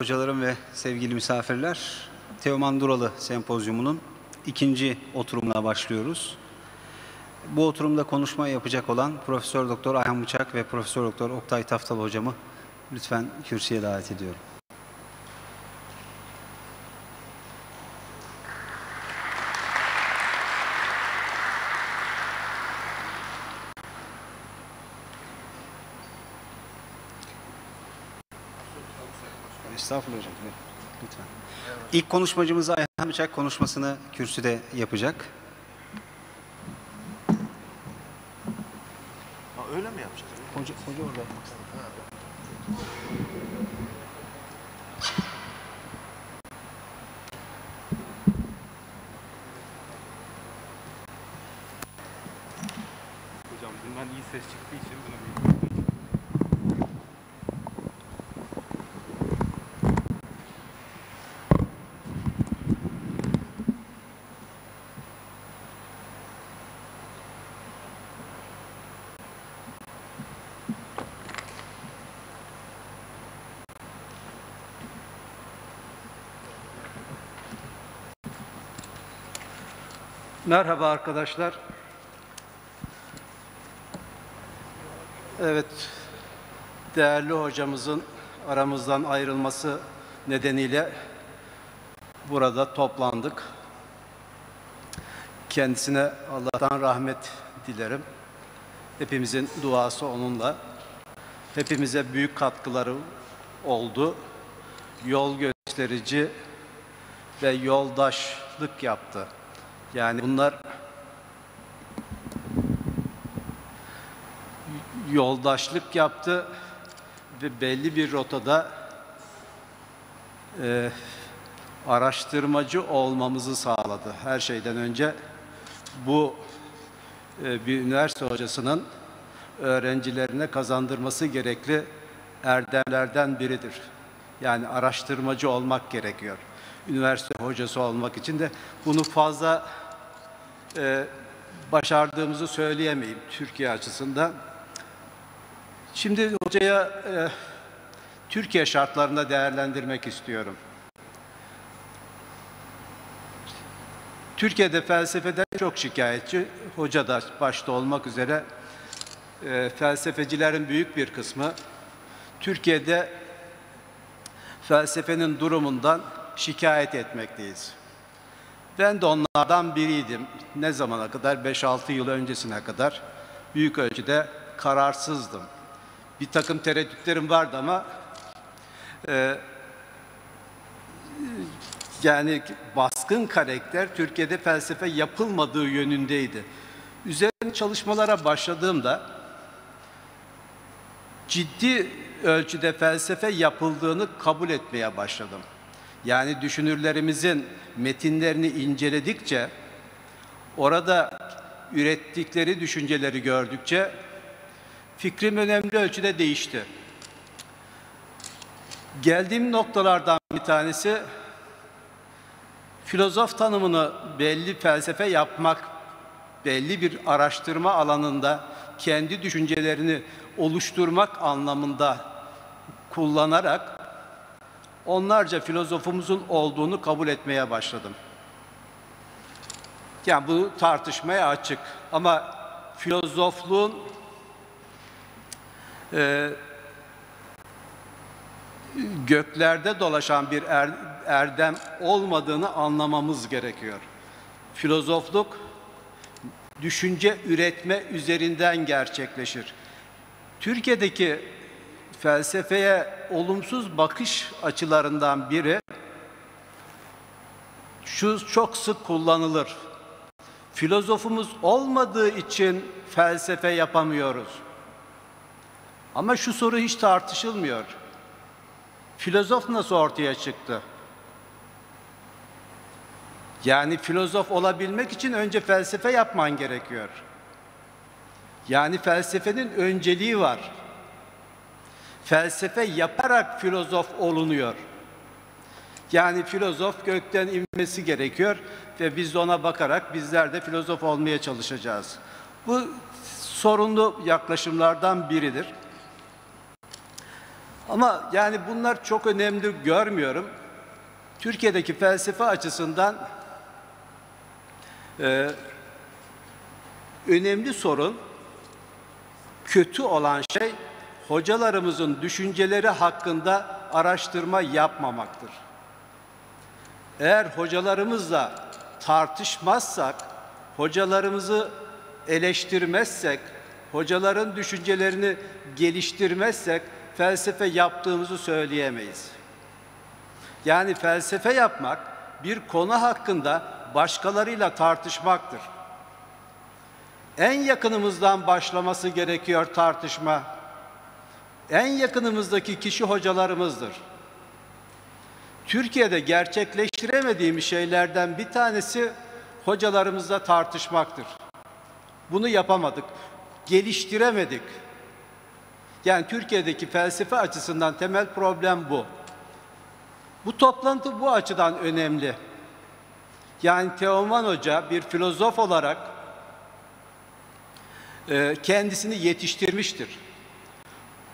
Hocalarım ve sevgili misafirler, Teoman Duralı Sempozyumu'nun ikinci oturumuna başlıyoruz. Bu oturumda konuşma yapacak olan Profesör Doktor Ayhan Bıçak ve Profesör Doktor Oktay Taftalı hocamı lütfen kürsüye davet ediyorum. Estağfurullah hocam. Lütfen. İlk konuşmacımız Ayhan Bıçak konuşmasını kürsüde yapacak. Ha, öyle mi yapacağız? Hoca, hoca orada. Hocam Merhaba arkadaşlar. Evet, değerli hocamızın aramızdan ayrılması nedeniyle burada toplandık. Kendisine Allah'tan rahmet dilerim. Hepimizin duası onunla. Hepimize büyük katkıları oldu. Yol gösterici ve yoldaşlık yaptı. Yani bunlar yoldaşlık yaptı ve belli bir rotada e, araştırmacı olmamızı sağladı. Her şeyden önce bu e, bir üniversite hocasının öğrencilerine kazandırması gerekli erdemlerden biridir. Yani araştırmacı olmak gerekiyor. Üniversite hocası olmak için de bunu fazla e, başardığımızı söyleyemeyim Türkiye açısından. Şimdi hocaya e, Türkiye şartlarında değerlendirmek istiyorum. Türkiye'de felsefeden çok şikayetçi, hoca da başta olmak üzere e, felsefecilerin büyük bir kısmı Türkiye'de felsefenin durumundan şikayet etmekteyiz. Ben de onlardan biriydim. Ne zamana kadar? 5-6 yıl öncesine kadar büyük ölçüde kararsızdım. Bir takım tereddütlerim vardı ama e, yani baskın karakter Türkiye'de felsefe yapılmadığı yönündeydi. Üzerine çalışmalara başladığımda ciddi ölçüde felsefe yapıldığını kabul etmeye başladım. Yani düşünürlerimizin metinlerini inceledikçe, orada ürettikleri düşünceleri gördükçe fikrim önemli ölçüde değişti. Geldiğim noktalardan bir tanesi filozof tanımını belli felsefe yapmak, belli bir araştırma alanında kendi düşüncelerini oluşturmak anlamında kullanarak onlarca filozofumuzun olduğunu kabul etmeye başladım. Yani bu tartışmaya açık ama filozofluğun e, göklerde dolaşan bir er, erdem olmadığını anlamamız gerekiyor. Filozofluk düşünce üretme üzerinden gerçekleşir. Türkiye'deki felsefeye olumsuz bakış açılarından biri şu çok sık kullanılır. Filozofumuz olmadığı için felsefe yapamıyoruz. Ama şu soru hiç tartışılmıyor. Filozof nasıl ortaya çıktı? Yani filozof olabilmek için önce felsefe yapman gerekiyor. Yani felsefenin önceliği var. Felsefe yaparak filozof olunuyor. Yani filozof gökten inmesi gerekiyor ve biz de ona bakarak bizler de filozof olmaya çalışacağız. Bu sorunlu yaklaşımlardan biridir. Ama yani bunlar çok önemli görmüyorum. Türkiye'deki felsefe açısından e, önemli sorun kötü olan şey hocalarımızın düşünceleri hakkında araştırma yapmamaktır. Eğer hocalarımızla tartışmazsak, hocalarımızı eleştirmezsek, hocaların düşüncelerini geliştirmezsek felsefe yaptığımızı söyleyemeyiz. Yani felsefe yapmak bir konu hakkında başkalarıyla tartışmaktır. En yakınımızdan başlaması gerekiyor tartışma. En yakınımızdaki kişi hocalarımızdır. Türkiye'de gerçekleştiremediğimiz şeylerden bir tanesi hocalarımızla tartışmaktır. Bunu yapamadık, geliştiremedik. Yani Türkiye'deki felsefe açısından temel problem bu. Bu toplantı bu açıdan önemli. Yani Teoman Hoca bir filozof olarak e, kendisini yetiştirmiştir.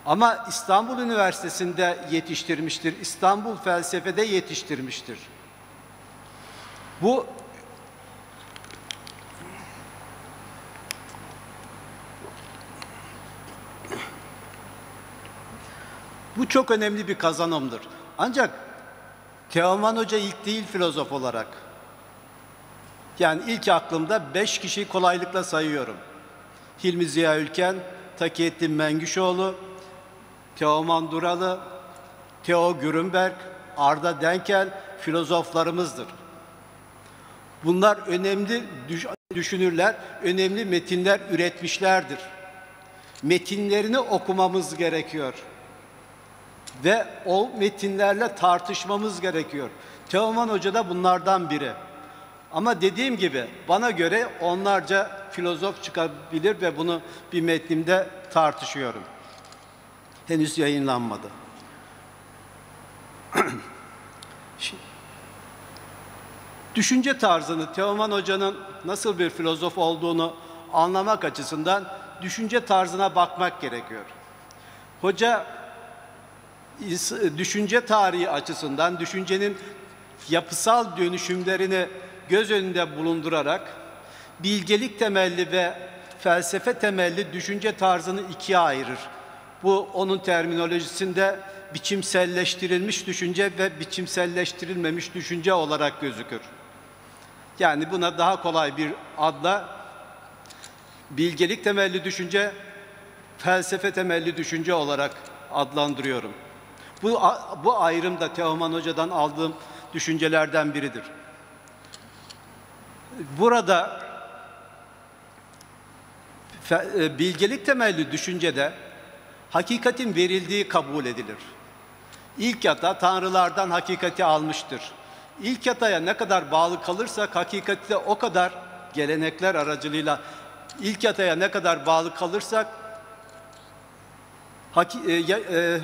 Ama İstanbul Üniversitesi'nde yetiştirmiştir. İstanbul felsefede yetiştirmiştir. Bu Bu çok önemli bir kazanımdır. Ancak Teoman Hoca ilk değil filozof olarak. Yani ilk aklımda beş kişiyi kolaylıkla sayıyorum. Hilmi Ziya Ülken, Takiyettin Mengüşoğlu, Teoman Duralı, Teo Gürünberg, Arda Denkel filozoflarımızdır. Bunlar önemli düşünürler, önemli metinler üretmişlerdir. Metinlerini okumamız gerekiyor. Ve o metinlerle tartışmamız gerekiyor. Teoman Hoca da bunlardan biri. Ama dediğim gibi bana göre onlarca filozof çıkabilir ve bunu bir metnimde tartışıyorum. Henüz yayınlanmadı. Düşünce tarzını Teoman Hoca'nın nasıl bir filozof olduğunu anlamak açısından düşünce tarzına bakmak gerekiyor. Hoca düşünce tarihi açısından düşüncenin yapısal dönüşümlerini göz önünde bulundurarak bilgelik temelli ve felsefe temelli düşünce tarzını ikiye ayırır. Bu onun terminolojisinde biçimselleştirilmiş düşünce ve biçimselleştirilmemiş düşünce olarak gözükür. Yani buna daha kolay bir adla bilgelik temelli düşünce, felsefe temelli düşünce olarak adlandırıyorum. Bu, bu ayrım da Teoman Hoca'dan aldığım düşüncelerden biridir. Burada e, bilgelik temelli düşüncede hakikatin verildiği kabul edilir. İlk yata tanrılardan hakikati almıştır. İlk yataya ne kadar bağlı kalırsak hakikati o kadar gelenekler aracılığıyla ilk yataya ne kadar bağlı kalırsak haki, e, e,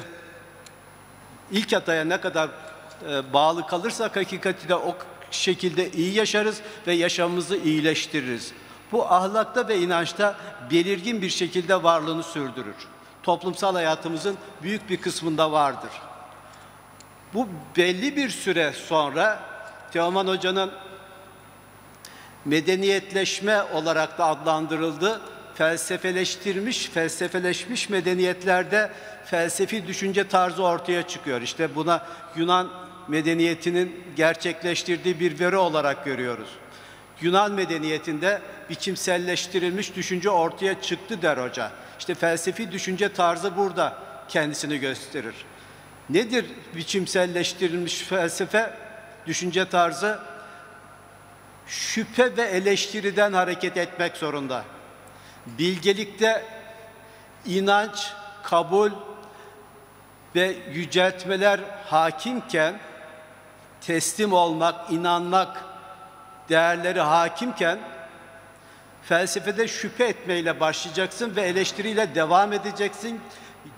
ilk yataya ne kadar e, bağlı kalırsak hakikati de o şekilde iyi yaşarız ve yaşamımızı iyileştiririz. Bu ahlakta ve inançta belirgin bir şekilde varlığını sürdürür. Toplumsal hayatımızın büyük bir kısmında vardır. Bu belli bir süre sonra Teoman Hoca'nın medeniyetleşme olarak da adlandırıldı. Felsefeleştirmiş, felsefeleşmiş medeniyetlerde felsefi düşünce tarzı ortaya çıkıyor. İşte buna Yunan medeniyetinin gerçekleştirdiği bir veri olarak görüyoruz. Yunan medeniyetinde biçimselleştirilmiş düşünce ortaya çıktı der hoca. İşte felsefi düşünce tarzı burada kendisini gösterir. Nedir biçimselleştirilmiş felsefe düşünce tarzı? Şüphe ve eleştiriden hareket etmek zorunda. Bilgelikte inanç, kabul ve yüceltmeler hakimken teslim olmak, inanmak değerleri hakimken felsefede şüphe etmeyle başlayacaksın ve eleştiriyle devam edeceksin.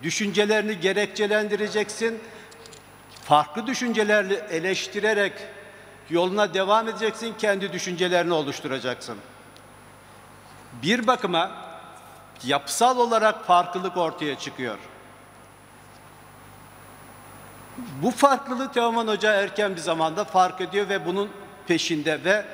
Düşüncelerini gerekçelendireceksin. Farklı düşüncelerle eleştirerek yoluna devam edeceksin. Kendi düşüncelerini oluşturacaksın. Bir bakıma yapısal olarak farklılık ortaya çıkıyor. Bu farklılığı Teoman Hoca erken bir zamanda fark ediyor ve bunun peşinde ve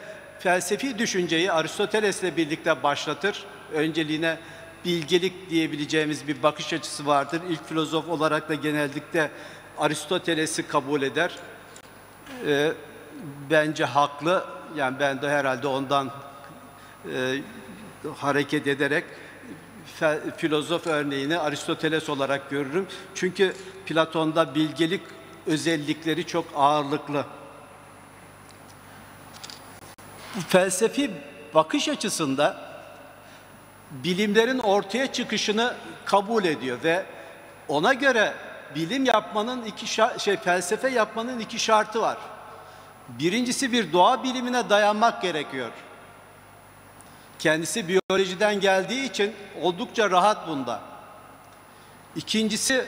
felsefi düşünceyi Aristoteles'le birlikte başlatır. Önceliğine bilgelik diyebileceğimiz bir bakış açısı vardır. İlk filozof olarak da genellikle Aristoteles'i kabul eder. Ee, bence haklı. Yani ben de herhalde ondan e, hareket ederek filozof örneğini Aristoteles olarak görürüm. Çünkü Platon'da bilgelik özellikleri çok ağırlıklı. Felsefi bakış açısında bilimlerin ortaya çıkışını kabul ediyor ve ona göre bilim yapmanın iki şa- şey felsefe yapmanın iki şartı var. Birincisi bir doğa bilimine dayanmak gerekiyor. Kendisi biyolojiden geldiği için oldukça rahat bunda. İkincisi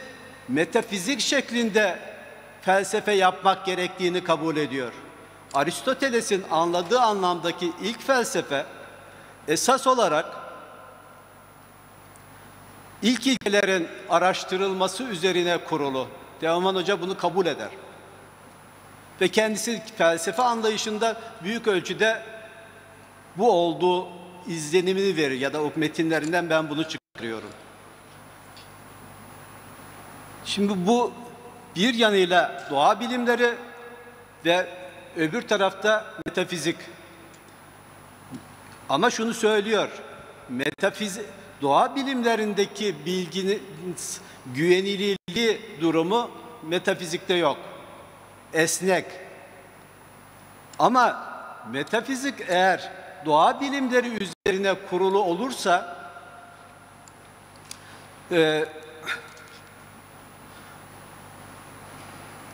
metafizik şeklinde felsefe yapmak gerektiğini kabul ediyor. Aristoteles'in anladığı anlamdaki ilk felsefe esas olarak ilk ilkelerin araştırılması üzerine kurulu. Teoman Hoca bunu kabul eder. Ve kendisi felsefe anlayışında büyük ölçüde bu olduğu izlenimini verir ya da o metinlerinden ben bunu çıkarıyorum. Şimdi bu bir yanıyla doğa bilimleri ve öbür tarafta metafizik. Ama şunu söylüyor. Metafizik doğa bilimlerindeki bilginin güvenilirliği durumu metafizikte yok. Esnek. Ama metafizik eğer doğa bilimleri üzerine kurulu olursa e,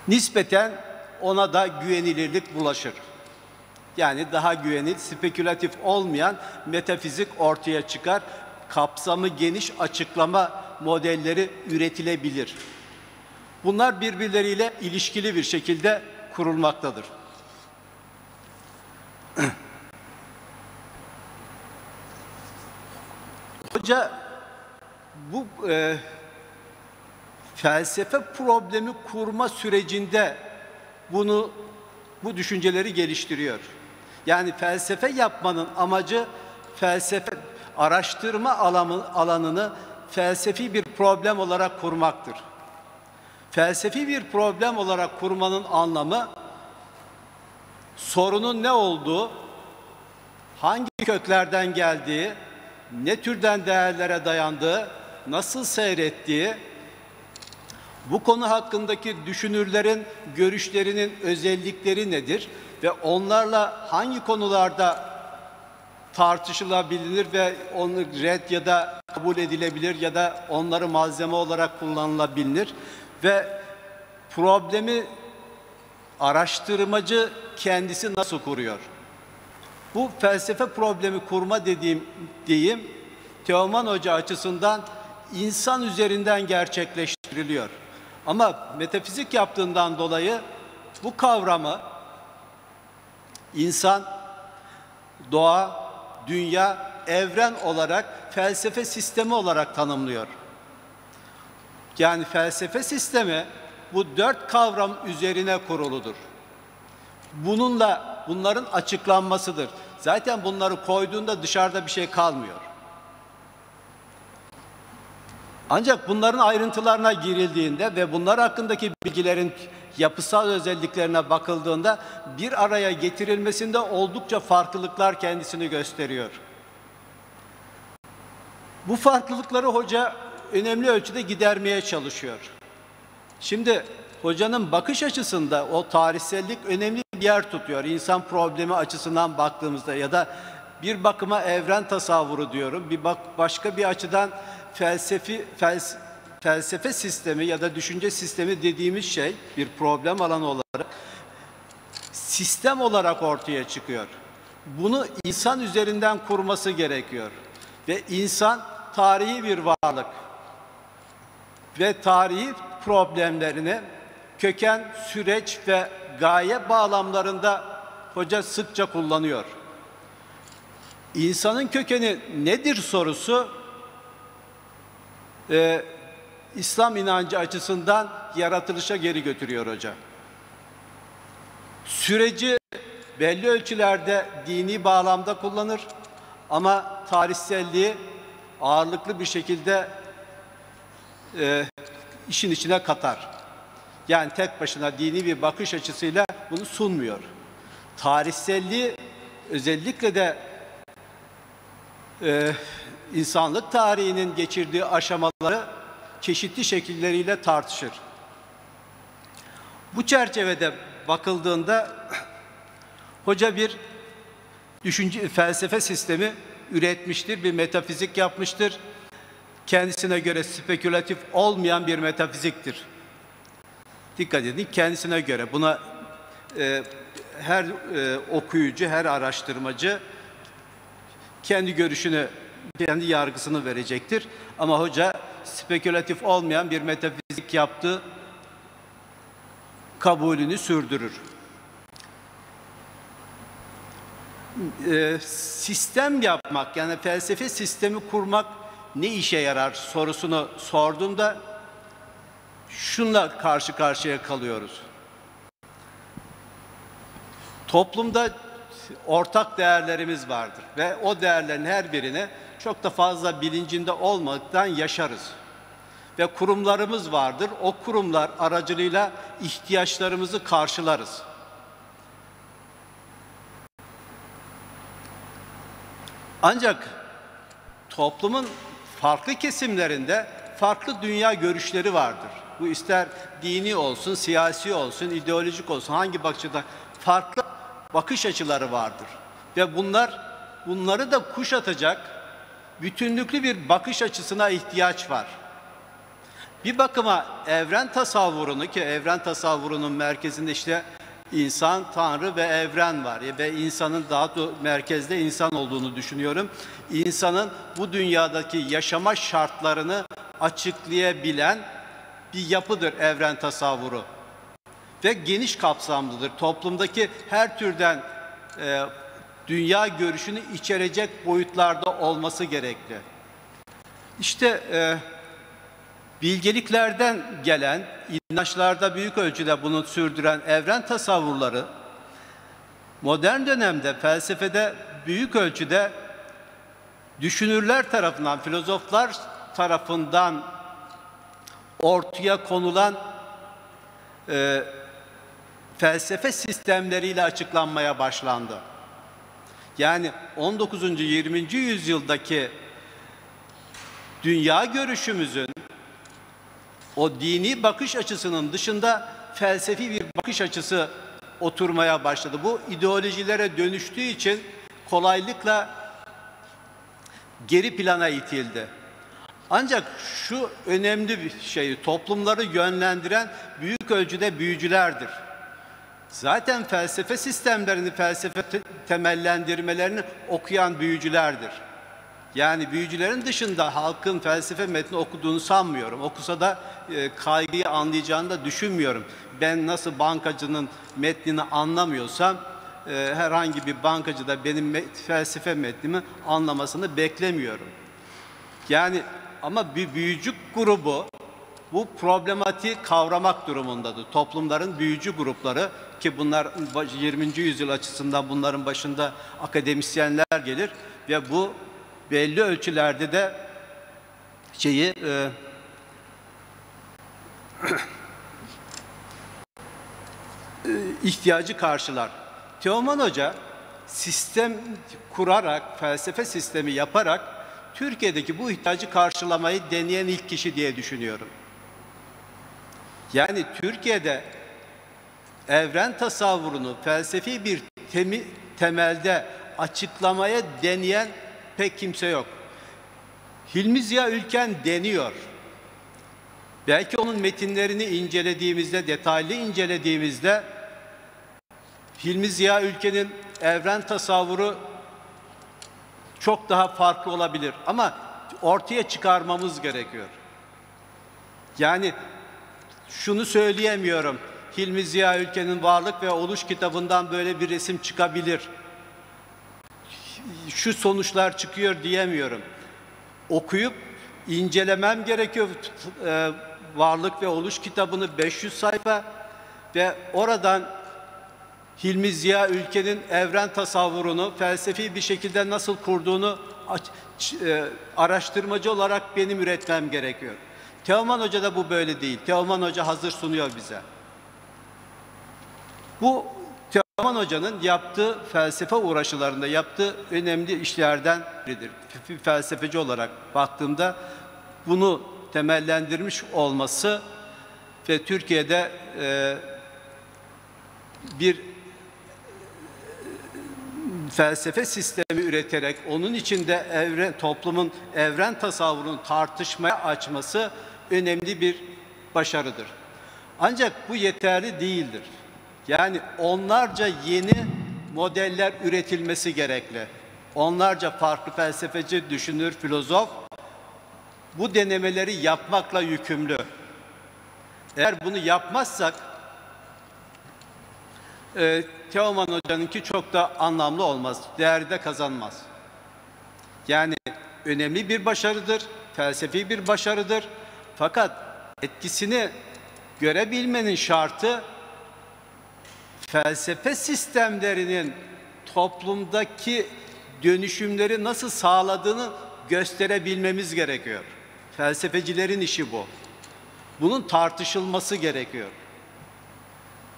nispeten ona da güvenilirlik bulaşır. Yani daha güvenilir, spekülatif olmayan metafizik ortaya çıkar. Kapsamı geniş açıklama modelleri üretilebilir. Bunlar birbirleriyle ilişkili bir şekilde kurulmaktadır. Hoca bu e, felsefe problemi kurma sürecinde bunu bu düşünceleri geliştiriyor. Yani felsefe yapmanın amacı felsefe araştırma alanı, alanını felsefi bir problem olarak kurmaktır. Felsefi bir problem olarak kurmanın anlamı sorunun ne olduğu, hangi köklerden geldiği, ne türden değerlere dayandığı, nasıl seyrettiği, bu konu hakkındaki düşünürlerin görüşlerinin özellikleri nedir ve onlarla hangi konularda tartışılabilir ve onu red ya da kabul edilebilir ya da onları malzeme olarak kullanılabilir ve problemi araştırmacı kendisi nasıl kuruyor? Bu felsefe problemi kurma dediğim deyim Teoman Hoca açısından insan üzerinden gerçekleştiriliyor. Ama metafizik yaptığından dolayı bu kavramı insan, doğa, dünya, evren olarak felsefe sistemi olarak tanımlıyor. Yani felsefe sistemi bu dört kavram üzerine kuruludur. Bununla bunların açıklanmasıdır. Zaten bunları koyduğunda dışarıda bir şey kalmıyor. Ancak bunların ayrıntılarına girildiğinde ve bunlar hakkındaki bilgilerin yapısal özelliklerine bakıldığında bir araya getirilmesinde oldukça farklılıklar kendisini gösteriyor. Bu farklılıkları hoca önemli ölçüde gidermeye çalışıyor. Şimdi hocanın bakış açısında o tarihsellik önemli bir yer tutuyor. İnsan problemi açısından baktığımızda ya da bir bakıma evren tasavvuru diyorum. Bir bak başka bir açıdan felsefi fels, felsefe sistemi ya da düşünce sistemi dediğimiz şey bir problem alanı olarak sistem olarak ortaya çıkıyor. Bunu insan üzerinden kurması gerekiyor. Ve insan tarihi bir varlık. Ve tarihi problemlerini köken, süreç ve gaye bağlamlarında hoca sıkça kullanıyor. İnsanın kökeni nedir sorusu e, İslam inancı açısından yaratılışa geri götürüyor hoca. Süreci belli ölçülerde dini bağlamda kullanır ama tarihselliği ağırlıklı bir şekilde e, işin içine katar. Yani tek başına dini bir bakış açısıyla bunu sunmuyor. Tarihselliği özellikle de e, insanlık tarihinin geçirdiği aşamaları çeşitli şekilleriyle tartışır. Bu çerçevede bakıldığında hoca bir düşünce felsefe sistemi üretmiştir, bir metafizik yapmıştır. Kendisine göre spekülatif olmayan bir metafiziktir. Dikkat edin kendisine göre buna e, her e, okuyucu, her araştırmacı kendi görüşünü, kendi yargısını verecektir. Ama hoca spekülatif olmayan bir metafizik yaptığı kabulünü sürdürür. E, sistem yapmak yani felsefe sistemi kurmak ne işe yarar sorusunu sorduğumda şunla karşı karşıya kalıyoruz. Toplumda ortak değerlerimiz vardır ve o değerlerin her birini çok da fazla bilincinde olmaktan yaşarız. Ve kurumlarımız vardır. O kurumlar aracılığıyla ihtiyaçlarımızı karşılarız. Ancak toplumun farklı kesimlerinde farklı dünya görüşleri vardır. Bu ister dini olsun, siyasi olsun, ideolojik olsun hangi bakışta farklı bakış açıları vardır. Ve bunlar bunları da kuşatacak bütünlüklü bir bakış açısına ihtiyaç var. Bir bakıma evren tasavvurunu ki evren tasavvurunun merkezinde işte insan, tanrı ve evren var. Ve insanın daha da merkezde insan olduğunu düşünüyorum. İnsanın bu dünyadaki yaşama şartlarını açıklayabilen bir yapıdır evren tasavvuru. Ve geniş kapsamlıdır. Toplumdaki her türden e, dünya görüşünü içerecek boyutlarda olması gerekli. İşte e, bilgeliklerden gelen, inançlarda büyük ölçüde bunu sürdüren evren tasavvurları, modern dönemde felsefede büyük ölçüde düşünürler tarafından, filozoflar tarafından ortaya konulan e, felsefe sistemleriyle açıklanmaya başlandı. Yani 19. 20. yüzyıldaki dünya görüşümüzün o dini bakış açısının dışında felsefi bir bakış açısı oturmaya başladı. Bu ideolojilere dönüştüğü için kolaylıkla geri plana itildi. Ancak şu önemli bir şey, toplumları yönlendiren büyük ölçüde büyücülerdir. Zaten felsefe sistemlerini, felsefe temellendirmelerini okuyan büyücülerdir. Yani büyücülerin dışında halkın felsefe metni okuduğunu sanmıyorum. Okusa da e, kaygıyı anlayacağını da düşünmüyorum. Ben nasıl bankacının metnini anlamıyorsam e, herhangi bir bankacı da benim met, felsefe metnimi anlamasını beklemiyorum. Yani ama bir büyücü grubu bu problematiği kavramak durumundadır. Toplumların büyücü grupları ki bunlar 20. yüzyıl açısından bunların başında akademisyenler gelir ve bu belli ölçülerde de şeyi e, ihtiyacı karşılar. Teoman Hoca sistem kurarak, felsefe sistemi yaparak Türkiye'deki bu ihtiyacı karşılamayı deneyen ilk kişi diye düşünüyorum. Yani Türkiye'de evren tasavvurunu felsefi bir temi, temelde açıklamaya deneyen pek kimse yok. Hilmi Ziya Ülken deniyor. Belki onun metinlerini incelediğimizde, detaylı incelediğimizde Hilmi Ziya Ülken'in evren tasavvuru çok daha farklı olabilir ama ortaya çıkarmamız gerekiyor. Yani şunu söyleyemiyorum. Hilmi Ziya Ülken'in Varlık ve Oluş kitabından böyle bir resim çıkabilir. Şu sonuçlar çıkıyor diyemiyorum. Okuyup incelemem gerekiyor. E, Varlık ve Oluş kitabını 500 sayfa ve oradan Hilmi Ziya ülkenin evren tasavvurunu felsefi bir şekilde nasıl kurduğunu e, araştırmacı olarak benim üretmem gerekiyor. Teoman Hoca da bu böyle değil. Teoman Hoca hazır sunuyor bize. Bu Teoman Hoca'nın yaptığı felsefe uğraşılarında yaptığı önemli işlerden biridir. Bir felsefeci olarak baktığımda bunu temellendirmiş olması ve Türkiye'de e, bir felsefe sistemi üreterek onun içinde evren toplumun evren tasavvurunu tartışmaya açması önemli bir başarıdır. Ancak bu yeterli değildir. Yani onlarca yeni modeller üretilmesi gerekli. Onlarca farklı felsefeci, düşünür, filozof bu denemeleri yapmakla yükümlü. Eğer bunu yapmazsak e, Teoman Hoca'nınki çok da anlamlı olmaz, değerde de kazanmaz. Yani önemli bir başarıdır, felsefi bir başarıdır. Fakat etkisini görebilmenin şartı felsefe sistemlerinin toplumdaki dönüşümleri nasıl sağladığını gösterebilmemiz gerekiyor. Felsefecilerin işi bu. Bunun tartışılması gerekiyor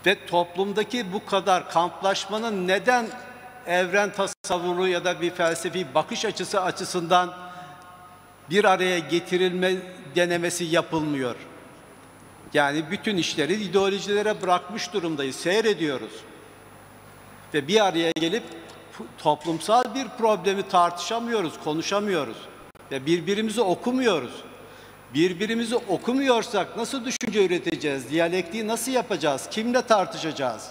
ve toplumdaki bu kadar kamplaşmanın neden evren tasavvuru ya da bir felsefi bakış açısı açısından bir araya getirilme denemesi yapılmıyor. Yani bütün işleri ideolojilere bırakmış durumdayız, seyrediyoruz. Ve bir araya gelip toplumsal bir problemi tartışamıyoruz, konuşamıyoruz. Ve birbirimizi okumuyoruz. Birbirimizi okumuyorsak nasıl düşünce üreteceğiz? Diyalektiği nasıl yapacağız? Kimle tartışacağız?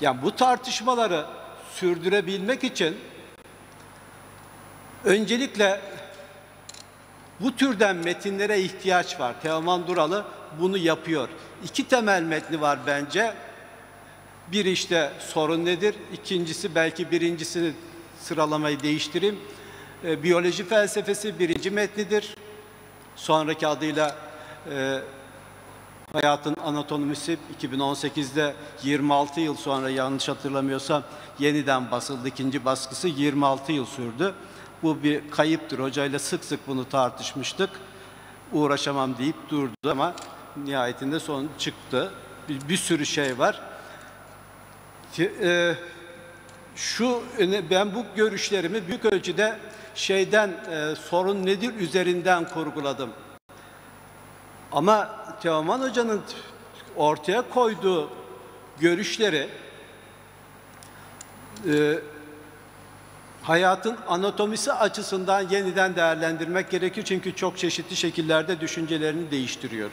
Yani bu tartışmaları sürdürebilmek için öncelikle bu türden metinlere ihtiyaç var. Teoman Duralı bunu yapıyor. İki temel metni var bence. Bir işte sorun nedir? İkincisi belki birincisini sıralamayı değiştireyim. E, biyoloji felsefesi birinci metnidir. Sonraki adıyla e, Hayatın Anatomisi 2018'de 26 yıl sonra yanlış hatırlamıyorsam yeniden basıldı. İkinci baskısı 26 yıl sürdü. Bu bir kayıptır. Hocayla sık sık bunu tartışmıştık. Uğraşamam deyip durdu ama nihayetinde son çıktı. Bir, bir sürü şey var. E, şu ben bu görüşlerimi büyük ölçüde şeyden e, sorun nedir üzerinden kurguladım. Ama Teoman Hoca'nın ortaya koyduğu görüşleri e, hayatın anatomisi açısından yeniden değerlendirmek gerekir. Çünkü çok çeşitli şekillerde düşüncelerini değiştiriyor.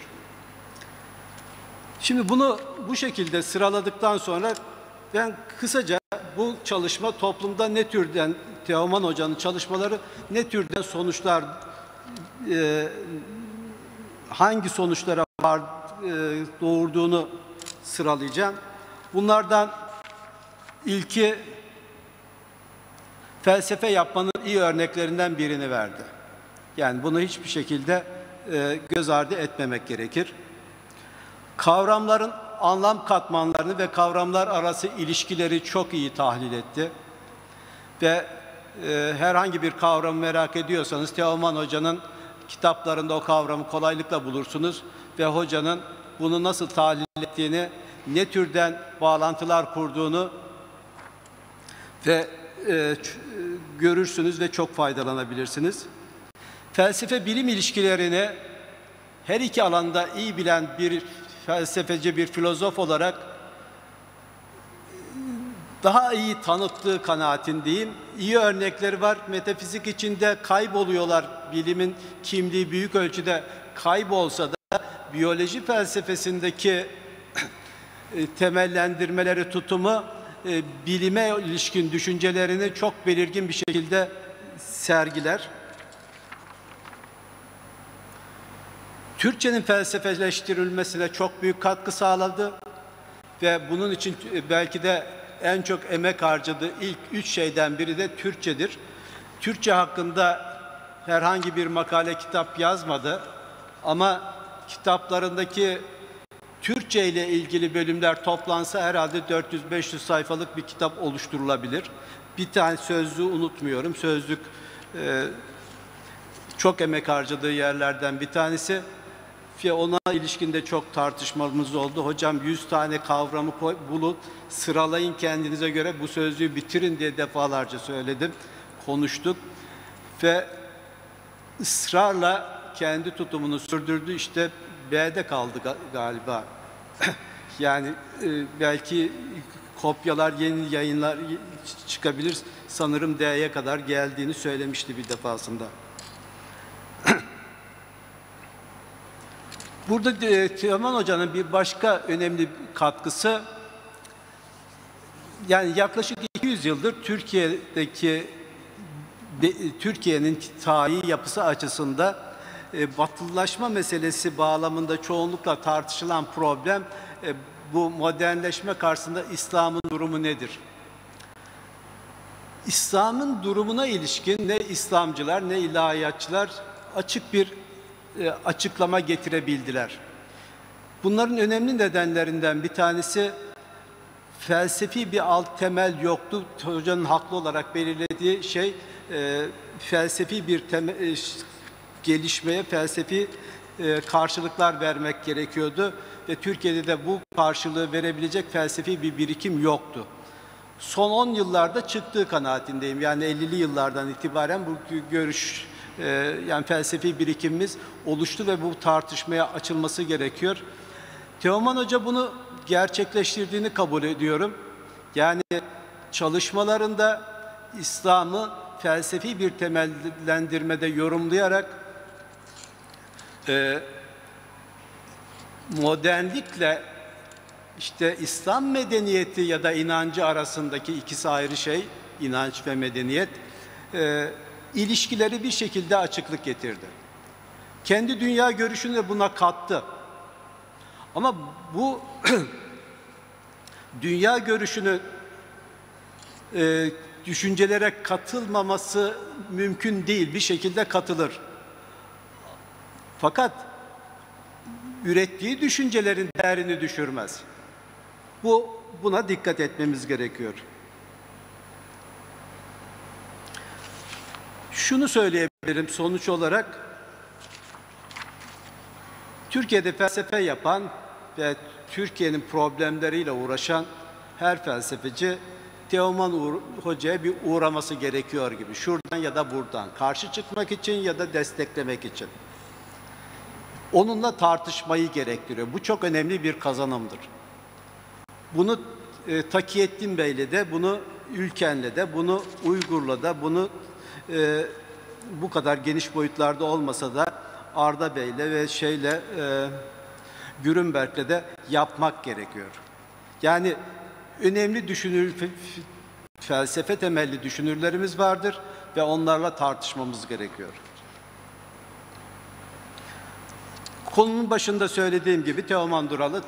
Şimdi bunu bu şekilde sıraladıktan sonra ben kısaca bu çalışma toplumda ne türden Teoman Hoca'nın çalışmaları ne türden sonuçlar e, hangi sonuçlara var, e, doğurduğunu sıralayacağım. Bunlardan ilki felsefe yapmanın iyi örneklerinden birini verdi. Yani bunu hiçbir şekilde e, göz ardı etmemek gerekir. Kavramların anlam katmanlarını ve kavramlar arası ilişkileri çok iyi tahlil etti. Ve e, herhangi bir kavramı merak ediyorsanız Teoman Hoca'nın kitaplarında o kavramı kolaylıkla bulursunuz ve hocanın bunu nasıl tahlil ettiğini, ne türden bağlantılar kurduğunu ve e, görürsünüz ve çok faydalanabilirsiniz. Felsefe bilim ilişkilerini her iki alanda iyi bilen bir felsefeci, bir filozof olarak daha iyi tanıttığı kanaatindeyim. İyi örnekleri var. Metafizik içinde kayboluyorlar. Bilimin kimliği büyük ölçüde kaybolsa da biyoloji felsefesindeki e, temellendirmeleri, tutumu e, bilime ilişkin düşüncelerini çok belirgin bir şekilde sergiler. Türkçenin felsefeleştirilmesine çok büyük katkı sağladı ve bunun için e, belki de en çok emek harcadığı ilk üç şeyden biri de Türkçedir. Türkçe hakkında herhangi bir makale kitap yazmadı ama kitaplarındaki Türkçe ile ilgili bölümler toplansa herhalde 400-500 sayfalık bir kitap oluşturulabilir. Bir tane sözlüğü unutmuyorum. Sözlük e, çok emek harcadığı yerlerden bir tanesi ona ilişkinde çok tartışmamız oldu. Hocam 100 tane kavramı bulun, sıralayın kendinize göre bu sözlüğü bitirin diye defalarca söyledim. Konuştuk ve ısrarla kendi tutumunu sürdürdü. İşte B'de kaldı ga- galiba. yani e, belki kopyalar, yeni yayınlar çıkabilir. Sanırım D'ye kadar geldiğini söylemişti bir defasında. Burada e, Teoman Hoca'nın bir başka önemli katkısı yani yaklaşık 200 yıldır Türkiye'deki de- Türkiye'nin tarihi yapısı açısında e, batılılaşma meselesi bağlamında çoğunlukla tartışılan problem e, bu modernleşme karşısında İslam'ın durumu nedir? İslam'ın durumuna ilişkin ne İslamcılar ne ilahiyatçılar açık bir e, açıklama getirebildiler. Bunların önemli nedenlerinden bir tanesi felsefi bir alt temel yoktu. Hocanın haklı olarak belirlediği şey e, felsefi bir teme- e, gelişmeye felsefi e, karşılıklar vermek gerekiyordu ve Türkiye'de de bu karşılığı verebilecek felsefi bir birikim yoktu. Son 10 yıllarda çıktığı kanaatindeyim. Yani 50'li yıllardan itibaren bu gö- görüş e, yani felsefi birikimimiz oluştu ve bu tartışmaya açılması gerekiyor. Teoman Hoca bunu gerçekleştirdiğini kabul ediyorum. Yani çalışmalarında İslam'ı felsefi bir temellendirmede yorumlayarak e, modernlikle işte İslam medeniyeti ya da inancı arasındaki ikisi ayrı şey, inanç ve medeniyet, e, ilişkileri bir şekilde açıklık getirdi. Kendi dünya görüşünü de buna kattı. Ama bu dünya görüşünü e, düşüncelere katılmaması mümkün değil. Bir şekilde katılır. Fakat ürettiği düşüncelerin değerini düşürmez. Bu buna dikkat etmemiz gerekiyor. Şunu söyleyebilirim sonuç olarak Türkiye'de felsefe yapan ve Türkiye'nin problemleriyle uğraşan her felsefeci Teoman Hoca'ya bir uğraması gerekiyor gibi. Şuradan ya da buradan. Karşı çıkmak için ya da desteklemek için. Onunla tartışmayı gerektiriyor. Bu çok önemli bir kazanımdır. Bunu e, Takiyettin Bey'le de, bunu Ülken'le de, bunu Uygur'la da, bunu e, bu kadar geniş boyutlarda olmasa da Arda Bey'le ve şeyle e, Gürünberg'le de yapmak gerekiyor. Yani önemli düşünür felsefe temelli düşünürlerimiz vardır ve onlarla tartışmamız gerekiyor. Konunun başında söylediğim gibi Teoman Duralı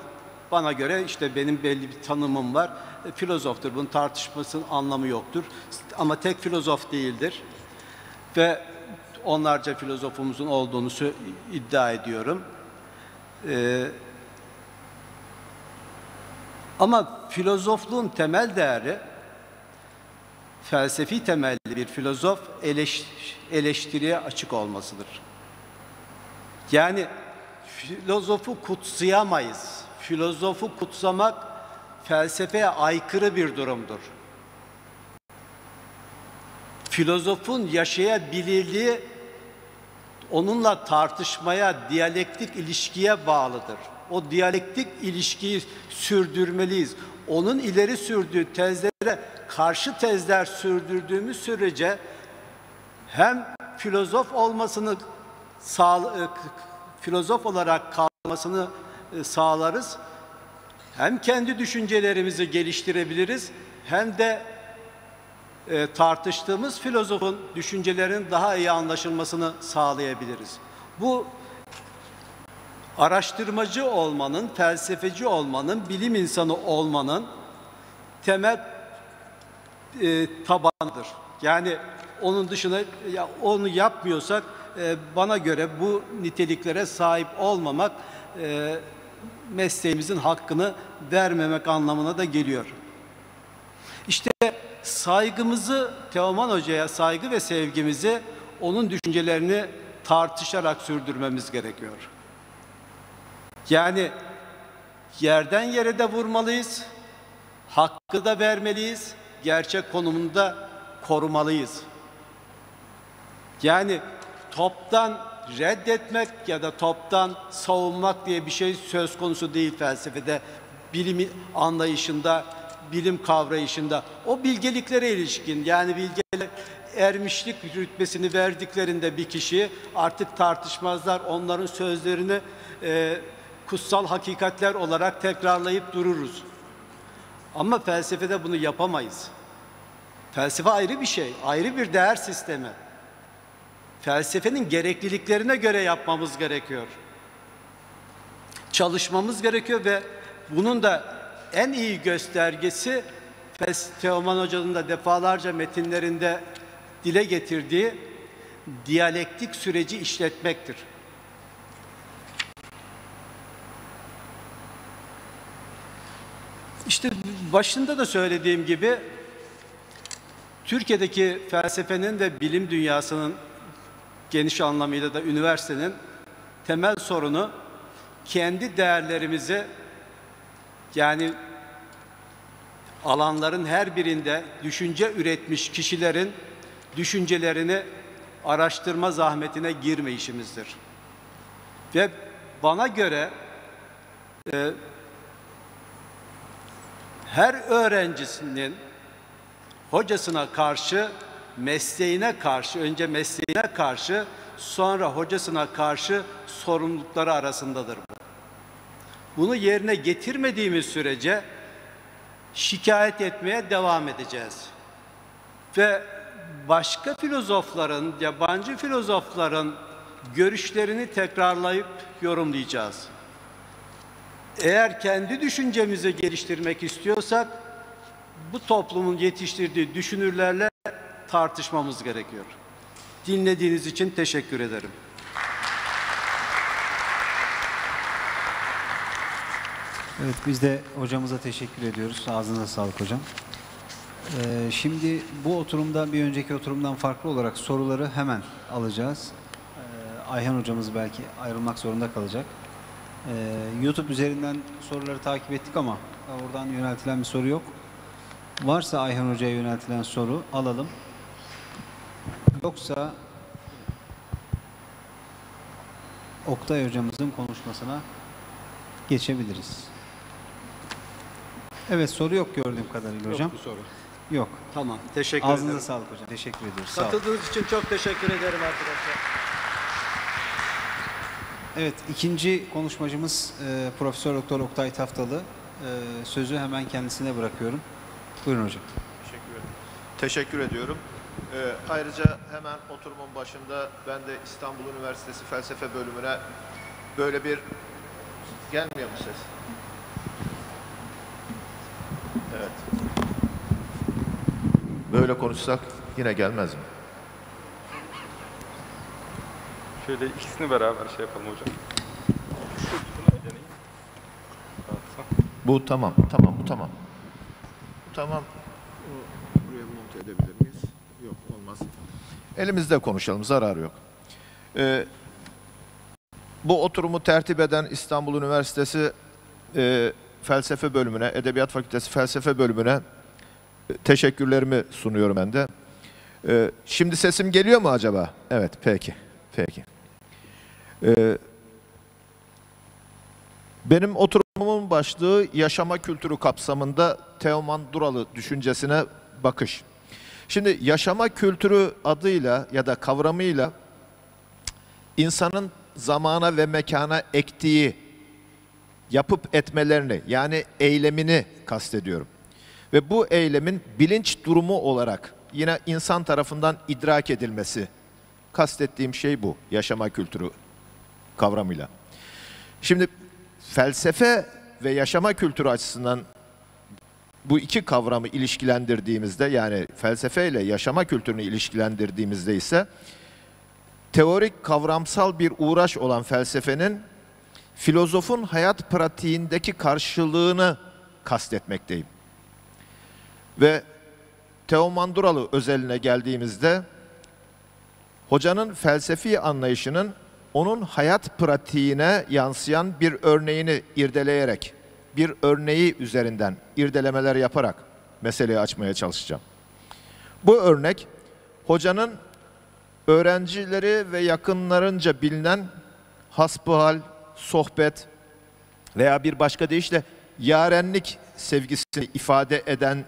bana göre işte benim belli bir tanımım var. E, Filozoftur. Bunun tartışmasının anlamı yoktur. Ama tek filozof değildir. Ve onlarca filozofumuzun olduğunu iddia ediyorum. Ee, ama filozofluğun temel değeri felsefi temelli bir filozof eleş- eleştiriye açık olmasıdır. Yani filozofu kutsayamayız. Filozofu kutsamak felsefeye aykırı bir durumdur. Filozofun yaşayabilirliği onunla tartışmaya, diyalektik ilişkiye bağlıdır. O diyalektik ilişkiyi sürdürmeliyiz. Onun ileri sürdüğü tezlere karşı tezler sürdürdüğümüz sürece hem filozof olmasını sağ, filozof olarak kalmasını e, sağlarız. Hem kendi düşüncelerimizi geliştirebiliriz hem de e, tartıştığımız filozofun düşüncelerinin daha iyi anlaşılmasını sağlayabiliriz. Bu araştırmacı olmanın, felsefeci olmanın, bilim insanı olmanın temel e, tabanıdır. Yani Onun dışında ya onu yapmıyorsak e, bana göre bu niteliklere sahip olmamak e, mesleğimizin hakkını vermemek anlamına da geliyor. İşte saygımızı Teoman Hoca'ya saygı ve sevgimizi onun düşüncelerini tartışarak sürdürmemiz gerekiyor. Yani yerden yere de vurmalıyız, hakkı da vermeliyiz, gerçek konumunu da korumalıyız. Yani toptan reddetmek ya da toptan savunmak diye bir şey söz konusu değil felsefede, bilim anlayışında, bilim kavrayışında. O bilgeliklere ilişkin yani bilge ermişlik rütbesini verdiklerinde bir kişi artık tartışmazlar onların sözlerini e, kutsal hakikatler olarak tekrarlayıp dururuz. Ama felsefede bunu yapamayız. Felsefe ayrı bir şey, ayrı bir değer sistemi. Felsefenin gerekliliklerine göre yapmamız gerekiyor. Çalışmamız gerekiyor ve bunun da en iyi göstergesi Teoman Hoca'nın da defalarca metinlerinde dile getirdiği diyalektik süreci işletmektir. İşte başında da söylediğim gibi Türkiye'deki felsefenin ve bilim dünyasının geniş anlamıyla da üniversitenin temel sorunu kendi değerlerimizi yani alanların her birinde düşünce üretmiş kişilerin düşüncelerini araştırma zahmetine girmeyişimizdir. Ve bana göre e, her öğrencisinin hocasına karşı, mesleğine karşı, önce mesleğine karşı, sonra hocasına karşı sorumlulukları arasındadır bu. Bunu yerine getirmediğimiz sürece şikayet etmeye devam edeceğiz. Ve başka filozofların, yabancı filozofların görüşlerini tekrarlayıp yorumlayacağız. Eğer kendi düşüncemizi geliştirmek istiyorsak bu toplumun yetiştirdiği düşünürlerle tartışmamız gerekiyor. Dinlediğiniz için teşekkür ederim. Evet biz de hocamıza teşekkür ediyoruz. Ağzınıza sağlık hocam. Ee, şimdi bu oturumda bir önceki oturumdan farklı olarak soruları hemen alacağız. Ee, Ayhan hocamız belki ayrılmak zorunda kalacak. Ee, YouTube üzerinden soruları takip ettik ama oradan yöneltilen bir soru yok. Varsa Ayhan hocaya yöneltilen soru alalım. Yoksa Oktay hocamızın konuşmasına geçebiliriz. Evet soru yok gördüğüm kadarıyla hocam. Yok bu soru. Yok. Tamam. Teşekkür Ağzınıza ederim. sağlık hocam. Teşekkür ediyoruz. Sağ olun. Katıldığınız için çok teşekkür ederim arkadaşlar. Evet ikinci konuşmacımız e, Profesör Doktor Oktay Taftalı. E, sözü hemen kendisine bırakıyorum. Buyurun hocam. Teşekkür ederim. Teşekkür ediyorum. Ee, ayrıca hemen oturumun başında ben de İstanbul Üniversitesi Felsefe Bölümüne böyle bir gelmiyor mu ses? Evet. Böyle konuşsak yine gelmez mi? Şöyle ikisini beraber şey yapalım hocam. Bu tamam, tamam, bu tamam. Bu tamam. Buraya monte edebilir miyiz? Yok, olmaz. Elimizde konuşalım, zararı yok. Ee, bu oturumu tertip eden İstanbul Üniversitesi e, Felsefe Bölümüne, Edebiyat Fakültesi Felsefe Bölümüne e, teşekkürlerimi sunuyorum ben de. Ee, şimdi sesim geliyor mu acaba? Evet, peki, peki. Ee, benim oturumumun başlığı yaşama kültürü kapsamında Teoman Duralı düşüncesine bakış. Şimdi yaşama kültürü adıyla ya da kavramıyla insanın zamana ve mekana ektiği yapıp etmelerini yani eylemini kastediyorum. Ve bu eylemin bilinç durumu olarak yine insan tarafından idrak edilmesi kastettiğim şey bu yaşama kültürü kavramıyla. Şimdi felsefe ve yaşama kültürü açısından bu iki kavramı ilişkilendirdiğimizde yani felsefe ile yaşama kültürünü ilişkilendirdiğimizde ise teorik kavramsal bir uğraş olan felsefenin filozofun hayat pratiğindeki karşılığını kastetmekteyim. Ve Teoman Duralı özeline geldiğimizde hocanın felsefi anlayışının onun hayat pratiğine yansıyan bir örneğini irdeleyerek, bir örneği üzerinden irdelemeler yaparak meseleyi açmaya çalışacağım. Bu örnek hocanın öğrencileri ve yakınlarınca bilinen hasbihal, sohbet veya bir başka deyişle yarenlik sevgisini ifade eden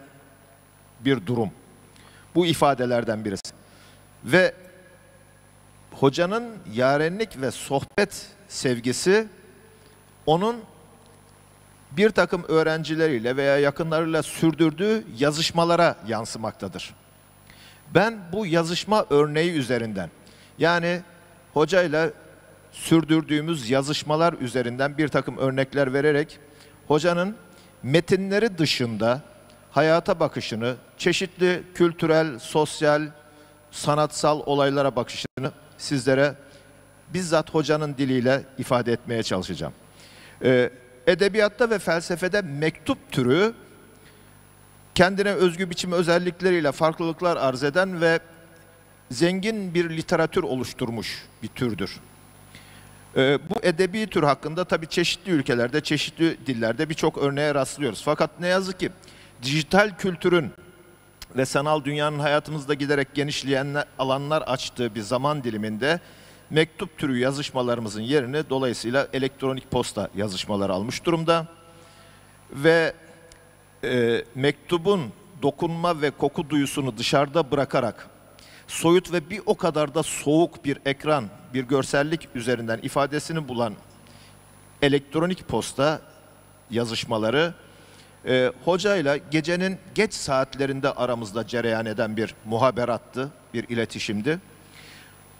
bir durum. Bu ifadelerden birisi. Ve hocanın yarenlik ve sohbet sevgisi onun bir takım öğrencileriyle veya yakınlarıyla sürdürdüğü yazışmalara yansımaktadır. Ben bu yazışma örneği üzerinden yani hocayla sürdürdüğümüz yazışmalar üzerinden bir takım örnekler vererek hocanın metinleri dışında hayata bakışını, çeşitli kültürel, sosyal, sanatsal olaylara bakışını sizlere bizzat hocanın diliyle ifade etmeye çalışacağım. Ee, edebiyatta ve felsefede mektup türü kendine özgü biçim özellikleriyle farklılıklar arz eden ve zengin bir literatür oluşturmuş bir türdür. Ee, bu edebi tür hakkında tabii çeşitli ülkelerde, çeşitli dillerde birçok örneğe rastlıyoruz. Fakat ne yazık ki dijital kültürün ve sanal dünyanın hayatımızda giderek genişleyen alanlar açtığı bir zaman diliminde mektup türü yazışmalarımızın yerini dolayısıyla elektronik posta yazışmaları almış durumda. Ve e, mektubun dokunma ve koku duyusunu dışarıda bırakarak soyut ve bir o kadar da soğuk bir ekran, bir görsellik üzerinden ifadesini bulan elektronik posta yazışmaları e, hocayla gecenin geç saatlerinde aramızda cereyan eden bir muhaberattı, bir iletişimdi.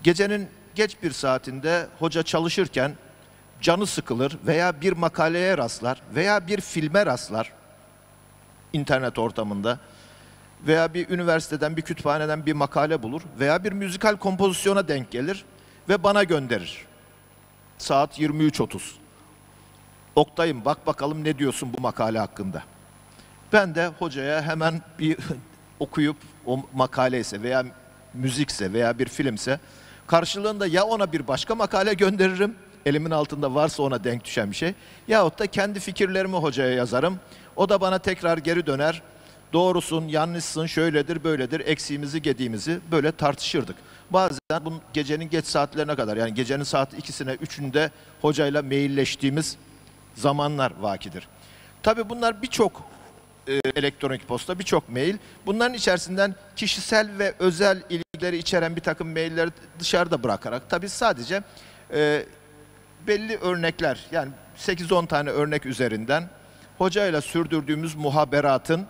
Gecenin geç bir saatinde hoca çalışırken canı sıkılır veya bir makaleye rastlar veya bir filme rastlar internet ortamında veya bir üniversiteden, bir kütüphaneden bir makale bulur veya bir müzikal kompozisyona denk gelir ve bana gönderir. Saat 23.30. Oktay'ım bak bakalım ne diyorsun bu makale hakkında. Ben de hocaya hemen bir okuyup o makale ise veya müzikse veya bir filmse karşılığında ya ona bir başka makale gönderirim elimin altında varsa ona denk düşen bir şey yahut da kendi fikirlerimi hocaya yazarım. O da bana tekrar geri döner. Doğrusun, yanlışsın, şöyledir, böyledir, eksiğimizi, gediğimizi böyle tartışırdık. Bazen bunun gecenin geç saatlerine kadar yani gecenin saat ikisine, üçünde hocayla mailleştiğimiz zamanlar vakidir. Tabii bunlar birçok e, elektronik posta, birçok mail. Bunların içerisinden kişisel ve özel ilgileri içeren bir takım mailleri dışarıda bırakarak tabii sadece e, belli örnekler yani 8-10 tane örnek üzerinden hocayla sürdürdüğümüz muhaberatın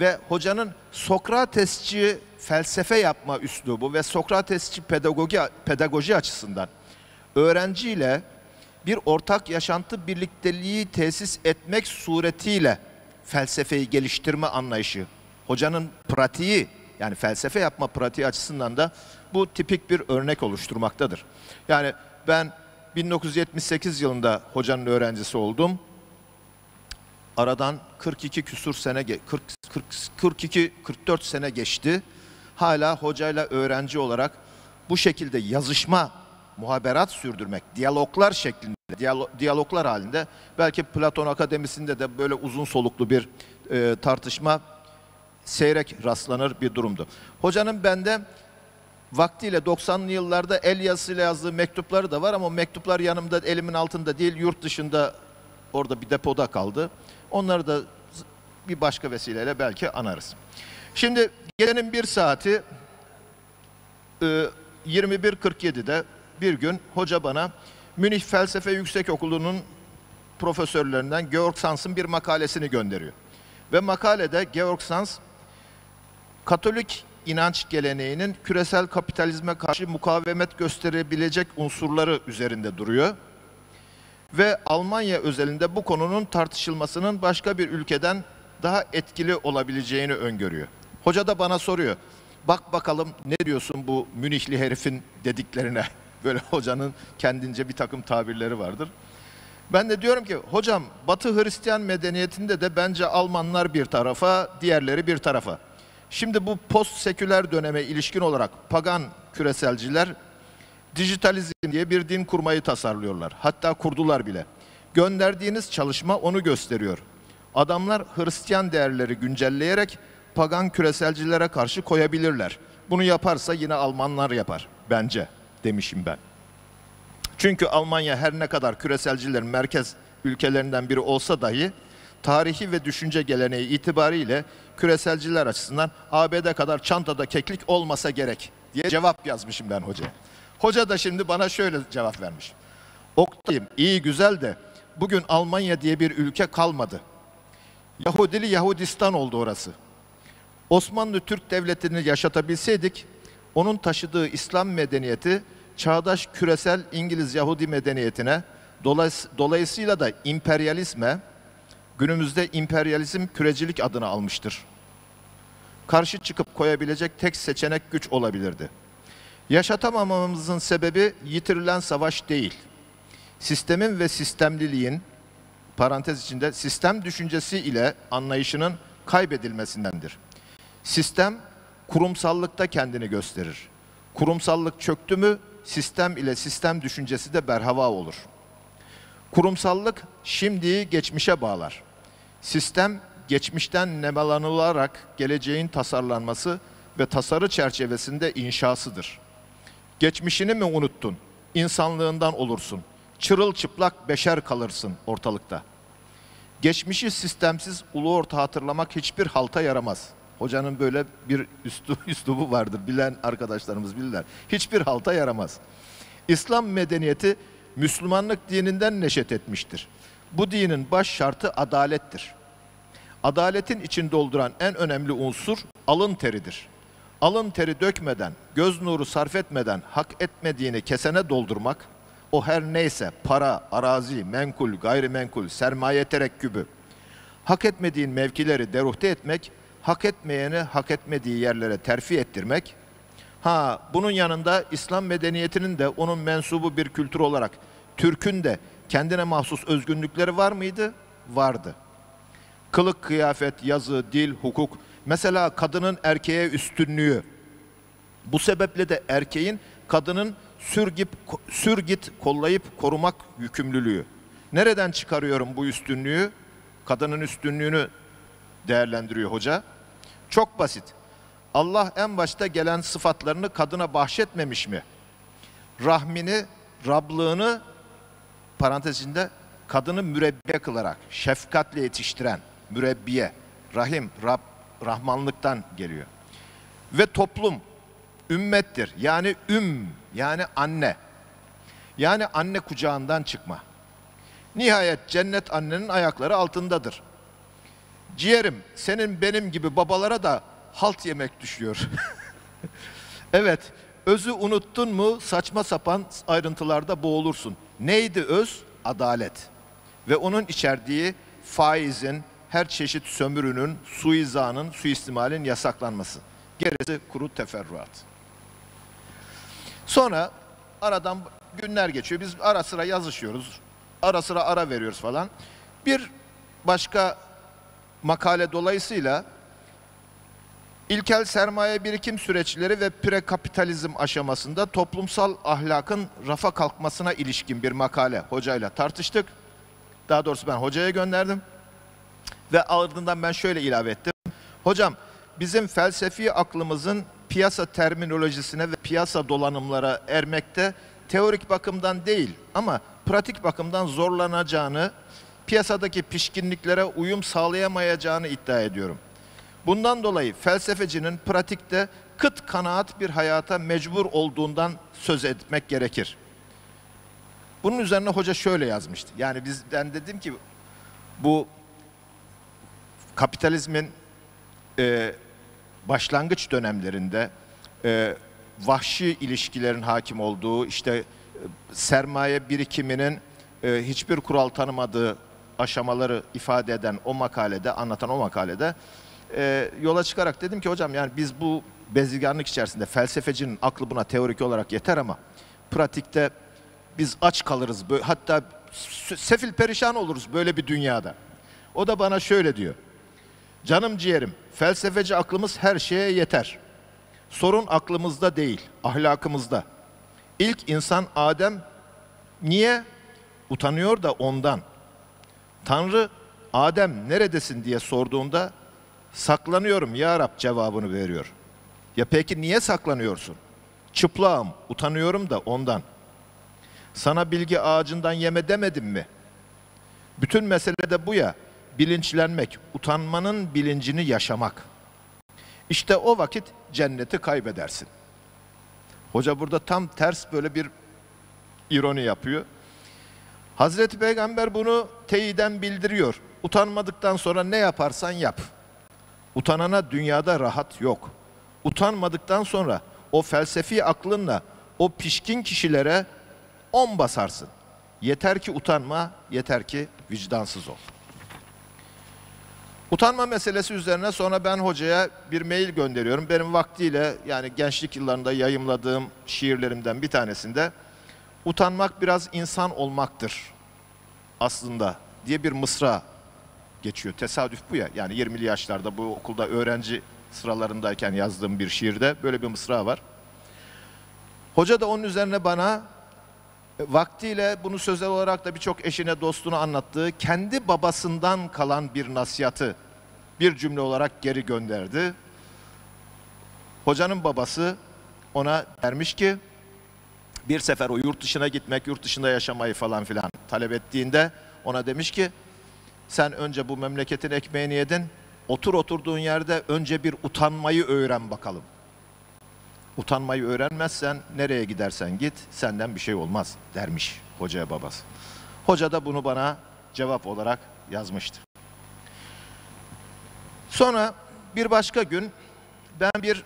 ve hocanın Sokratesçi felsefe yapma üslubu ve Sokratesçi pedagoji, pedagoji açısından öğrenciyle bir ortak yaşantı birlikteliği tesis etmek suretiyle felsefeyi geliştirme anlayışı, hocanın pratiği yani felsefe yapma pratiği açısından da bu tipik bir örnek oluşturmaktadır. Yani ben 1978 yılında hocanın öğrencisi oldum. Aradan 42 küsur sene 40, 40 42 44 sene geçti. Hala hocayla öğrenci olarak bu şekilde yazışma, muhaberat sürdürmek, diyaloglar şeklinde, diyalo, diyaloglar halinde belki Platon Akademisi'nde de böyle uzun soluklu bir e, tartışma seyrek rastlanır bir durumdu. Hocanın bende vaktiyle 90'lı yıllarda el yazısıyla yazdığı mektupları da var ama mektuplar yanımda elimin altında değil yurt dışında orada bir depoda kaldı. Onları da bir başka vesileyle belki anarız. Şimdi gecenin bir saati 21.47'de bir gün hoca bana Münih Felsefe Yüksekokulu'nun profesörlerinden Georg Sans'ın bir makalesini gönderiyor. Ve makalede Georg Sans Katolik inanç geleneğinin küresel kapitalizme karşı mukavemet gösterebilecek unsurları üzerinde duruyor. Ve Almanya özelinde bu konunun tartışılmasının başka bir ülkeden daha etkili olabileceğini öngörüyor. Hoca da bana soruyor. Bak bakalım ne diyorsun bu Münihli herifin dediklerine. Böyle hocanın kendince bir takım tabirleri vardır. Ben de diyorum ki hocam Batı Hristiyan medeniyetinde de bence Almanlar bir tarafa, diğerleri bir tarafa. Şimdi bu post seküler döneme ilişkin olarak pagan küreselciler dijitalizm diye bir din kurmayı tasarlıyorlar. Hatta kurdular bile. Gönderdiğiniz çalışma onu gösteriyor. Adamlar Hristiyan değerleri güncelleyerek pagan küreselcilere karşı koyabilirler. Bunu yaparsa yine Almanlar yapar bence demişim ben. Çünkü Almanya her ne kadar küreselcilerin merkez ülkelerinden biri olsa dahi tarihi ve düşünce geleneği itibariyle küreselciler açısından ABD kadar çantada keklik olmasa gerek diye cevap yazmışım ben hocaya. Hoca da şimdi bana şöyle cevap vermiş. Oktay'ım iyi güzel de bugün Almanya diye bir ülke kalmadı. Yahudili Yahudistan oldu orası. Osmanlı Türk Devleti'ni yaşatabilseydik, onun taşıdığı İslam medeniyeti çağdaş küresel İngiliz Yahudi medeniyetine, dolayısıyla da imperyalizme, günümüzde imperyalizm kürecilik adını almıştır. Karşı çıkıp koyabilecek tek seçenek güç olabilirdi. Yaşatamamamızın sebebi yitirilen savaş değil. Sistemin ve sistemliliğin, parantez içinde sistem düşüncesi ile anlayışının kaybedilmesindendir. Sistem kurumsallıkta kendini gösterir. Kurumsallık çöktü mü sistem ile sistem düşüncesi de berhava olur. Kurumsallık şimdiyi geçmişe bağlar. Sistem geçmişten nemalanılarak geleceğin tasarlanması ve tasarı çerçevesinde inşasıdır. Geçmişini mi unuttun? İnsanlığından olursun. Çırılçıplak beşer kalırsın ortalıkta. Geçmişi sistemsiz ulu orta hatırlamak hiçbir halta yaramaz. Hocanın böyle bir üslubu, üslubu vardır. Bilen arkadaşlarımız bilirler. Hiçbir halta yaramaz. İslam medeniyeti Müslümanlık dininden neşet etmiştir. Bu dinin baş şartı adalettir. Adaletin için dolduran en önemli unsur alın teridir. Alın teri dökmeden, göz nuru sarf etmeden hak etmediğini kesene doldurmak, o her neyse para, arazi, menkul, gayrimenkul, sermaye terekkübü, hak etmediğin mevkileri deruhte etmek, hak etmeyeni hak etmediği yerlere terfi ettirmek, ha bunun yanında İslam medeniyetinin de onun mensubu bir kültür olarak Türk'ün de kendine mahsus özgünlükleri var mıydı? Vardı. Kılık, kıyafet, yazı, dil, hukuk. Mesela kadının erkeğe üstünlüğü. Bu sebeple de erkeğin kadının sürgip, sürgit kollayıp korumak yükümlülüğü. Nereden çıkarıyorum bu üstünlüğü? Kadının üstünlüğünü değerlendiriyor hoca. Çok basit. Allah en başta gelen sıfatlarını kadına bahşetmemiş mi? Rahmini, Rablığını parantez içinde kadını mürebbiye kılarak, şefkatle yetiştiren, mürebbiye, rahim, Rab, rahmanlıktan geliyor. Ve toplum, ümmettir. Yani üm, yani anne. Yani anne kucağından çıkma. Nihayet cennet annenin ayakları altındadır. Ciğerim, senin benim gibi babalara da halt yemek düşüyor. evet, özü unuttun mu saçma sapan ayrıntılarda boğulursun. Neydi öz? Adalet. Ve onun içerdiği faizin, her çeşit sömürünün, suizanın, suistimalin yasaklanması. Gerisi kuru teferruat. Sonra aradan günler geçiyor. Biz ara sıra yazışıyoruz. Ara sıra ara veriyoruz falan. Bir başka makale dolayısıyla ilkel sermaye birikim süreçleri ve prekapitalizm aşamasında toplumsal ahlakın rafa kalkmasına ilişkin bir makale hocayla tartıştık. Daha doğrusu ben hocaya gönderdim. Ve ardından ben şöyle ilave ettim. Hocam bizim felsefi aklımızın piyasa terminolojisine ve piyasa dolanımlara ermekte teorik bakımdan değil ama pratik bakımdan zorlanacağını, piyasadaki pişkinliklere uyum sağlayamayacağını iddia ediyorum. Bundan dolayı felsefecinin pratikte kıt kanaat bir hayata mecbur olduğundan söz etmek gerekir. Bunun üzerine hoca şöyle yazmıştı. Yani bizden dedim ki bu kapitalizmin e, başlangıç dönemlerinde e, vahşi ilişkilerin hakim olduğu, işte e, sermaye birikiminin e, hiçbir kural tanımadığı aşamaları ifade eden o makalede, anlatan o makalede e, yola çıkarak dedim ki hocam yani biz bu bezirganlık içerisinde felsefecinin aklı buna teorik olarak yeter ama pratikte biz aç kalırız. Hatta sefil perişan oluruz böyle bir dünyada. O da bana şöyle diyor. Canım ciğerim, felsefeci aklımız her şeye yeter. Sorun aklımızda değil, ahlakımızda. İlk insan Adem niye? Utanıyor da ondan. Tanrı Adem neredesin diye sorduğunda saklanıyorum ya Rab cevabını veriyor. Ya peki niye saklanıyorsun? Çıplağım, utanıyorum da ondan. Sana bilgi ağacından yeme demedim mi? Bütün mesele de bu ya. Bilinçlenmek, utanmanın bilincini yaşamak. İşte o vakit cenneti kaybedersin. Hoca burada tam ters böyle bir ironi yapıyor. Hazreti Peygamber bunu teyiden bildiriyor. Utanmadıktan sonra ne yaparsan yap. Utanana dünyada rahat yok. Utanmadıktan sonra o felsefi aklınla o pişkin kişilere on basarsın. Yeter ki utanma, yeter ki vicdansız ol. Utanma meselesi üzerine sonra ben hocaya bir mail gönderiyorum. Benim vaktiyle yani gençlik yıllarında yayımladığım şiirlerimden bir tanesinde utanmak biraz insan olmaktır aslında diye bir mısra geçiyor. Tesadüf bu ya. Yani 20'li yaşlarda bu okulda öğrenci sıralarındayken yazdığım bir şiirde böyle bir mısra var. Hoca da onun üzerine bana e, vaktiyle bunu sözel olarak da birçok eşine dostuna anlattığı kendi babasından kalan bir nasihatı bir cümle olarak geri gönderdi. Hocanın babası ona dermiş ki bir sefer o yurt dışına gitmek, yurt dışında yaşamayı falan filan talep ettiğinde ona demiş ki sen önce bu memleketin ekmeğini yedin, otur oturduğun yerde önce bir utanmayı öğren bakalım. Utanmayı öğrenmezsen nereye gidersen git senden bir şey olmaz dermiş hocaya babası. Hoca da bunu bana cevap olarak yazmıştı. Sonra bir başka gün ben bir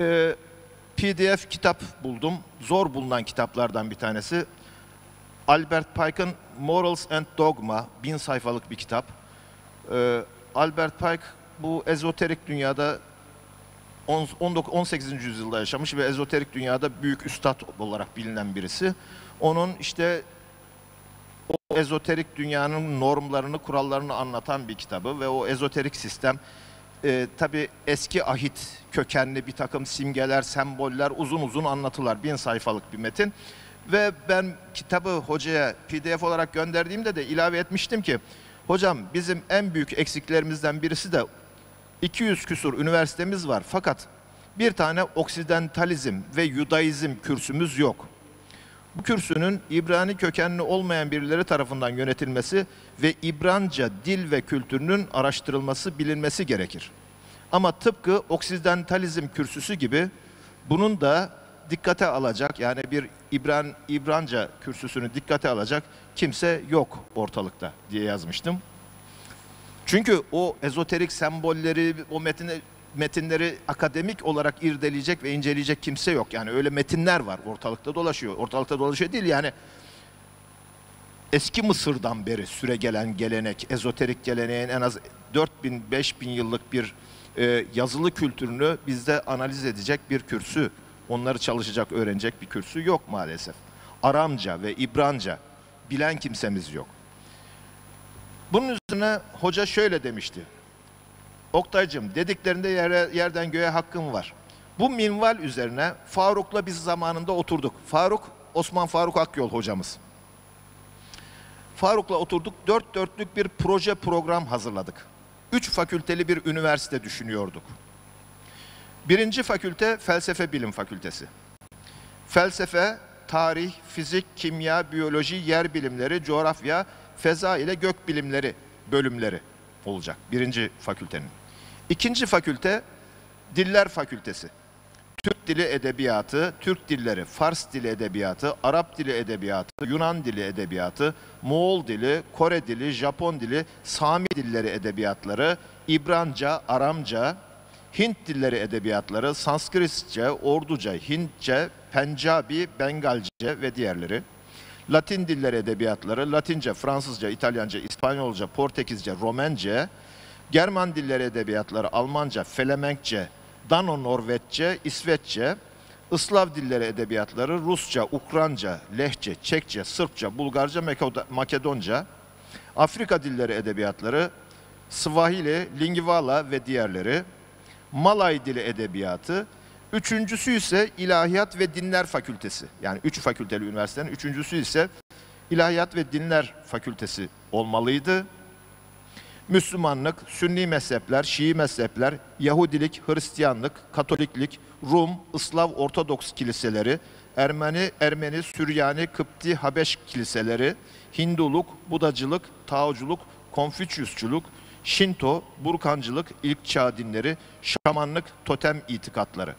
e, PDF kitap buldum. Zor bulunan kitaplardan bir tanesi. Albert Pike'ın Morals and Dogma, bin sayfalık bir kitap. Ee, Albert Pike bu ezoterik dünyada 19, 18. yüzyılda yaşamış ve ezoterik dünyada büyük üstad olarak bilinen birisi. Onun işte o ezoterik dünyanın normlarını, kurallarını anlatan bir kitabı ve o ezoterik sistem e, tabi eski ahit kökenli bir takım simgeler, semboller uzun uzun anlatılar. Bin sayfalık bir metin. Ve ben kitabı hocaya pdf olarak gönderdiğimde de ilave etmiştim ki hocam bizim en büyük eksiklerimizden birisi de 200 küsur üniversitemiz var fakat bir tane oksidentalizm ve yudaizm kürsümüz yok. Bu kürsünün İbrani kökenli olmayan birileri tarafından yönetilmesi ve İbranca dil ve kültürünün araştırılması, bilinmesi gerekir. Ama tıpkı oksidentalizm kürsüsü gibi bunun da dikkate alacak yani bir İbran İbranca kürsüsünü dikkate alacak kimse yok ortalıkta diye yazmıştım. Çünkü o ezoterik sembolleri, o metini, metinleri akademik olarak irdeleyecek ve inceleyecek kimse yok. Yani öyle metinler var ortalıkta dolaşıyor. Ortalıkta dolaşıyor değil yani eski Mısır'dan beri süre gelen gelenek, ezoterik geleneğin en az 4000-5000 yıllık bir e, yazılı kültürünü bizde analiz edecek bir kürsü, onları çalışacak, öğrenecek bir kürsü yok maalesef. Aramca ve İbranca bilen kimsemiz yok. Bunun üzerine hoca şöyle demişti. Oktay'cığım dediklerinde yere, yerden göğe hakkım var. Bu minval üzerine Faruk'la biz zamanında oturduk. Faruk, Osman Faruk Akyol hocamız. Faruk'la oturduk, dört dörtlük bir proje program hazırladık. Üç fakülteli bir üniversite düşünüyorduk. Birinci fakülte felsefe bilim fakültesi. Felsefe, tarih, fizik, kimya, biyoloji, yer bilimleri, coğrafya, feza ile gök bilimleri bölümleri olacak birinci fakültenin. İkinci fakülte diller fakültesi. Türk dili edebiyatı, Türk dilleri, Fars dili edebiyatı, Arap dili edebiyatı, Yunan dili edebiyatı, Moğol dili, Kore dili, Japon dili, Sami dilleri edebiyatları, İbranca, Aramca, Hint dilleri edebiyatları, Sanskritçe, Orduca, Hintçe, Pencabi, Bengalce ve diğerleri. Latin dilleri edebiyatları, Latince, Fransızca, İtalyanca, İspanyolca, Portekizce, Romence, German dilleri edebiyatları, Almanca, Felemenkçe, Dano-Norveççe, İsveççe, Islav dilleri edebiyatları, Rusça, Ukranca, Lehçe, Çekçe, Sırpça, Bulgarca, Makedonca, Afrika dilleri edebiyatları, Swahili, Lingvala ve diğerleri, Malay dili edebiyatı, üçüncüsü ise İlahiyat ve Dinler Fakültesi. Yani üç fakülteli üniversitenin üçüncüsü ise İlahiyat ve Dinler Fakültesi olmalıydı. Müslümanlık, Sünni mezhepler, Şii mezhepler, Yahudilik, Hristiyanlık, Katoliklik, Rum, Islav Ortodoks kiliseleri, Ermeni, Ermeni, Süryani, Kıpti, Habeş kiliseleri, Hinduluk, Budacılık, Taoculuk, Konfüçyüsçülük, Şinto, Burkancılık, ilk çağ dinleri, Şamanlık, totem itikatları.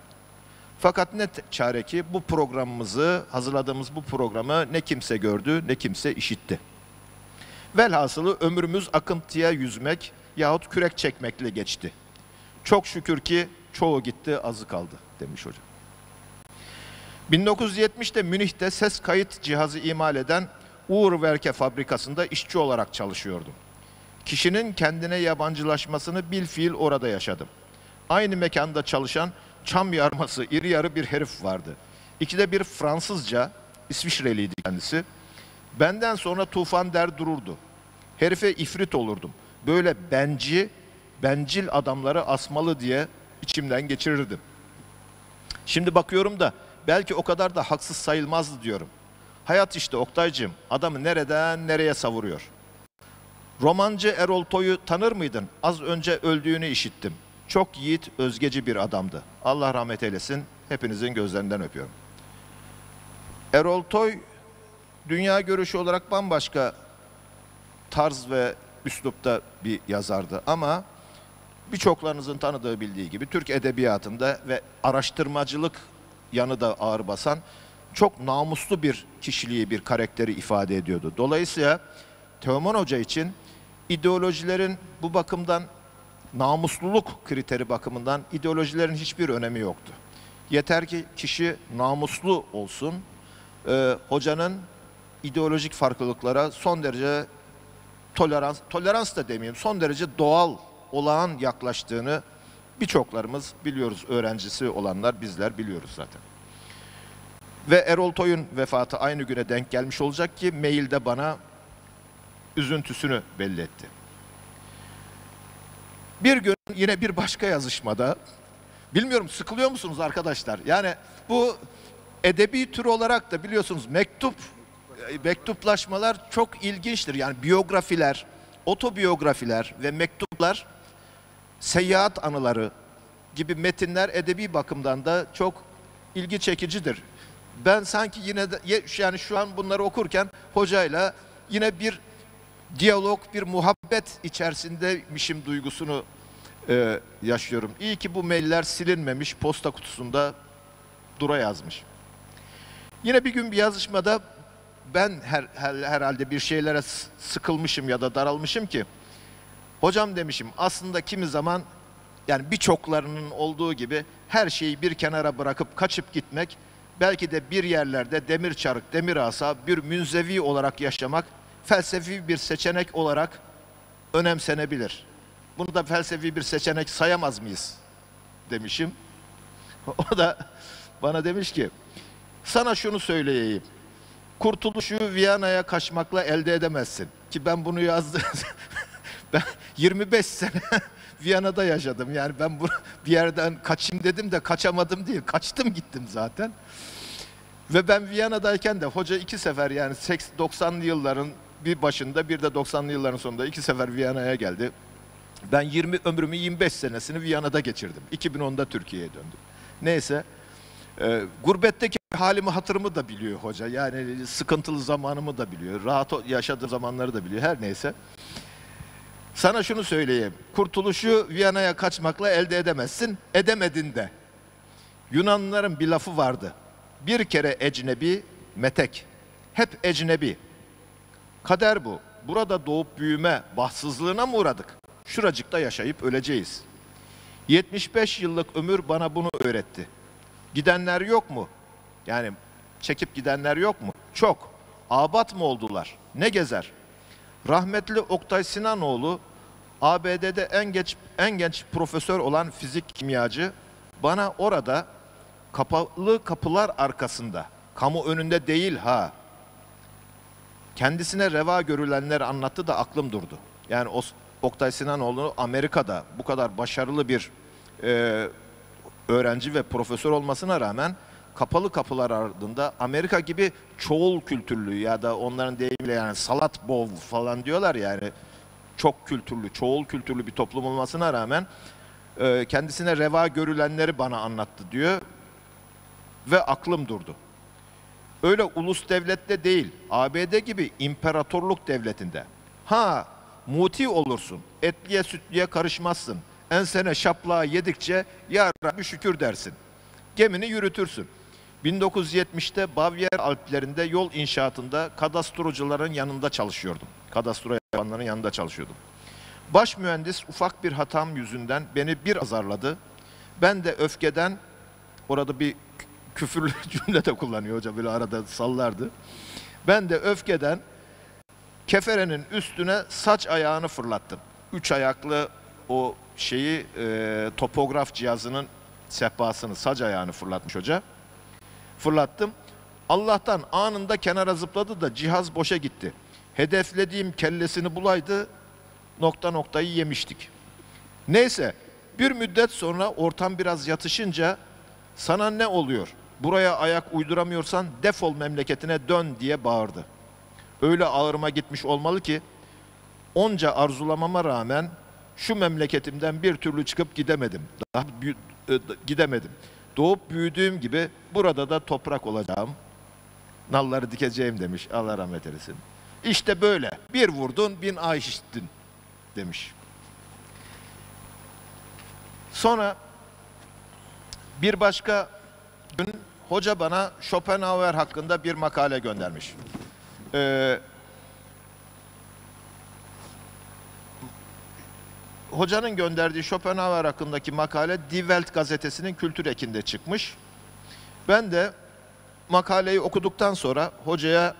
Fakat ne çare ki bu programımızı, hazırladığımız bu programı ne kimse gördü, ne kimse işitti. Velhasılı ömrümüz akıntıya yüzmek yahut kürek çekmekle geçti. Çok şükür ki çoğu gitti, azı kaldı demiş hocam. 1970'te Münih'te ses kayıt cihazı imal eden Uğurwerke fabrikasında işçi olarak çalışıyordum. Kişinin kendine yabancılaşmasını bil fiil orada yaşadım. Aynı mekanda çalışan çam yarması iri yarı bir herif vardı. İkide bir Fransızca, İsviçreliydi kendisi. Benden sonra tufan der dururdu. Herife ifrit olurdum. Böyle benci, bencil adamları asmalı diye içimden geçirirdim. Şimdi bakıyorum da belki o kadar da haksız sayılmazdı diyorum. Hayat işte Oktaycığım adamı nereden nereye savuruyor. Romancı Erol Toy'u tanır mıydın? Az önce öldüğünü işittim. Çok yiğit, özgeci bir adamdı. Allah rahmet eylesin. Hepinizin gözlerinden öpüyorum. Erol Toy dünya görüşü olarak bambaşka tarz ve üslupta bir yazardı ama birçoklarınızın tanıdığı bildiği gibi Türk edebiyatında ve araştırmacılık yanı da ağır basan çok namuslu bir kişiliği, bir karakteri ifade ediyordu. Dolayısıyla Teoman Hoca için ideolojilerin bu bakımdan namusluluk kriteri bakımından ideolojilerin hiçbir önemi yoktu. Yeter ki kişi namuslu olsun. Ee, hocanın ideolojik farklılıklara son derece tolerans, tolerans da demeyeyim, son derece doğal, olağan yaklaştığını birçoklarımız biliyoruz. Öğrencisi olanlar bizler biliyoruz zaten. Ve Erol Toy'un vefatı aynı güne denk gelmiş olacak ki mailde bana üzüntüsünü belli etti. Bir gün yine bir başka yazışmada, bilmiyorum sıkılıyor musunuz arkadaşlar? Yani bu edebi tür olarak da biliyorsunuz mektup, e, mektuplaşmalar çok ilginçtir. Yani biyografiler, otobiyografiler ve mektuplar, seyahat anıları gibi metinler edebi bakımdan da çok ilgi çekicidir. Ben sanki yine de yani şu an bunları okurken hocayla yine bir diyalog, bir muhabbet içerisindeymişim duygusunu e, yaşıyorum. İyi ki bu mailler silinmemiş, posta kutusunda dura yazmış. Yine bir gün bir yazışmada ben her, her- herhalde bir şeylere sıkılmışım ya da daralmışım ki hocam demişim aslında kimi zaman yani birçoklarının olduğu gibi her şeyi bir kenara bırakıp kaçıp gitmek belki de bir yerlerde demir çarık, demir asa bir münzevi olarak yaşamak felsefi bir seçenek olarak önemsenebilir. Bunu da felsefi bir seçenek sayamaz mıyız demişim. O da bana demiş ki sana şunu söyleyeyim. Kurtuluşu Viyana'ya kaçmakla elde edemezsin. Ki ben bunu yazdım. ben 25 sene Viyana'da yaşadım. Yani ben bu bir yerden kaçayım dedim de kaçamadım değil. Kaçtım gittim zaten. Ve ben Viyana'dayken de hoca iki sefer yani 80 90'lı yılların bir başında bir de 90'lı yılların sonunda iki sefer Viyana'ya geldi. Ben 20 ömrümü 25 senesini Viyana'da geçirdim. 2010'da Türkiye'ye döndüm. Neyse. e, gurbetteki halimi hatırımı da biliyor hoca. Yani sıkıntılı zamanımı da biliyor. Rahat yaşadığım zamanları da biliyor. Her neyse. Sana şunu söyleyeyim. Kurtuluşu Viyana'ya kaçmakla elde edemezsin. Edemedin de. Yunanlıların bir lafı vardı. Bir kere ecnebi, metek. Hep ecnebi. Kader bu. Burada doğup büyüme bahtsızlığına mı uğradık? Şuracıkta yaşayıp öleceğiz. 75 yıllık ömür bana bunu öğretti. Gidenler yok mu? Yani çekip gidenler yok mu? Çok. Abat mı oldular? Ne gezer? Rahmetli Oktay Sinanoğlu ABD'de en genç en genç profesör olan fizik kimyacı bana orada kapalı kapılar arkasında, kamu önünde değil ha. Kendisine reva görülenleri anlattı da aklım durdu. Yani o Oktay Sinanoğlu Amerika'da bu kadar başarılı bir e, öğrenci ve profesör olmasına rağmen kapalı kapılar ardında Amerika gibi çoğul kültürlü ya da onların deyimiyle yani salat bov falan diyorlar yani çok kültürlü, çoğul kültürlü bir toplum olmasına rağmen e, kendisine reva görülenleri bana anlattı diyor ve aklım durdu. Öyle ulus devlette değil, ABD gibi imparatorluk devletinde. Ha, muti olursun, etliye sütlüye karışmazsın. Ensene şaplağı yedikçe ya Rabbi şükür dersin. Gemini yürütürsün. 1970'te Bavyer Alplerinde yol inşaatında kadastrocuların yanında çalışıyordum. Kadastro yapanların yanında çalışıyordum. Baş mühendis ufak bir hatam yüzünden beni bir azarladı. Ben de öfkeden orada bir küfürlü cümle de kullanıyor hoca böyle arada sallardı. Ben de öfkeden keferenin üstüne saç ayağını fırlattım. Üç ayaklı o şeyi e, topograf cihazının sehpasını saç ayağını fırlatmış hoca. Fırlattım. Allah'tan anında kenara zıpladı da cihaz boşa gitti. Hedeflediğim kellesini bulaydı nokta noktayı yemiştik. Neyse bir müddet sonra ortam biraz yatışınca sana ne oluyor? Buraya ayak uyduramıyorsan defol memleketine dön diye bağırdı. Öyle ağırıma gitmiş olmalı ki onca arzulamama rağmen şu memleketimden bir türlü çıkıp gidemedim. Daha e, gidemedim. Doğup büyüdüğüm gibi burada da toprak olacağım. Nalları dikeceğim demiş. Allah rahmet eylesin. İşte böyle. Bir vurdun bin ay işittin demiş. Sonra bir başka gün hoca bana Schopenhauer hakkında bir makale göndermiş. Ee, hocanın gönderdiği Schopenhauer hakkındaki makale Die Welt gazetesinin kültür ekinde çıkmış. Ben de makaleyi okuduktan sonra hocaya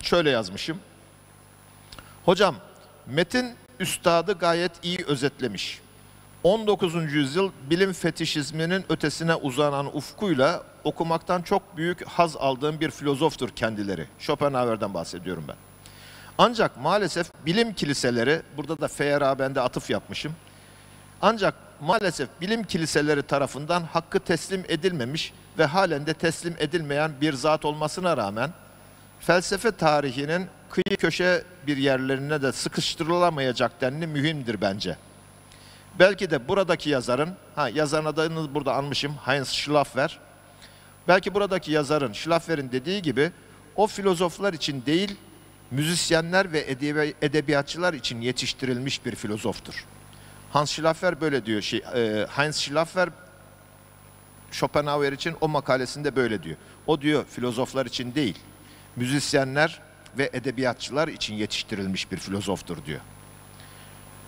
şöyle yazmışım. Hocam, metin üstadı gayet iyi özetlemiş. 19. yüzyıl bilim fetişizminin ötesine uzanan ufkuyla okumaktan çok büyük haz aldığım bir filozoftur kendileri. Schopenhauer'den bahsediyorum ben. Ancak maalesef bilim kiliseleri, burada da Feyerabend'e atıf yapmışım. Ancak maalesef bilim kiliseleri tarafından hakkı teslim edilmemiş ve halen de teslim edilmeyen bir zat olmasına rağmen felsefe tarihinin kıyı köşe bir yerlerine de sıkıştırılamayacak denli mühimdir bence. Belki de buradaki yazarın, ha yazarın adını burada anmışım, Heinz Schlaffer. Belki buradaki yazarın, Schlaffer'in dediği gibi o filozoflar için değil, müzisyenler ve edebi- edebiyatçılar için yetiştirilmiş bir filozoftur. Hans Schlaffer böyle diyor. Şey, e, Heinz Schlaffer Schopenhauer için o makalesinde böyle diyor. O diyor filozoflar için değil, müzisyenler ve edebiyatçılar için yetiştirilmiş bir filozoftur diyor.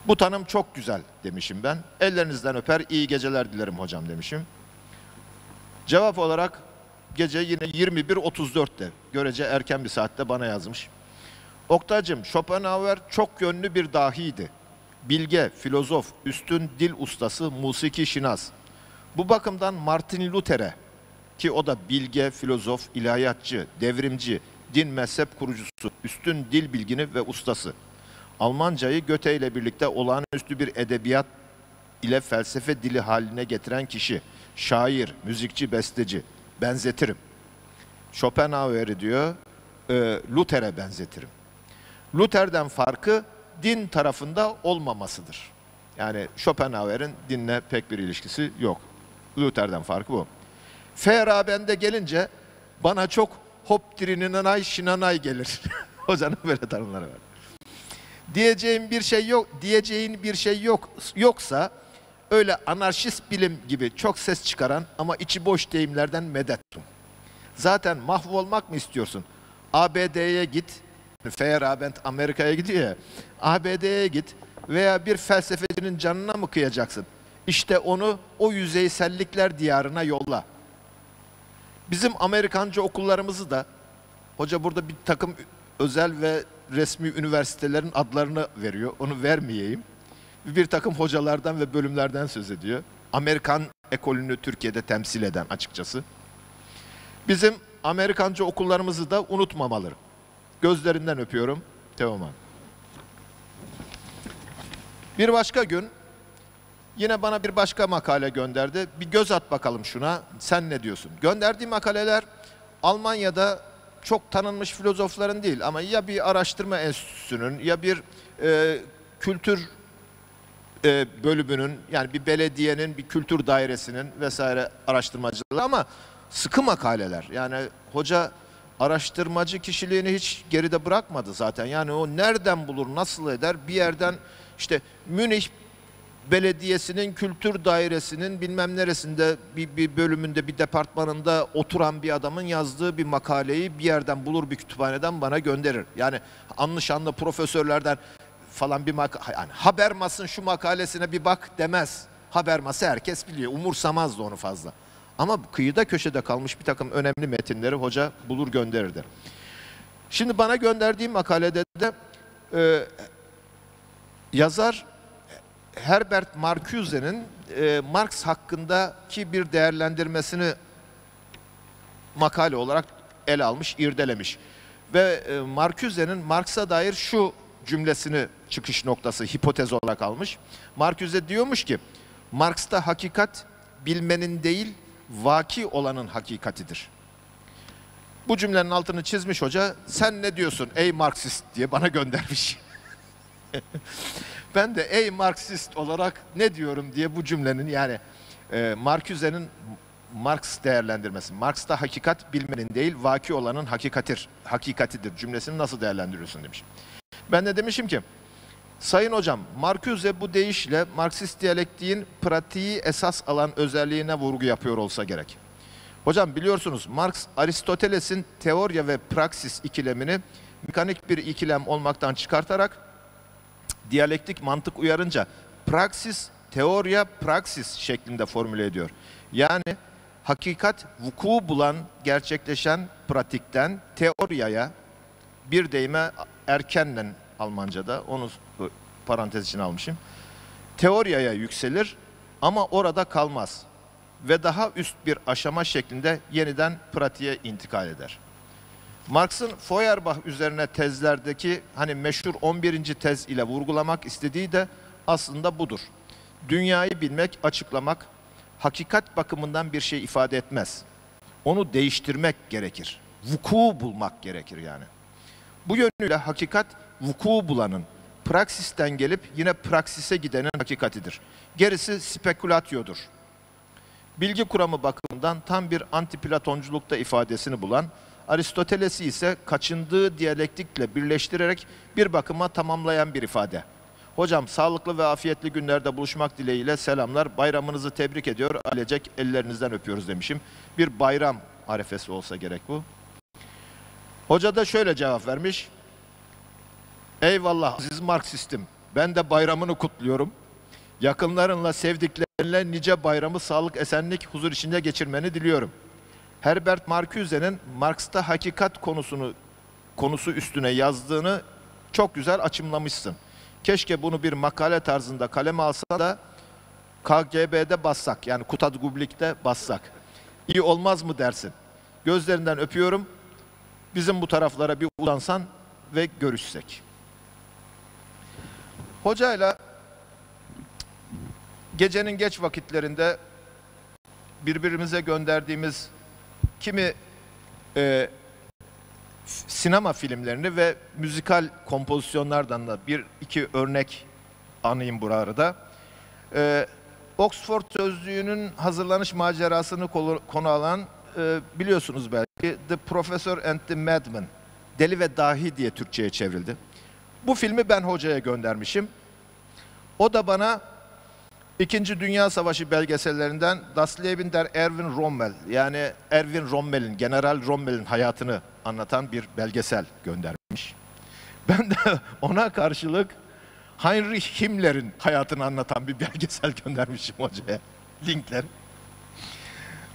Bu tanım çok güzel demişim ben. Ellerinizden öper, iyi geceler dilerim hocam demişim. Cevap olarak gece yine 21.34'te, görece erken bir saatte bana yazmış. Oktaycığım, Schopenhauer çok yönlü bir dahiydi. Bilge, filozof, üstün dil ustası, musiki şinas. Bu bakımdan Martin Luther'e ki o da bilge, filozof, ilahiyatçı, devrimci, din mezhep kurucusu, üstün dil bilgini ve ustası. Almancayı Göte ile birlikte olağanüstü bir edebiyat ile felsefe dili haline getiren kişi, şair, müzikçi, besteci. Benzetirim. Schopenhauer'i diyor, e, Luther'e benzetirim. Luther'den farkı din tarafında olmamasıdır. Yani Schopenhauer'in dinle pek bir ilişkisi yok. Luther'den farkı bu. Feyerabend'e gelince bana çok hop dirinanay şinanay gelir. Hocanın böyle tanımları var. Diyeceğim bir şey yok, diyeceğin bir şey yok yoksa öyle anarşist bilim gibi çok ses çıkaran ama içi boş deyimlerden medet. um. Zaten mahvolmak mı istiyorsun? ABD'ye git, Feyerabend Amerika'ya gidiyor ya, ABD'ye git veya bir felsefecinin canına mı kıyacaksın? İşte onu o yüzeysellikler diyarına yolla. Bizim Amerikanca okullarımızı da, hoca burada bir takım özel ve resmi üniversitelerin adlarını veriyor. Onu vermeyeyim. Bir takım hocalardan ve bölümlerden söz ediyor. Amerikan ekolünü Türkiye'de temsil eden açıkçası. Bizim Amerikanca okullarımızı da unutmamaları. Gözlerinden öpüyorum Teoman. Bir başka gün yine bana bir başka makale gönderdi. Bir göz at bakalım şuna. Sen ne diyorsun? Gönderdiği makaleler Almanya'da çok tanınmış filozofların değil ama ya bir araştırma enstitüsünün ya bir e, kültür e, bölümünün yani bir belediyenin, bir kültür dairesinin vesaire araştırmacıları ama sıkı makaleler. Yani hoca araştırmacı kişiliğini hiç geride bırakmadı zaten. Yani o nereden bulur, nasıl eder? Bir yerden işte Münih Belediyesi'nin kültür dairesinin bilmem neresinde bir, bir bölümünde bir departmanında oturan bir adamın yazdığı bir makaleyi bir yerden bulur bir kütüphaneden bana gönderir. Yani anlı şanlı profesörlerden falan bir makale yani Habermas'ın şu makalesine bir bak demez. Habermas'ı herkes biliyor. Umursamazdı onu fazla. Ama kıyıda köşede kalmış bir takım önemli metinleri hoca bulur gönderirdi. Şimdi bana gönderdiği makalede de e, yazar Herbert Marcuse'nin e, Marx hakkındaki bir değerlendirmesini makale olarak ele almış, irdelemiş. Ve e, Marcuse'nin Marx'a dair şu cümlesini çıkış noktası, hipotez olarak almış. Marcuse diyormuş ki, Marx'ta hakikat bilmenin değil, vaki olanın hakikatidir. Bu cümlenin altını çizmiş hoca, sen ne diyorsun ey Marksist diye bana göndermiş. ben de ey Marksist olarak ne diyorum diye bu cümlenin yani e, Marcuse'nin Marx değerlendirmesi. Marx'ta hakikat bilmenin değil, vaki olanın hakikatir, hakikatidir cümlesini nasıl değerlendiriyorsun demiş. Ben de demişim ki, Sayın hocam, Marcuse bu deyişle Marksist diyalektiğin pratiği esas alan özelliğine vurgu yapıyor olsa gerek. Hocam biliyorsunuz Marx Aristoteles'in teorya ve praksis ikilemini mekanik bir ikilem olmaktan çıkartarak diyalektik mantık uyarınca praksis, teorya, praksis şeklinde formüle ediyor. Yani hakikat vuku bulan, gerçekleşen pratikten teoryaya bir deyime erkenlen Almanca'da onu parantez için almışım. Teoryaya yükselir ama orada kalmaz ve daha üst bir aşama şeklinde yeniden pratiğe intikal eder. Marx'ın Feuerbach üzerine tezlerdeki hani meşhur 11. tez ile vurgulamak istediği de aslında budur. Dünyayı bilmek, açıklamak hakikat bakımından bir şey ifade etmez. Onu değiştirmek gerekir. Vuku bulmak gerekir yani. Bu yönüyle hakikat vuku bulanın, praksisten gelip yine praksise gidenin hakikatidir. Gerisi spekülatyodur. Bilgi kuramı bakımından tam bir antiplatonculukta ifadesini bulan, Aristoteles'i ise kaçındığı diyalektikle birleştirerek bir bakıma tamamlayan bir ifade. Hocam sağlıklı ve afiyetli günlerde buluşmak dileğiyle selamlar. Bayramınızı tebrik ediyor. Ailecek ellerinizden öpüyoruz demişim. Bir bayram arefesi olsa gerek bu. Hoca da şöyle cevap vermiş. Eyvallah aziz Marksistim. Ben de bayramını kutluyorum. Yakınlarınla, sevdiklerinle nice bayramı sağlık, esenlik, huzur içinde geçirmeni diliyorum. Herbert Marcuse'nin Marx'ta hakikat konusunu konusu üstüne yazdığını çok güzel açımlamışsın. Keşke bunu bir makale tarzında kaleme alsa da KGB'de bassak yani Kutat Gublik'te bassak. İyi olmaz mı dersin? Gözlerinden öpüyorum. Bizim bu taraflara bir uzansan ve görüşsek. Hocayla gecenin geç vakitlerinde birbirimize gönderdiğimiz kimi e, sinema filmlerini ve müzikal kompozisyonlardan da bir iki örnek anayım bu arada. E, Oxford Sözlüğü'nün hazırlanış macerasını konu alan e, biliyorsunuz belki The Professor and the Madman, Deli ve Dahi diye Türkçe'ye çevrildi. Bu filmi ben hocaya göndermişim. O da bana İkinci Dünya Savaşı belgesellerinden Das Leben der Erwin Rommel yani Erwin Rommel'in, General Rommel'in hayatını anlatan bir belgesel göndermiş. Ben de ona karşılık Heinrich Himmler'in hayatını anlatan bir belgesel göndermişim hocaya. Linkler.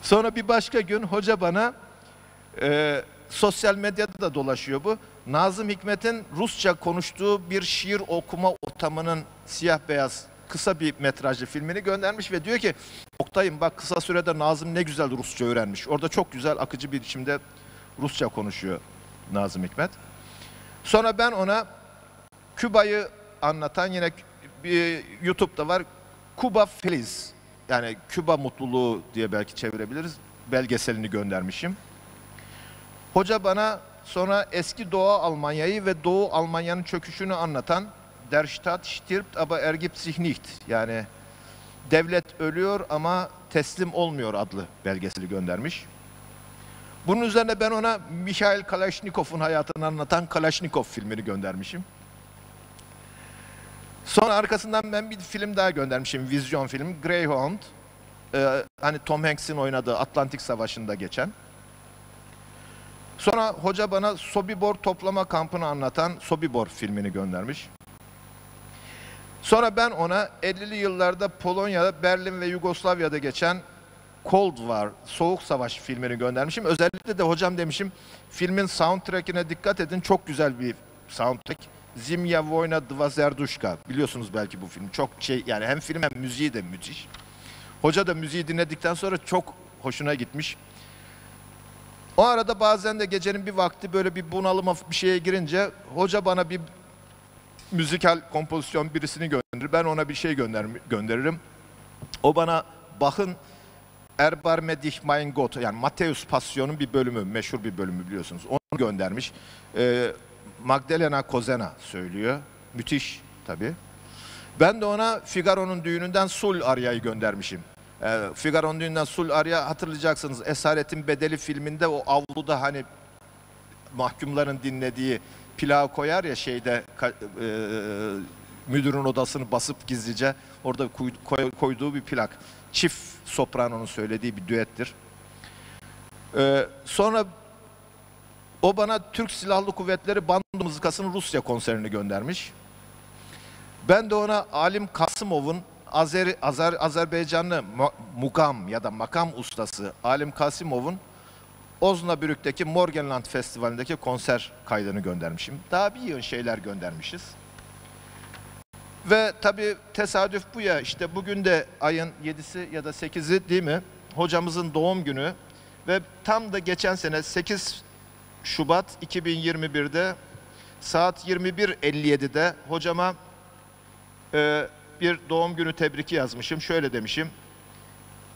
Sonra bir başka gün hoca bana e, sosyal medyada da dolaşıyor bu. Nazım Hikmet'in Rusça konuştuğu bir şiir okuma ortamının siyah beyaz kısa bir metrajlı filmini göndermiş ve diyor ki Oktay'ım bak kısa sürede Nazım ne güzel Rusça öğrenmiş. Orada çok güzel akıcı bir biçimde Rusça konuşuyor Nazım Hikmet. Sonra ben ona Küba'yı anlatan yine bir YouTube'da var. Kuba Feliz yani Küba mutluluğu diye belki çevirebiliriz. Belgeselini göndermişim. Hoca bana sonra eski Doğu Almanya'yı ve Doğu Almanya'nın çöküşünü anlatan Der Staat stirbt aber er gibt sich nicht yani devlet ölüyor ama teslim olmuyor adlı belgeseli göndermiş. Bunun üzerine ben ona Mikhail Kalashnikov'un hayatını anlatan Kalashnikov filmini göndermişim. Sonra arkasından ben bir film daha göndermişim, vizyon film, Greyhound. Ee, hani Tom Hanks'in oynadığı Atlantik Savaşı'nda geçen. Sonra hoca bana Sobibor toplama kampını anlatan Sobibor filmini göndermiş. Sonra ben ona 50'li yıllarda Polonya, Berlin ve Yugoslavya'da geçen Cold War, Soğuk Savaş filmini göndermişim. Özellikle de hocam demişim filmin soundtrack'ine dikkat edin. Çok güzel bir soundtrack. Zimya Vojna Dva Zerduşka. Biliyorsunuz belki bu film. Çok şey yani hem film hem müziği de müthiş. Hoca da müziği dinledikten sonra çok hoşuna gitmiş. O arada bazen de gecenin bir vakti böyle bir bunalıma bir şeye girince hoca bana bir müzikal kompozisyon birisini gönderir. Ben ona bir şey gönder gönderirim. O bana Bach'ın Erbarme dich mein Gott yani Matthäus Passion'un bir bölümü, meşhur bir bölümü biliyorsunuz. Onu göndermiş. Ee, Magdalena Kozena söylüyor. Müthiş tabii. Ben de ona Figaro'nun düğününden Sul Arya'yı göndermişim. Ee, Figaro'nun düğününden Sul Arya hatırlayacaksınız. Esaretin Bedeli filminde o avluda hani mahkumların dinlediği pilav koyar ya şeyde e, müdürün odasını basıp gizlice orada koy- koy- koyduğu bir plak. Çift sopranonun söylediği bir düettir. Ee, sonra o bana Türk Silahlı Kuvvetleri band mızıkasının Rusya konserini göndermiş. Ben de ona Alim Kasımov'un Azer, Azer, Azerbaycanlı mu- mugam ya da makam ustası Alim Kasimov'un Osnabrück'teki Morgenland Festivali'ndeki konser kaydını göndermişim. Daha bir yığın şeyler göndermişiz. Ve tabii tesadüf bu ya işte bugün de ayın 7'si ya da 8'i değil mi? Hocamızın doğum günü ve tam da geçen sene 8 Şubat 2021'de saat 21.57'de hocama e, bir doğum günü tebriki yazmışım. Şöyle demişim.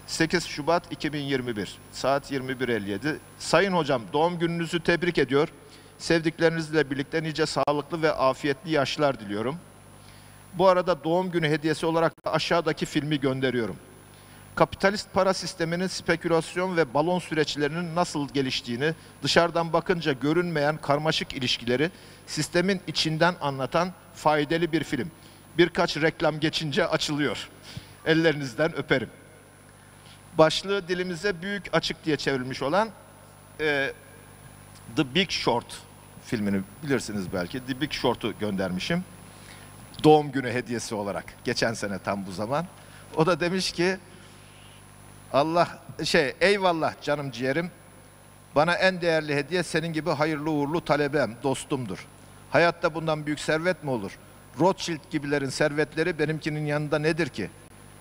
8 Şubat 2021 saat 21.57 Sayın hocam doğum gününüzü tebrik ediyor. Sevdiklerinizle birlikte nice sağlıklı ve afiyetli yaşlar diliyorum. Bu arada doğum günü hediyesi olarak da aşağıdaki filmi gönderiyorum. Kapitalist para sisteminin spekülasyon ve balon süreçlerinin nasıl geliştiğini, dışarıdan bakınca görünmeyen karmaşık ilişkileri sistemin içinden anlatan faydalı bir film. Birkaç reklam geçince açılıyor. Ellerinizden öperim. Başlığı dilimize büyük açık diye çevrilmiş olan e, The Big Short filmini bilirsiniz belki. The Big Short'u göndermişim. Doğum günü hediyesi olarak. Geçen sene tam bu zaman. O da demiş ki Allah şey eyvallah canım ciğerim. Bana en değerli hediye senin gibi hayırlı uğurlu talebem, dostumdur. Hayatta bundan büyük servet mi olur? Rothschild gibilerin servetleri benimkinin yanında nedir ki?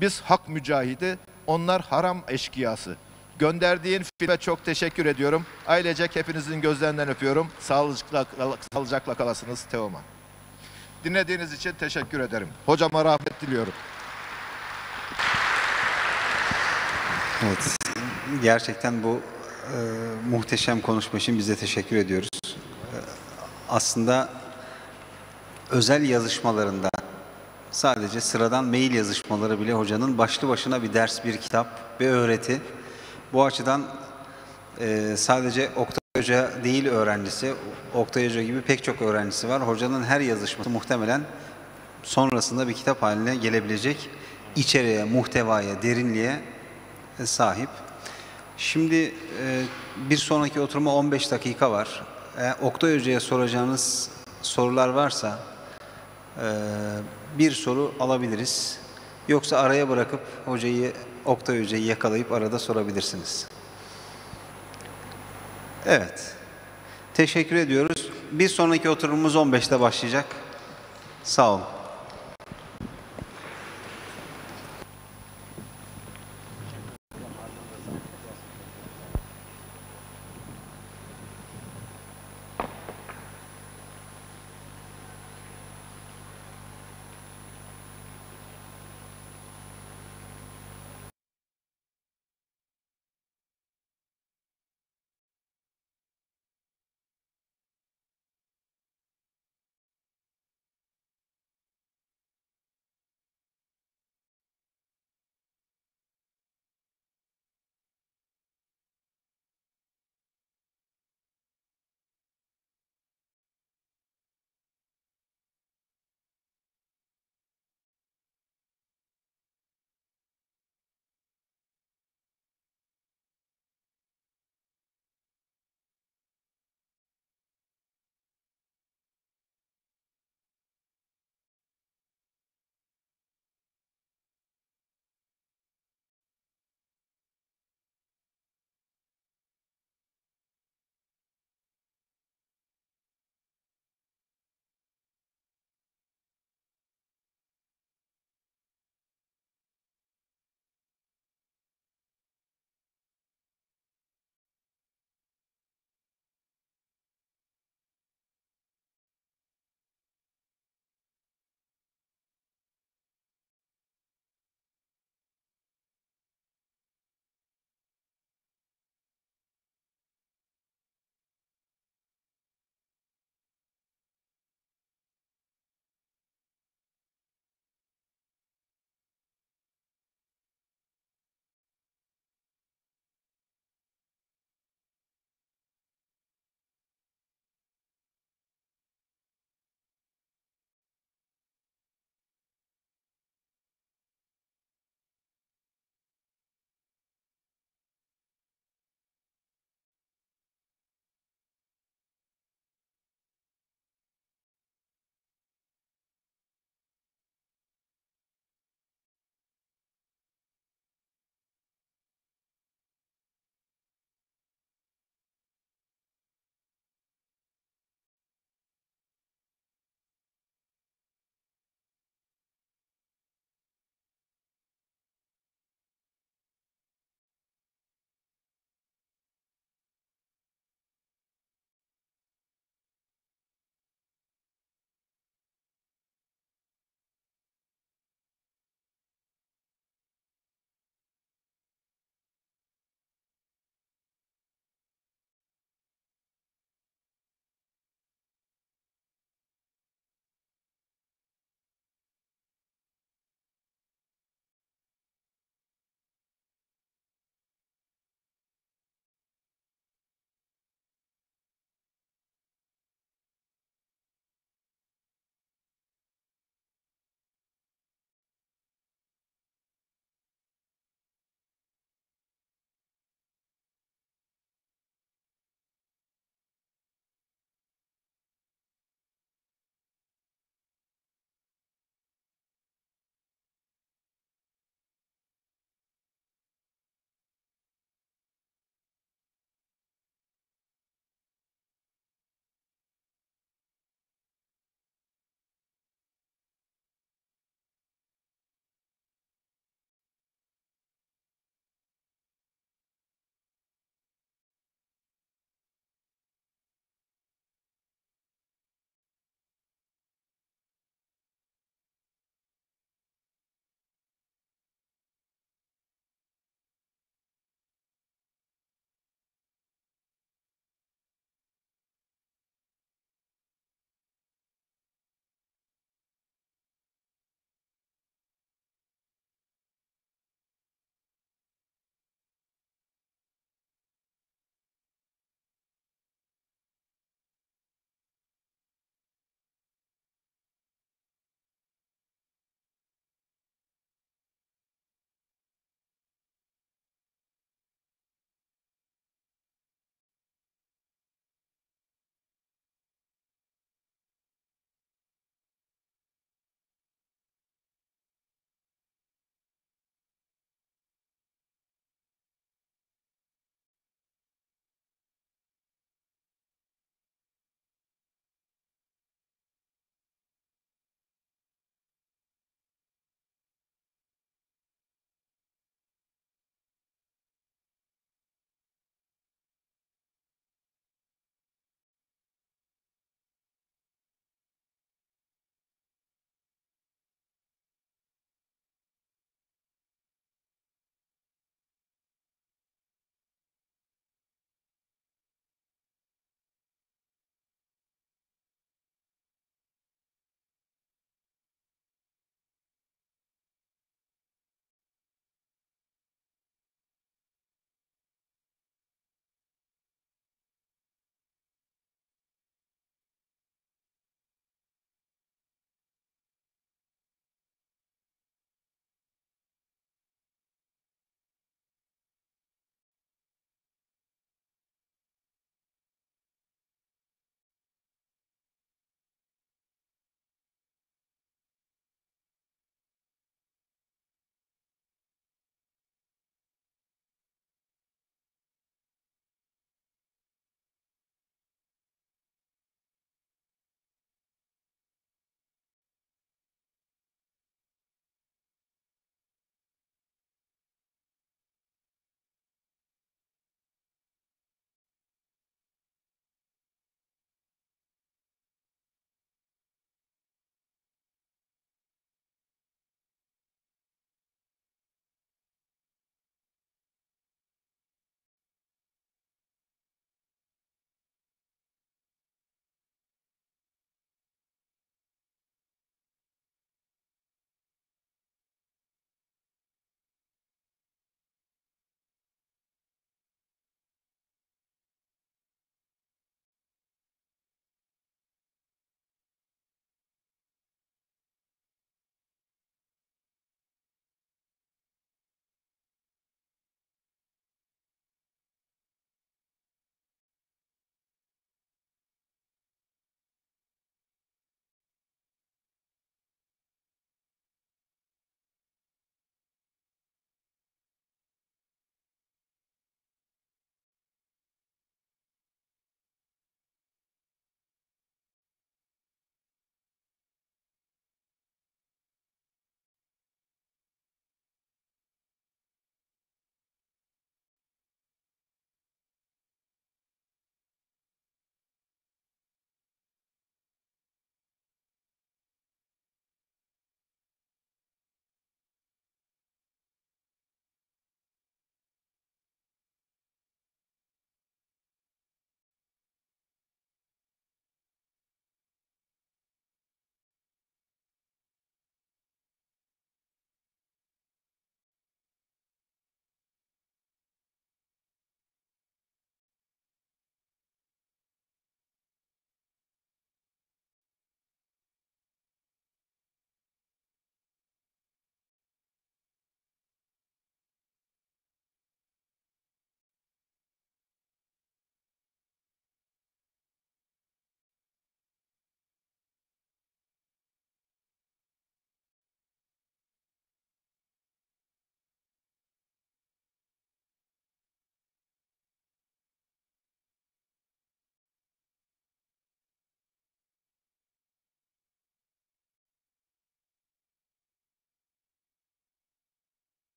Biz hak mücahidi, onlar haram eşkıyası. Gönderdiğin filme çok teşekkür ediyorum. Ailecek hepinizin gözlerinden öpüyorum. Sağlıcakla, sağlıcakla kalasınız Teoman. Dinlediğiniz için teşekkür ederim. Hocama rahmet diliyorum. Evet. Gerçekten bu e, muhteşem konuşma için bize teşekkür ediyoruz. E, aslında özel yazışmalarında sadece sıradan mail yazışmaları bile hocanın başlı başına bir ders, bir kitap, bir öğreti. Bu açıdan e, sadece Oktay Hoca değil öğrencisi, Oktay Hoca gibi pek çok öğrencisi var. Hocanın her yazışması muhtemelen sonrasında bir kitap haline gelebilecek içeriğe, muhtevaya, derinliğe e, sahip. Şimdi e, bir sonraki oturuma 15 dakika var. Oktay Hoca'ya soracağınız sorular varsa e, bir soru alabiliriz. Yoksa araya bırakıp hocayı, Oktay Hoca'yı yakalayıp arada sorabilirsiniz. Evet. Teşekkür ediyoruz. Bir sonraki oturumumuz 15'te başlayacak. Sağ olun.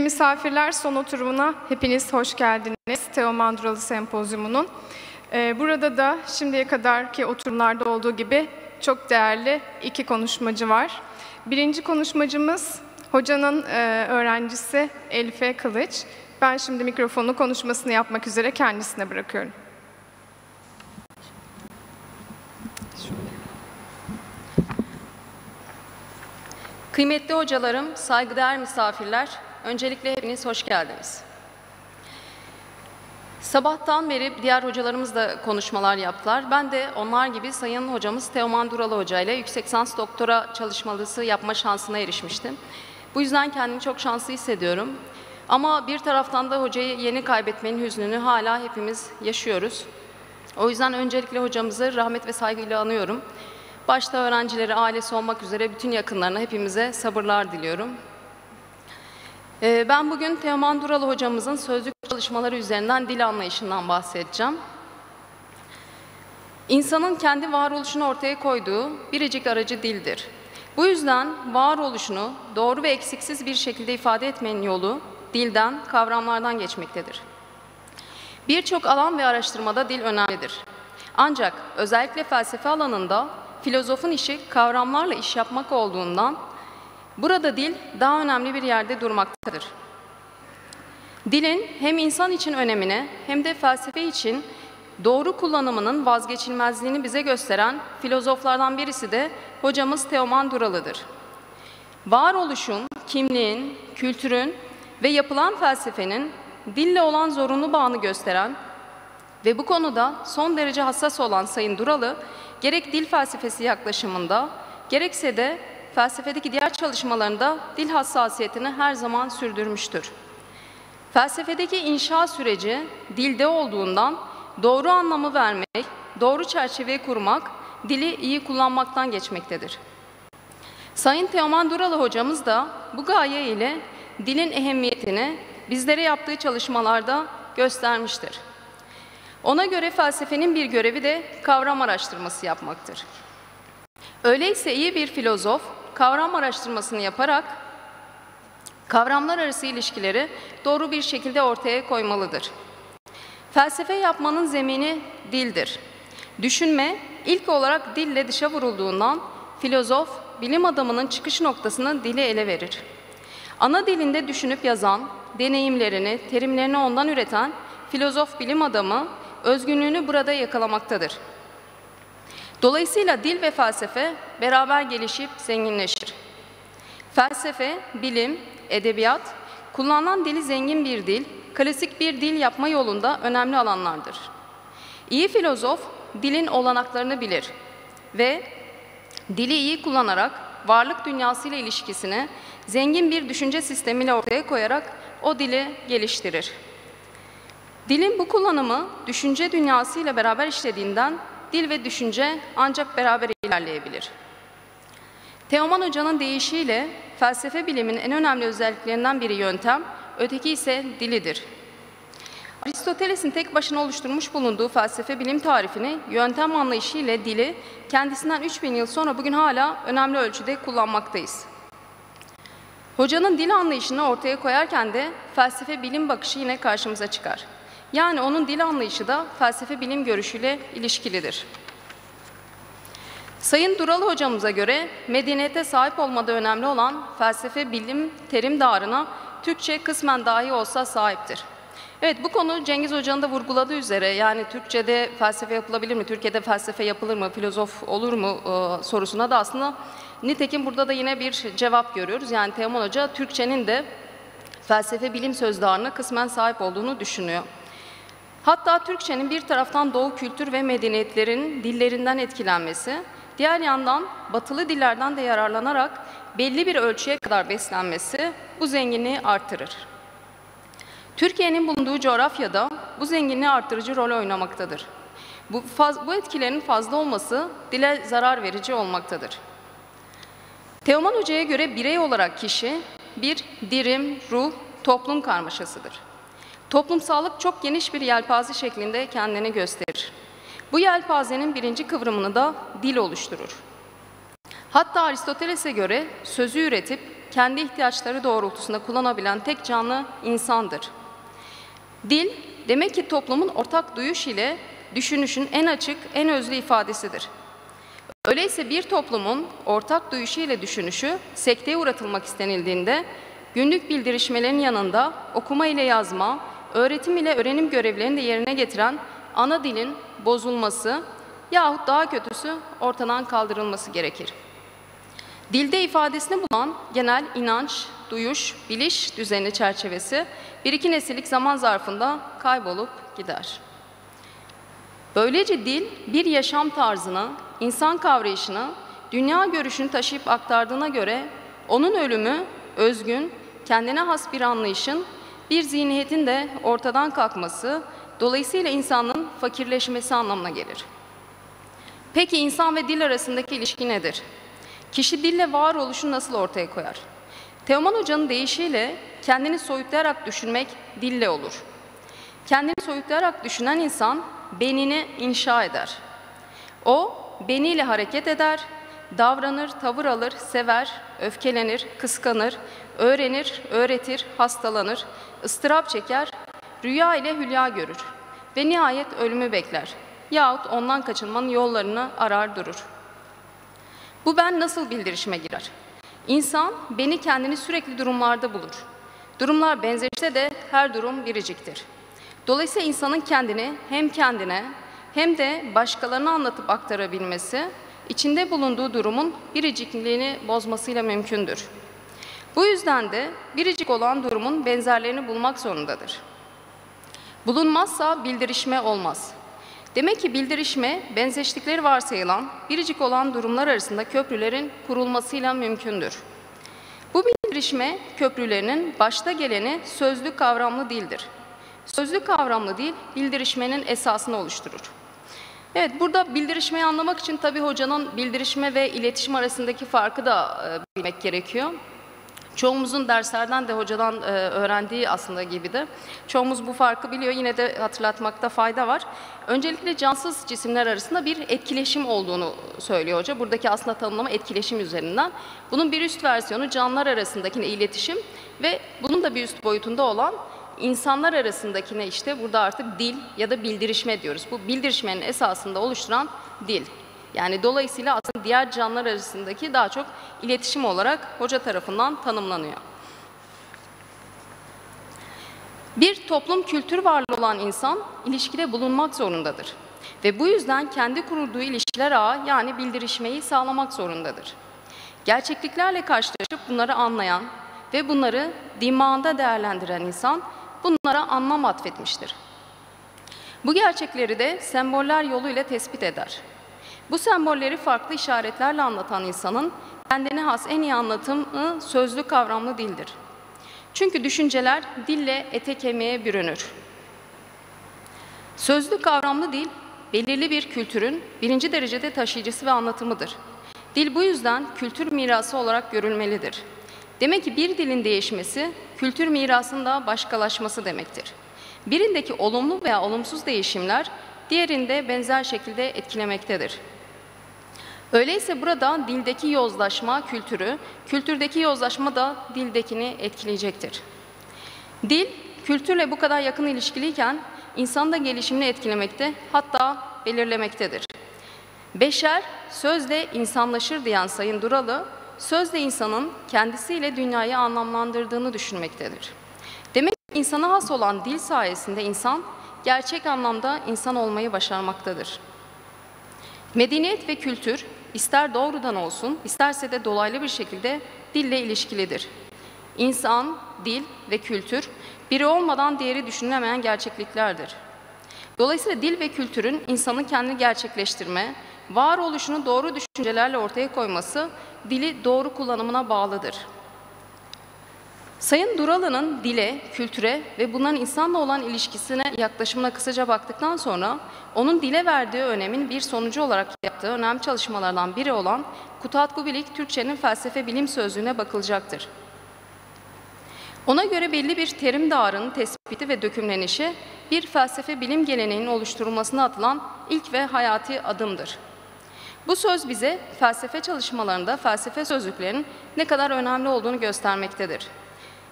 Misafirler son oturumuna hepiniz hoş geldiniz. Teoman Duralı Sempozyumu'nun. Ee, burada da şimdiye kadarki oturumlarda olduğu gibi çok değerli iki konuşmacı var. Birinci konuşmacımız hocanın e, öğrencisi Elife Kılıç. Ben şimdi mikrofonu konuşmasını yapmak üzere kendisine bırakıyorum. Kıymetli hocalarım, saygıdeğer misafirler, öncelikle hepiniz hoş geldiniz. Sabahtan beri diğer hocalarımız da konuşmalar yaptılar. Ben de onlar gibi Sayın Hocamız Teoman Duralı Hoca ile yüksek lisans doktora çalışmalısı yapma şansına erişmiştim. Bu yüzden kendimi çok şanslı hissediyorum. Ama bir taraftan da hocayı yeni kaybetmenin hüznünü hala hepimiz yaşıyoruz. O yüzden öncelikle hocamızı rahmet ve saygıyla anıyorum. Başta öğrencileri, ailesi olmak üzere bütün yakınlarına hepimize sabırlar diliyorum. Ee, Ben bugün Teoman Duralı hocamızın sözlük çalışmaları üzerinden dil anlayışından bahsedeceğim. İnsanın kendi varoluşunu ortaya koyduğu biricik aracı dildir. Bu yüzden varoluşunu doğru ve eksiksiz bir şekilde ifade etmenin yolu dilden, kavramlardan geçmektedir. Birçok alan ve araştırmada dil önemlidir. Ancak özellikle felsefe alanında filozofun işi kavramlarla iş yapmak olduğundan burada dil daha önemli bir yerde durmaktadır. Dilin hem insan için önemine hem de felsefe için doğru kullanımının vazgeçilmezliğini bize gösteren filozoflardan birisi de hocamız Teoman Duralı'dır. Varoluşun, kimliğin, kültürün ve yapılan felsefenin dille olan zorunlu bağını gösteren ve bu konuda son derece hassas olan Sayın Duralı, gerek dil felsefesi yaklaşımında, gerekse de felsefedeki diğer çalışmalarında dil hassasiyetini her zaman sürdürmüştür. Felsefedeki inşa süreci dilde olduğundan doğru anlamı vermek, doğru çerçeveyi kurmak, dili iyi kullanmaktan geçmektedir. Sayın Teoman Duralı hocamız da bu gaye ile dilin ehemmiyetini bizlere yaptığı çalışmalarda göstermiştir. Ona göre felsefenin bir görevi de kavram araştırması yapmaktır. Öyleyse iyi bir filozof kavram araştırmasını yaparak kavramlar arası ilişkileri doğru bir şekilde ortaya koymalıdır. Felsefe yapmanın zemini dildir. Düşünme ilk olarak dille dışa vurulduğundan filozof bilim adamının çıkış noktasını dili ele verir. Ana dilinde düşünüp yazan, deneyimlerini, terimlerini ondan üreten filozof bilim adamı özgünlüğünü burada yakalamaktadır. Dolayısıyla dil ve felsefe beraber gelişip zenginleşir. Felsefe, bilim, edebiyat, kullanılan dili zengin bir dil, klasik bir dil yapma yolunda önemli alanlardır. İyi filozof dilin olanaklarını bilir ve dili iyi kullanarak varlık dünyasıyla ilişkisini zengin bir düşünce sistemiyle ortaya koyarak o dili geliştirir. Dilin bu kullanımı düşünce dünyasıyla beraber işlediğinden dil ve düşünce ancak beraber ilerleyebilir. Teoman Hoca'nın deyişiyle felsefe bilimin en önemli özelliklerinden biri yöntem, öteki ise dilidir. Aristoteles'in tek başına oluşturmuş bulunduğu felsefe bilim tarifini yöntem anlayışı ile dili kendisinden 3000 yıl sonra bugün hala önemli ölçüde kullanmaktayız. Hocanın dil anlayışını ortaya koyarken de felsefe bilim bakışı yine karşımıza çıkar. Yani onun dil anlayışı da felsefe bilim görüşüyle ilişkilidir. Sayın Duralı hocamıza göre medeniyete sahip olmada önemli olan felsefe bilim terim dağarına Türkçe kısmen dahi olsa sahiptir. Evet bu konu Cengiz Hoca'nın da vurguladığı üzere yani Türkçe'de felsefe yapılabilir mi, Türkiye'de felsefe yapılır mı, filozof olur mu e, sorusuna da aslında nitekim burada da yine bir cevap görüyoruz. Yani Teoman Hoca Türkçenin de felsefe bilim sözdarına kısmen sahip olduğunu düşünüyor. Hatta Türkçenin bir taraftan Doğu kültür ve medeniyetlerin dillerinden etkilenmesi, diğer yandan batılı dillerden de yararlanarak belli bir ölçüye kadar beslenmesi bu zenginliği artırır. Türkiye'nin bulunduğu coğrafyada bu zenginliği artırıcı rol oynamaktadır. Bu, faz, bu etkilerin fazla olması dile zarar verici olmaktadır. Teoman Hoca'ya göre birey olarak kişi bir dirim, ruh, toplum karmaşasıdır. Toplumsallık çok geniş bir yelpaze şeklinde kendini gösterir. Bu yelpazenin birinci kıvrımını da dil oluşturur. Hatta Aristoteles'e göre sözü üretip kendi ihtiyaçları doğrultusunda kullanabilen tek canlı insandır. Dil, demek ki toplumun ortak duyuş ile düşünüşün en açık, en özlü ifadesidir. Öyleyse bir toplumun ortak duyuşu ile düşünüşü sekteye uğratılmak istenildiğinde günlük bildirişmelerin yanında okuma ile yazma, öğretim ile öğrenim görevlerini de yerine getiren ana dilin bozulması yahut daha kötüsü ortadan kaldırılması gerekir. Dilde ifadesini bulan genel inanç, duyuş, biliş düzeni çerçevesi bir iki nesillik zaman zarfında kaybolup gider. Böylece dil bir yaşam tarzını, insan kavrayışını, dünya görüşünü taşıyıp aktardığına göre onun ölümü özgün, kendine has bir anlayışın, bir zihniyetin de ortadan kalkması, dolayısıyla insanın fakirleşmesi anlamına gelir. Peki insan ve dil arasındaki ilişki nedir? Kişi dille varoluşu nasıl ortaya koyar? Teoman Hoca'nın deyişiyle kendini soyutlayarak düşünmek dille olur. Kendini soyutlayarak düşünen insan benini inşa eder. O beniyle hareket eder, davranır, tavır alır, sever, öfkelenir, kıskanır, öğrenir, öğretir, hastalanır, ıstırap çeker, rüya ile hülya görür ve nihayet ölümü bekler yahut ondan kaçınmanın yollarını arar durur. Bu ben nasıl bildirişime girer? İnsan beni kendini sürekli durumlarda bulur. Durumlar benzeşse de her durum biriciktir. Dolayısıyla insanın kendini hem kendine hem de başkalarına anlatıp aktarabilmesi, içinde bulunduğu durumun biricikliğini bozmasıyla mümkündür. Bu yüzden de biricik olan durumun benzerlerini bulmak zorundadır. Bulunmazsa bildirişme olmaz. Demek ki bildirişme, benzeşlikleri varsayılan, biricik olan durumlar arasında köprülerin kurulmasıyla mümkündür. Bu bildirişme köprülerinin başta geleni sözlük kavramlı dildir. Sözlük kavramlı dil, bildirişmenin esasını oluşturur. Evet, burada bildirişmeyi anlamak için tabii hocanın bildirişme ve iletişim arasındaki farkı da e, bilmek gerekiyor. Çoğumuzun derslerden de hocadan e, öğrendiği aslında gibi de. Çoğumuz bu farkı biliyor. Yine de hatırlatmakta fayda var. Öncelikle cansız cisimler arasında bir etkileşim olduğunu söylüyor hoca. Buradaki aslında tanımlama etkileşim üzerinden. Bunun bir üst versiyonu canlılar arasındaki iletişim ve bunun da bir üst boyutunda olan insanlar arasındakine işte burada artık dil ya da bildirişme diyoruz. Bu bildirişmenin esasında oluşturan dil. Yani dolayısıyla aslında diğer canlılar arasındaki daha çok iletişim olarak hoca tarafından tanımlanıyor. Bir toplum kültür varlığı olan insan ilişkide bulunmak zorundadır. Ve bu yüzden kendi kurulduğu ilişkiler ağı yani bildirişmeyi sağlamak zorundadır. Gerçekliklerle karşılaşıp bunları anlayan ve bunları dimağında değerlendiren insan bunlara anlam atfetmiştir. Bu gerçekleri de semboller yoluyla tespit eder. Bu sembolleri farklı işaretlerle anlatan insanın kendine has en iyi anlatımı sözlü kavramlı dildir. Çünkü düşünceler dille ete kemiğe bürünür. Sözlü kavramlı dil, belirli bir kültürün birinci derecede taşıyıcısı ve anlatımıdır. Dil bu yüzden kültür mirası olarak görülmelidir. Demek ki bir dilin değişmesi, kültür mirasında başkalaşması demektir. Birindeki olumlu veya olumsuz değişimler, diğerinde benzer şekilde etkilemektedir. Öyleyse burada dildeki yozlaşma kültürü, kültürdeki yozlaşma da dildekini etkileyecektir. Dil, kültürle bu kadar yakın ilişkiliyken insan da gelişimini etkilemekte, hatta belirlemektedir. Beşer, sözle insanlaşır diyen Sayın Duralı, sözle insanın kendisiyle dünyayı anlamlandırdığını düşünmektedir. Demek ki insana has olan dil sayesinde insan, gerçek anlamda insan olmayı başarmaktadır. Medeniyet ve kültür ister doğrudan olsun, isterse de dolaylı bir şekilde dille ilişkilidir. İnsan, dil ve kültür biri olmadan diğeri düşünülemeyen gerçekliklerdir. Dolayısıyla dil ve kültürün insanın kendini gerçekleştirme, varoluşunu doğru düşüncelerle ortaya koyması dili doğru kullanımına bağlıdır. Sayın Duralı'nın dile, kültüre ve bunların insanla olan ilişkisine yaklaşımına kısaca baktıktan sonra onun dile verdiği önemin bir sonucu olarak yaptığı önemli çalışmalardan biri olan Kutat Gubilik Türkçenin felsefe bilim sözlüğüne bakılacaktır. Ona göre belli bir terim dağarının tespiti ve dökümlenişi bir felsefe bilim geleneğinin oluşturulmasına atılan ilk ve hayati adımdır. Bu söz bize felsefe çalışmalarında felsefe sözlüklerinin ne kadar önemli olduğunu göstermektedir.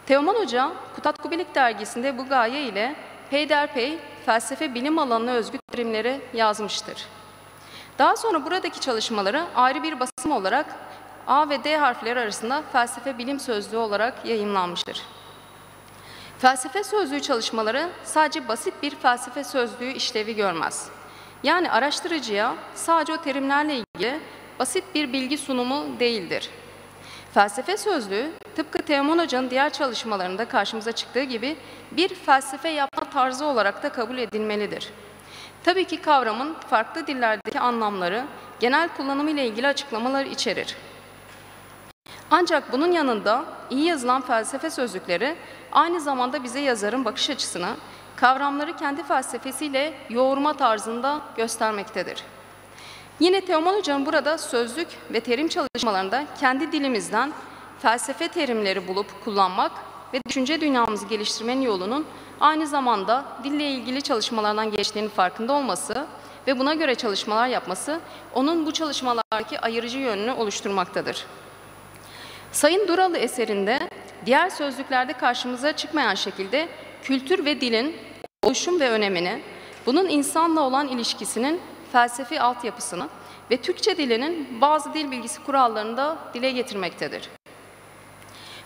Teoman Hoca, Kutatkubilik dergisinde bu gaye ile peyderpey felsefe bilim alanına özgü terimleri yazmıştır. Daha sonra buradaki çalışmaları ayrı bir basım olarak A ve D harfleri arasında felsefe bilim sözlüğü olarak yayımlanmıştır. Felsefe sözlüğü çalışmaları sadece basit bir felsefe sözlüğü işlevi görmez. Yani araştırıcıya sadece o terimlerle ilgili basit bir bilgi sunumu değildir. Felsefe sözlüğü tıpkı Teoman Hoca'nın diğer çalışmalarında karşımıza çıktığı gibi bir felsefe yapma tarzı olarak da kabul edilmelidir. Tabii ki kavramın farklı dillerdeki anlamları, genel kullanımı ile ilgili açıklamalar içerir. Ancak bunun yanında iyi yazılan felsefe sözlükleri aynı zamanda bize yazarın bakış açısını, kavramları kendi felsefesiyle yoğurma tarzında göstermektedir. Yine Teoman Hoca'nın burada sözlük ve terim çalışmalarında kendi dilimizden felsefe terimleri bulup kullanmak ve düşünce dünyamızı geliştirmenin yolunun aynı zamanda dille ilgili çalışmalardan geçtiğinin farkında olması ve buna göre çalışmalar yapması onun bu çalışmalardaki ayırıcı yönünü oluşturmaktadır. Sayın Duralı eserinde diğer sözlüklerde karşımıza çıkmayan şekilde kültür ve dilin oluşum ve önemini, bunun insanla olan ilişkisinin felsefi altyapısını ve Türkçe dilinin bazı dil bilgisi kurallarını da dile getirmektedir.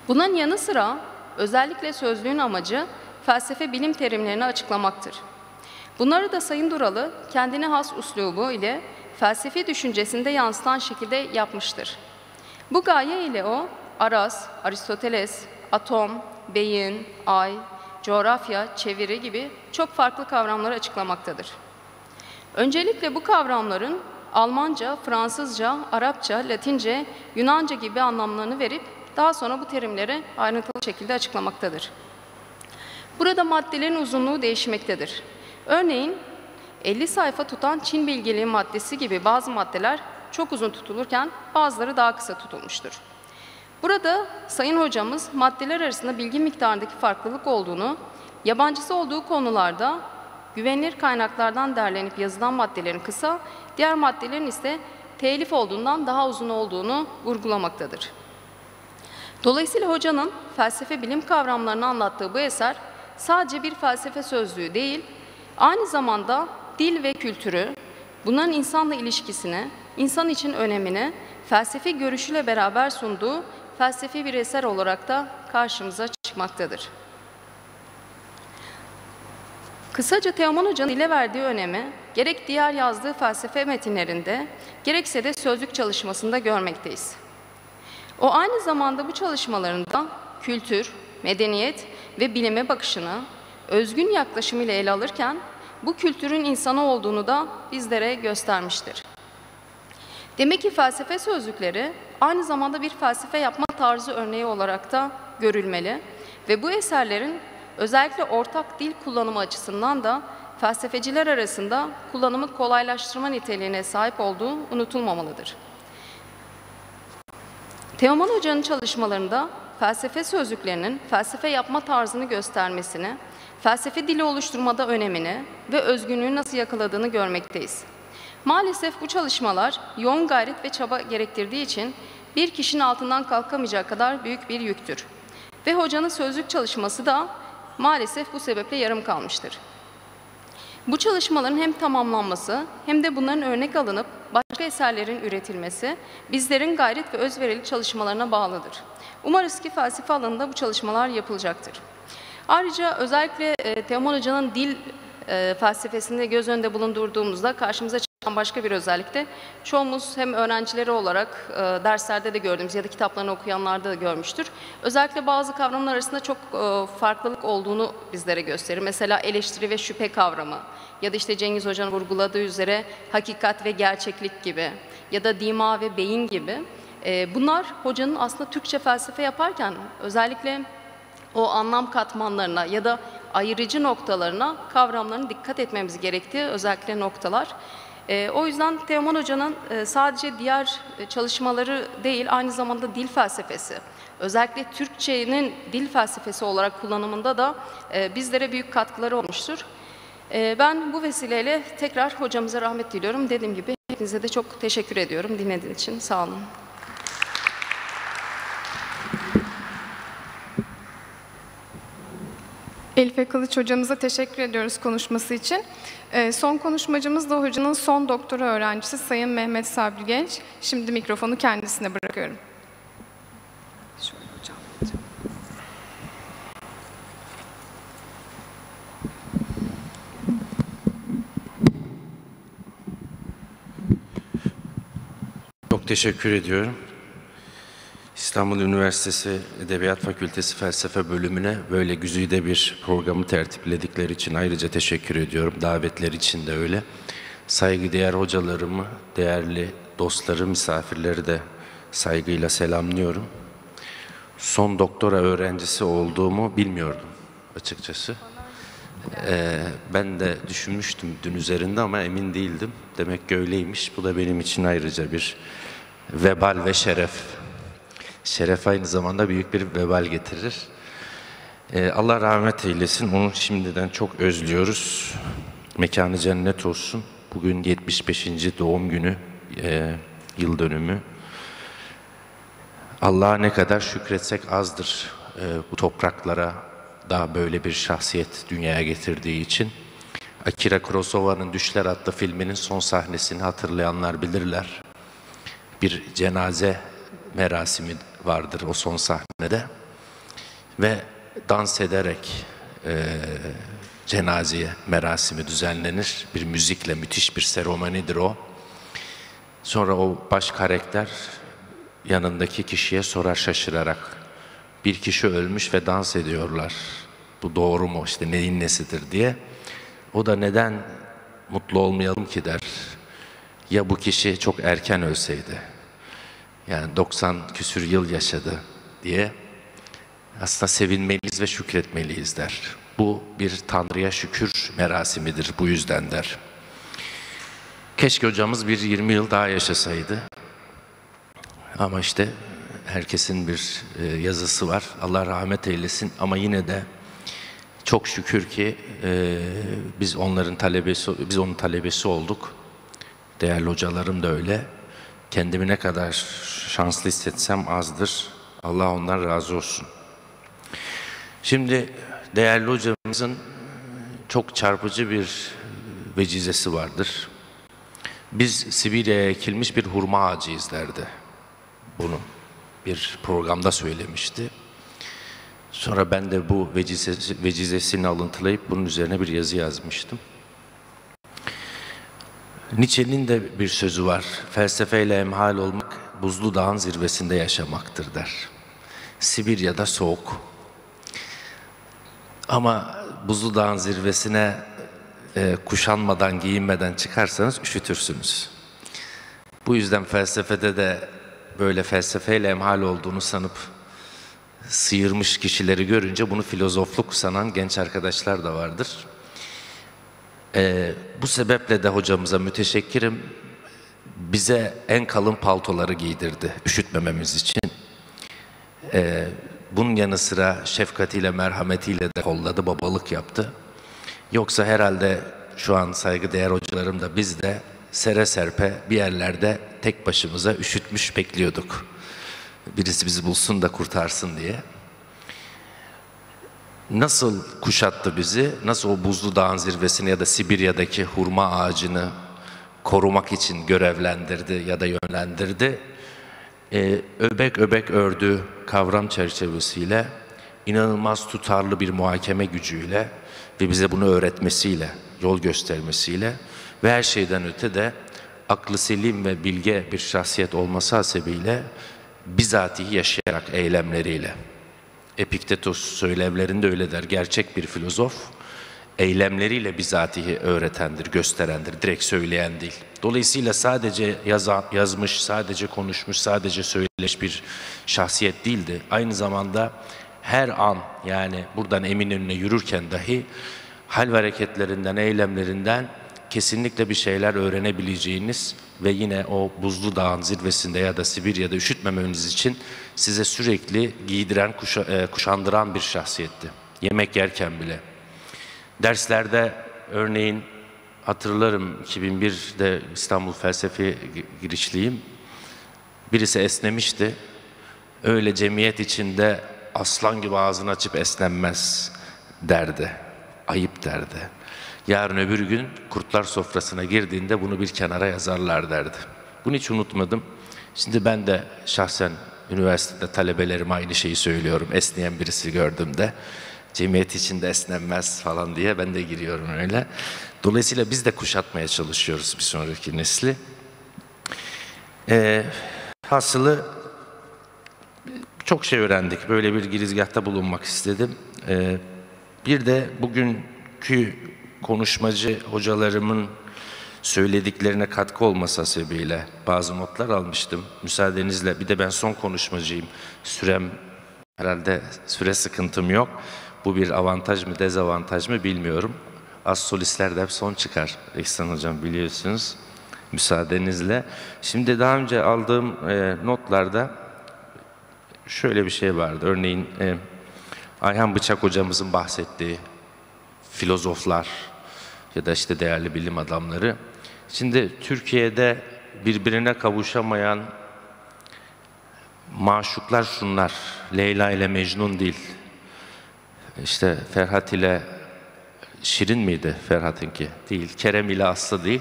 Bunun yanı sıra özellikle sözlüğün amacı felsefe bilim terimlerini açıklamaktır. Bunları da Sayın Duralı kendine has uslubu ile felsefi düşüncesinde yansıtan şekilde yapmıştır. Bu gaye ile o Aras, Aristoteles, atom, beyin, ay, coğrafya, çeviri gibi çok farklı kavramları açıklamaktadır. Öncelikle bu kavramların Almanca, Fransızca, Arapça, Latince, Yunanca gibi anlamlarını verip daha sonra bu terimleri ayrıntılı şekilde açıklamaktadır. Burada maddelerin uzunluğu değişmektedir. Örneğin 50 sayfa tutan Çin bilgeliği maddesi gibi bazı maddeler çok uzun tutulurken bazıları daha kısa tutulmuştur. Burada Sayın Hocamız maddeler arasında bilgi miktarındaki farklılık olduğunu, yabancısı olduğu konularda güvenilir kaynaklardan derlenip yazılan maddelerin kısa, diğer maddelerin ise telif olduğundan daha uzun olduğunu vurgulamaktadır. Dolayısıyla hocanın felsefe bilim kavramlarını anlattığı bu eser sadece bir felsefe sözlüğü değil, aynı zamanda dil ve kültürü, bunların insanla ilişkisini, insan için önemini, felsefi görüşüyle beraber sunduğu felsefi bir eser olarak da karşımıza çıkmaktadır. Kısaca Teoman Hoca'nın dile verdiği önemi gerek diğer yazdığı felsefe metinlerinde gerekse de sözlük çalışmasında görmekteyiz. O aynı zamanda bu çalışmalarında kültür, medeniyet ve bilime bakışını özgün yaklaşımıyla ele alırken bu kültürün insanı olduğunu da bizlere göstermiştir. Demek ki felsefe sözlükleri aynı zamanda bir felsefe yapma tarzı örneği olarak da görülmeli ve bu eserlerin özellikle ortak dil kullanımı açısından da felsefeciler arasında kullanımı kolaylaştırma niteliğine sahip olduğu unutulmamalıdır. Teoman Hoca'nın çalışmalarında felsefe sözlüklerinin felsefe yapma tarzını göstermesini, felsefe dili oluşturmada önemini ve özgünlüğü nasıl yakaladığını görmekteyiz. Maalesef bu çalışmalar yoğun gayret ve çaba gerektirdiği için bir kişinin altından kalkamayacak kadar büyük bir yüktür. Ve hocanın sözlük çalışması da maalesef bu sebeple yarım kalmıştır. Bu çalışmaların hem tamamlanması hem de bunların örnek alınıp başka eserlerin üretilmesi bizlerin gayret ve özverili çalışmalarına bağlıdır. Umarız ki felsefe alanında bu çalışmalar yapılacaktır. Ayrıca özellikle e, Teoman Hoca'nın dil e, felsefesini göz önünde bulundurduğumuzda karşımıza başka bir özellik de çoğumuz hem öğrencileri olarak e, derslerde de gördüğümüz ya da kitaplarını okuyanlarda da görmüştür. Özellikle bazı kavramlar arasında çok e, farklılık olduğunu bizlere gösterir. Mesela eleştiri ve şüphe kavramı ya da işte Cengiz Hoca'nın vurguladığı üzere hakikat ve gerçeklik gibi ya da dima ve beyin gibi. E, bunlar hocanın aslında Türkçe felsefe yaparken özellikle o anlam katmanlarına ya da ayırıcı noktalarına kavramlarına dikkat etmemiz gerektiği özellikle noktalar. E, o yüzden Teoman Hoca'nın e, sadece diğer e, çalışmaları değil aynı zamanda dil felsefesi, özellikle Türkçenin dil felsefesi olarak kullanımında da e, bizlere büyük katkıları olmuştur. E, ben bu vesileyle tekrar hocamıza rahmet diliyorum. Dediğim gibi Hepinize de çok teşekkür ediyorum dinlediğiniz için. Sağ olun. Elif Kılıç hocamıza teşekkür ediyoruz konuşması için. Ee, son konuşmacımız da hocanın son doktora öğrencisi Sayın Mehmet Sabri Genç. Şimdi mikrofonu kendisine bırakıyorum. Şöyle hocam. Çok teşekkür ediyorum. İstanbul Üniversitesi Edebiyat Fakültesi Felsefe Bölümüne böyle güzide bir programı tertipledikleri için ayrıca teşekkür ediyorum. Davetler için de öyle. Saygıdeğer hocalarımı, değerli dostları, misafirleri de saygıyla selamlıyorum. Son doktora öğrencisi olduğumu bilmiyordum açıkçası. Ee, ben de düşünmüştüm dün üzerinde ama emin değildim. Demek ki öyleymiş. Bu da benim için ayrıca bir vebal ve şeref. Şeref aynı zamanda büyük bir vebal getirir. Ee, Allah rahmet eylesin. Onu şimdiden çok özlüyoruz. Mekanı cennet olsun. Bugün 75. doğum günü, e, yıl dönümü. Allah'a ne kadar şükretsek azdır e, bu topraklara da böyle bir şahsiyet dünyaya getirdiği için. Akira Kurosawa'nın Düşler adlı filminin son sahnesini hatırlayanlar bilirler. Bir cenaze merasimi vardır o son sahnede ve dans ederek e, cenazeye merasimi düzenlenir. Bir müzikle müthiş bir seremonidir o. Sonra o baş karakter yanındaki kişiye sorar şaşırarak. Bir kişi ölmüş ve dans ediyorlar. Bu doğru mu işte neyin nesidir diye. O da neden mutlu olmayalım ki der. Ya bu kişi çok erken ölseydi. Yani 90 küsür yıl yaşadı diye. Aslında sevinmeliyiz ve şükretmeliyiz der. Bu bir Tanrı'ya şükür merasimidir bu yüzden der. Keşke hocamız bir 20 yıl daha yaşasaydı. Ama işte herkesin bir e, yazısı var. Allah rahmet eylesin ama yine de çok şükür ki e, biz onların talebesi biz onun talebesi olduk. Değerli hocalarım da öyle. Kendimi ne kadar şanslı hissetsem azdır. Allah ondan razı olsun. Şimdi değerli hocamızın çok çarpıcı bir vecizesi vardır. Biz Sibirya'ya ekilmiş bir hurma ağacıyız derdi. Bunu bir programda söylemişti. Sonra ben de bu vecizesi, vecizesini alıntılayıp bunun üzerine bir yazı yazmıştım. Nietzsche'nin de bir sözü var. Felsefeyle emhal olmak buzlu dağın zirvesinde yaşamaktır der. Sibirya'da soğuk. Ama buzlu dağın zirvesine e, kuşanmadan, giyinmeden çıkarsanız üşütürsünüz. Bu yüzden felsefede de böyle felsefeyle emhal olduğunu sanıp sıyırmış kişileri görünce bunu filozofluk sanan genç arkadaşlar da vardır. Ee, bu sebeple de hocamıza müteşekkirim. Bize en kalın paltoları giydirdi üşütmememiz için. Ee, bunun yanı sıra şefkatiyle, merhametiyle de kolladı, babalık yaptı. Yoksa herhalde şu an saygıdeğer hocalarım da biz de sere serpe bir yerlerde tek başımıza üşütmüş bekliyorduk. Birisi bizi bulsun da kurtarsın diye. Nasıl kuşattı bizi, nasıl o buzlu dağın zirvesini ya da Sibirya'daki hurma ağacını korumak için görevlendirdi ya da yönlendirdi. Ee, öbek öbek ördü kavram çerçevesiyle, inanılmaz tutarlı bir muhakeme gücüyle ve bize bunu öğretmesiyle, yol göstermesiyle ve her şeyden öte de aklı selim ve bilge bir şahsiyet olması hasebiyle bizatihi yaşayarak eylemleriyle. Epiktetos söylemlerinde öyle der. Gerçek bir filozof eylemleriyle bizatihi öğretendir, gösterendir, direkt söyleyen değil. Dolayısıyla sadece yazan, yazmış, sadece konuşmuş, sadece söyleş bir şahsiyet değildi. Aynı zamanda her an yani buradan Eminönü'ne yürürken dahi hal ve hareketlerinden, eylemlerinden kesinlikle bir şeyler öğrenebileceğiniz ve yine o buzlu dağın zirvesinde ya da Sibirya'da üşütmemeniz için size sürekli giydiren, kuşa, e, kuşandıran bir şahsiyetti. Yemek yerken bile. Derslerde örneğin hatırlarım 2001'de İstanbul Felsefe girişliyim. Birisi esnemişti. Öyle cemiyet içinde aslan gibi ağzını açıp esnenmez derdi. Ayıp derdi. Yarın öbür gün kurtlar sofrasına girdiğinde bunu bir kenara yazarlar derdi. Bunu hiç unutmadım. Şimdi ben de şahsen üniversitede talebelerime aynı şeyi söylüyorum. Esneyen birisi gördüğümde cemiyet içinde esnenmez falan diye ben de giriyorum öyle. Dolayısıyla biz de kuşatmaya çalışıyoruz bir sonraki nesli. Ee, hasılı çok şey öğrendik. Böyle bir girizgahta bulunmak istedim. Ee, bir de bugünkü konuşmacı hocalarımın söylediklerine katkı olması sebebiyle bazı notlar almıştım. Müsaadenizle bir de ben son konuşmacıyım. Sürem herhalde süre sıkıntım yok. Bu bir avantaj mı dezavantaj mı bilmiyorum. Az solistler de hep son çıkar. İhsan Hocam biliyorsunuz. Müsaadenizle. Şimdi daha önce aldığım e, notlarda şöyle bir şey vardı. Örneğin e, Ayhan Bıçak hocamızın bahsettiği filozoflar ya da işte değerli bilim adamları. Şimdi Türkiye'de birbirine kavuşamayan maşuklar şunlar. Leyla ile Mecnun değil. İşte Ferhat ile Şirin miydi Ferhat'ınki? Değil. Kerem ile Aslı değil.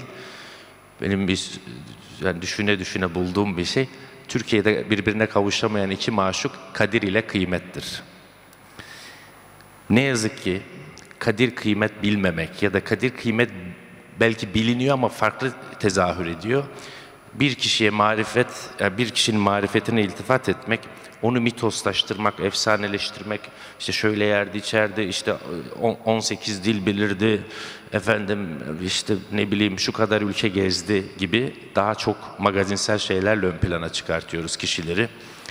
Benim bir yani düşüne düşüne bulduğum bir şey. Türkiye'de birbirine kavuşamayan iki maşuk kadir ile kıymettir. Ne yazık ki kadir kıymet bilmemek ya da kadir kıymet belki biliniyor ama farklı tezahür ediyor. Bir kişiye marifet, bir kişinin marifetine iltifat etmek, onu mitoslaştırmak, efsaneleştirmek, işte şöyle yerdi içerdi, işte 18 dil bilirdi, efendim işte ne bileyim şu kadar ülke gezdi gibi daha çok magazinsel şeylerle ön plana çıkartıyoruz kişileri.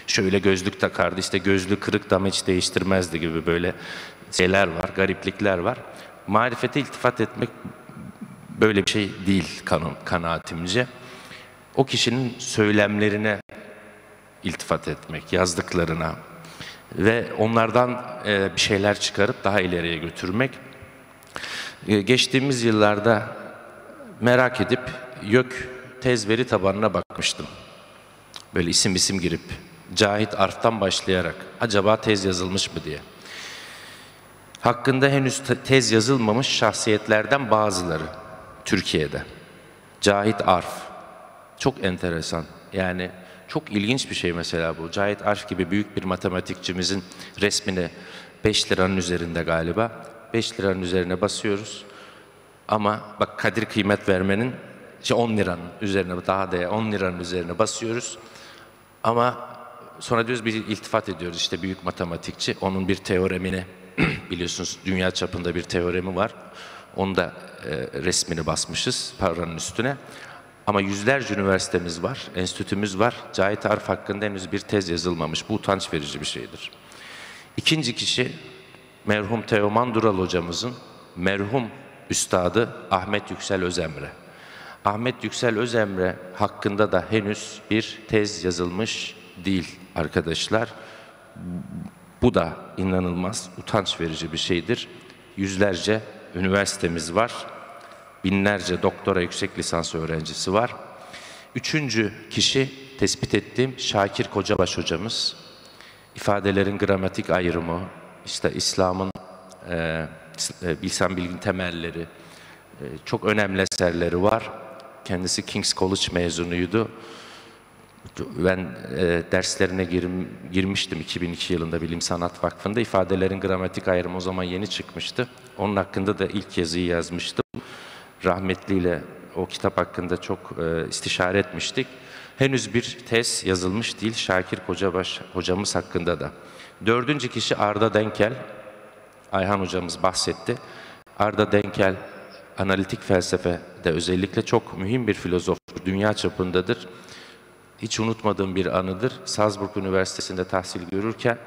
Şöyle gözlük takardı, işte gözlük kırık da hiç değiştirmezdi gibi böyle şeyler var, gariplikler var. Marifete iltifat etmek böyle bir şey değil kanun, kanaatimce. O kişinin söylemlerine iltifat etmek, yazdıklarına ve onlardan e, bir şeyler çıkarıp daha ileriye götürmek. E, geçtiğimiz yıllarda merak edip YÖK tez veri tabanına bakmıştım. Böyle isim isim girip Cahit Arf'tan başlayarak acaba tez yazılmış mı diye. Hakkında henüz tez yazılmamış şahsiyetlerden bazıları Türkiye'de. Cahit Arf. Çok enteresan. Yani çok ilginç bir şey mesela bu. Cahit Arf gibi büyük bir matematikçimizin resmini 5 liranın üzerinde galiba. 5 liranın üzerine basıyoruz. Ama bak kadir kıymet vermenin işte 10 liranın üzerine daha da 10 liranın üzerine basıyoruz. Ama sonra diyoruz bir iltifat ediyoruz işte büyük matematikçi. Onun bir teoremini biliyorsunuz dünya çapında bir teoremi var. Onu da e, resmini basmışız paranın üstüne. Ama yüzlerce üniversitemiz var, enstitümüz var. Cahit Arif hakkında henüz bir tez yazılmamış. Bu utanç verici bir şeydir. İkinci kişi merhum Teoman Dural hocamızın merhum üstadı Ahmet Yüksel Özemre. Ahmet Yüksel Özemre hakkında da henüz bir tez yazılmış değil arkadaşlar. Bu da inanılmaz utanç verici bir şeydir. Yüzlerce üniversitemiz var. Binlerce doktora yüksek lisans öğrencisi var. Üçüncü kişi tespit ettiğim Şakir Kocabaş hocamız. İfadelerin gramatik ayrımı, işte İslam'ın e, e, bilsen bilgin temelleri, e, çok önemli eserleri var. Kendisi King's College mezunuydu. Ben e, derslerine girim, girmiştim 2002 yılında Bilim Sanat Vakfı'nda. İfadelerin gramatik ayrımı o zaman yeni çıkmıştı. Onun hakkında da ilk yazıyı yazmıştım. Rahmetliyle o kitap hakkında çok e, istişare etmiştik. Henüz bir tez yazılmış değil Şakir Kocabaş hocamız hakkında da. Dördüncü kişi Arda Denkel. Ayhan hocamız bahsetti. Arda Denkel analitik felsefede özellikle çok mühim bir filozoftur. Dünya çapındadır hiç unutmadığım bir anıdır. Salzburg Üniversitesi'nde tahsil görürken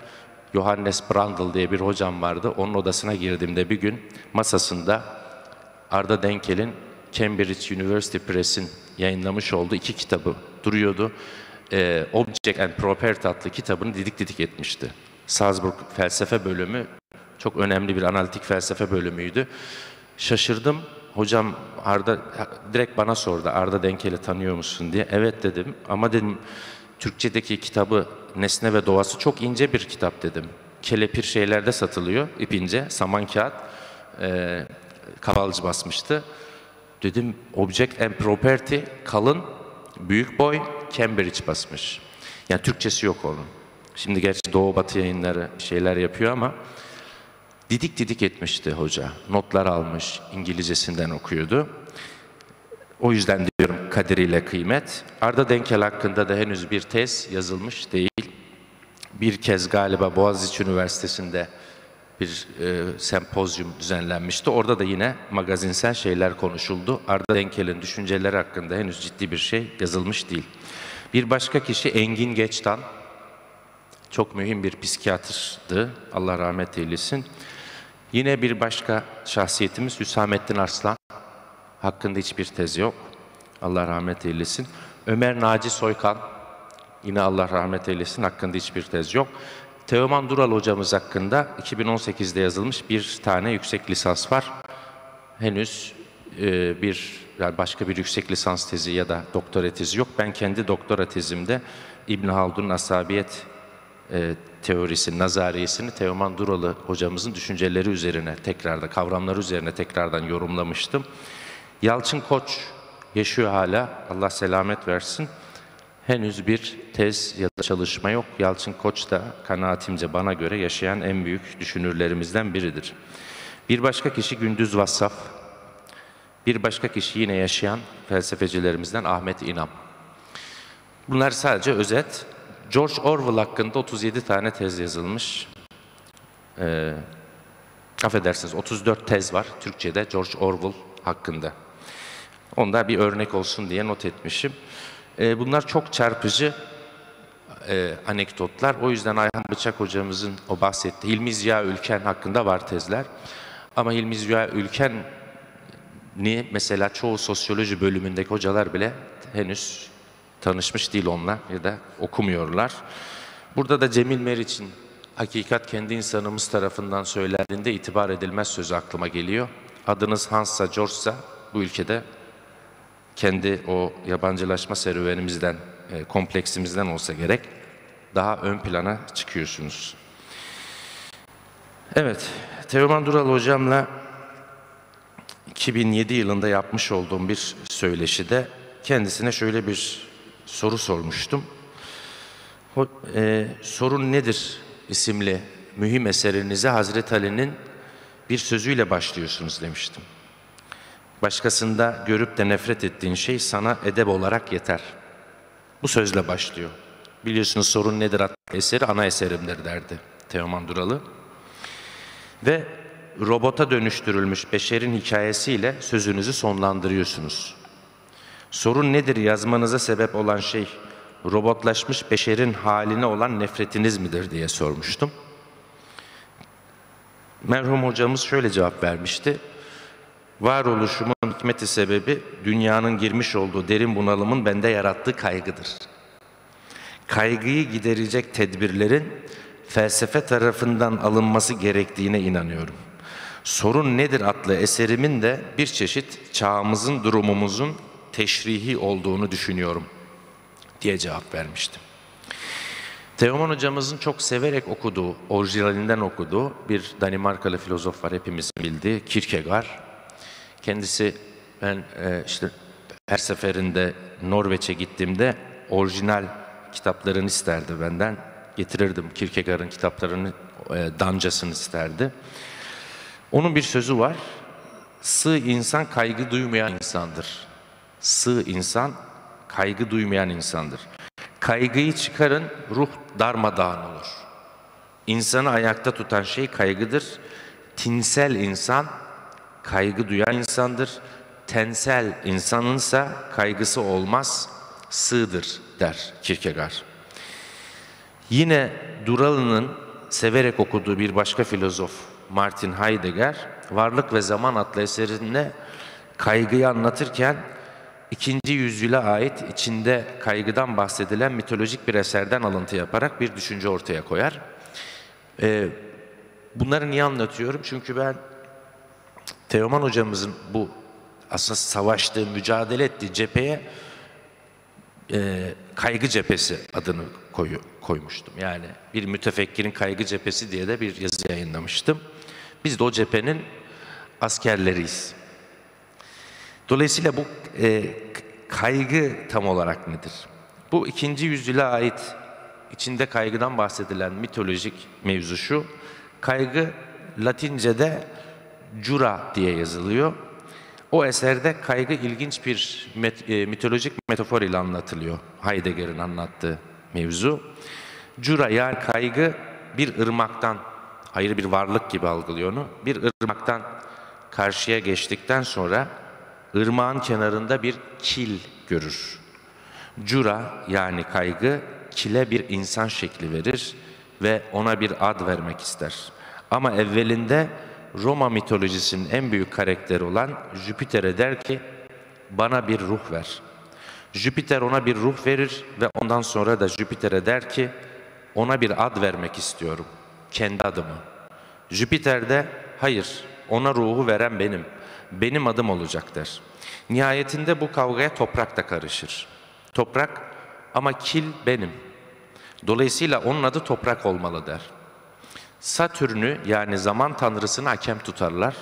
Johannes Brandl diye bir hocam vardı. Onun odasına girdiğimde bir gün masasında Arda Denkel'in Cambridge University Press'in yayınlamış olduğu iki kitabı duruyordu. Ee, Object and Property adlı kitabını didik didik etmişti. Salzburg felsefe bölümü çok önemli bir analitik felsefe bölümüydü. Şaşırdım Hocam Arda direkt bana sordu. Arda Denkel'i tanıyor musun diye. Evet dedim. Ama dedim Türkçedeki kitabı Nesne ve Doğası çok ince bir kitap dedim. Kelepir şeylerde satılıyor. ipince, saman kağıt. Ee, kavalcı basmıştı. Dedim Object and Property kalın, büyük boy, Cambridge basmış. Yani Türkçesi yok onun. Şimdi gerçi Doğu Batı yayınları şeyler yapıyor ama didik didik etmişti hoca. Notlar almış, İngilizcesinden okuyordu. O yüzden diyorum kaderiyle kıymet. Arda Denkel hakkında da henüz bir tez yazılmış değil. Bir kez galiba Boğaziçi Üniversitesi'nde bir e, sempozyum düzenlenmişti. Orada da yine magazinsel şeyler konuşuldu. Arda Denkel'in düşünceleri hakkında henüz ciddi bir şey yazılmış değil. Bir başka kişi Engin Geçtan. Çok mühim bir psikiyatrdı. Allah rahmet eylesin. Yine bir başka şahsiyetimiz Hüsamettin Arslan. Hakkında hiçbir tez yok. Allah rahmet eylesin. Ömer Naci Soykan. Yine Allah rahmet eylesin. Hakkında hiçbir tez yok. Teoman Dural hocamız hakkında 2018'de yazılmış bir tane yüksek lisans var. Henüz e, bir yani başka bir yüksek lisans tezi ya da doktora tezi yok. Ben kendi doktora tezimde İbn Haldun'un asabiyet e, teorisi, nazariyesini Teoman Duralı hocamızın düşünceleri üzerine tekrarda, kavramları üzerine tekrardan yorumlamıştım. Yalçın Koç yaşıyor hala, Allah selamet versin. Henüz bir tez ya da çalışma yok. Yalçın Koç da kanaatimce bana göre yaşayan en büyük düşünürlerimizden biridir. Bir başka kişi Gündüz Vassaf. Bir başka kişi yine yaşayan felsefecilerimizden Ahmet İnam. Bunlar sadece özet. George Orwell hakkında 37 tane tez yazılmış. Ee, affedersiniz 34 tez var Türkçe'de George Orwell hakkında. Onda bir örnek olsun diye not etmişim. Ee, bunlar çok çarpıcı e, anekdotlar. O yüzden Ayhan Bıçak hocamızın o bahsettiği Hilmi Ziya Ülken hakkında var tezler. Ama Hilmi Ziya Ülken ni mesela çoğu sosyoloji bölümündeki hocalar bile henüz tanışmış değil onunla ya da okumuyorlar. Burada da Cemil Meriç'in hakikat kendi insanımız tarafından söylendiğinde itibar edilmez sözü aklıma geliyor. Adınız Hans'sa, George'sa bu ülkede kendi o yabancılaşma serüvenimizden, e, kompleksimizden olsa gerek daha ön plana çıkıyorsunuz. Evet, Teoman Dural hocamla 2007 yılında yapmış olduğum bir söyleşide kendisine şöyle bir soru sormuştum. E, sorun nedir isimli mühim eserinize Hazreti Ali'nin bir sözüyle başlıyorsunuz demiştim. Başkasında görüp de nefret ettiğin şey sana edeb olarak yeter. Bu sözle başlıyor. Biliyorsunuz sorun nedir eseri ana eserimdir derdi Teoman Duralı. Ve robota dönüştürülmüş beşerin hikayesiyle sözünüzü sonlandırıyorsunuz. Sorun nedir yazmanıza sebep olan şey robotlaşmış beşerin haline olan nefretiniz midir diye sormuştum. Merhum hocamız şöyle cevap vermişti. Varoluşumun hikmeti sebebi dünyanın girmiş olduğu derin bunalımın bende yarattığı kaygıdır. Kaygıyı giderecek tedbirlerin felsefe tarafından alınması gerektiğine inanıyorum. Sorun nedir adlı eserimin de bir çeşit çağımızın durumumuzun teşrihi olduğunu düşünüyorum diye cevap vermiştim. Teoman hocamızın çok severek okuduğu, orijinalinden okuduğu bir Danimarkalı filozof var hepimizin bildiği Kierkegaard. Kendisi ben e, işte her seferinde Norveç'e gittiğimde orijinal kitaplarını isterdi benden. Getirirdim Kierkegaard'ın kitaplarını, e, damcasını isterdi. Onun bir sözü var. Sığ insan kaygı duymayan insandır. Sığ insan kaygı duymayan insandır. Kaygıyı çıkarın, ruh darmadağın olur. İnsanı ayakta tutan şey kaygıdır. Tinsel insan kaygı duyan insandır. Tensel insanınsa kaygısı olmaz, sığdır der Kierkegaard. Yine Duralı'nın severek okuduğu bir başka filozof Martin Heidegger, Varlık ve Zaman adlı eserinde kaygıyı anlatırken ikinci yüzyıla ait içinde kaygıdan bahsedilen mitolojik bir eserden alıntı yaparak bir düşünce ortaya koyar. Ee, bunları niye anlatıyorum? Çünkü ben Teoman hocamızın bu aslında savaştığı, mücadele ettiği cepheye e, kaygı cephesi adını koyu, koymuştum. Yani bir mütefekkirin kaygı cephesi diye de bir yazı yayınlamıştım. Biz de o cephenin askerleriyiz. Dolayısıyla bu e, kaygı tam olarak nedir? Bu ikinci yüzyıla ait içinde kaygıdan bahsedilen mitolojik mevzu şu. Kaygı Latince'de cura diye yazılıyor. O eserde kaygı ilginç bir met, e, mitolojik metafor ile anlatılıyor. Heidegger'in anlattığı mevzu. Cura yani kaygı bir ırmaktan, ayrı bir varlık gibi algılıyor onu. Bir ırmaktan karşıya geçtikten sonra ırmağın kenarında bir kil görür. Cura yani kaygı kile bir insan şekli verir ve ona bir ad vermek ister. Ama evvelinde Roma mitolojisinin en büyük karakteri olan Jüpiter'e der ki bana bir ruh ver. Jüpiter ona bir ruh verir ve ondan sonra da Jüpiter'e der ki ona bir ad vermek istiyorum. Kendi adımı. Jüpiter de hayır ona ruhu veren benim. Benim adım olacak der. Nihayetinde bu kavgaya toprak da karışır. Toprak ama kil benim. Dolayısıyla onun adı toprak olmalı der. Satürn'ü yani zaman tanrısını hakem tutarlar.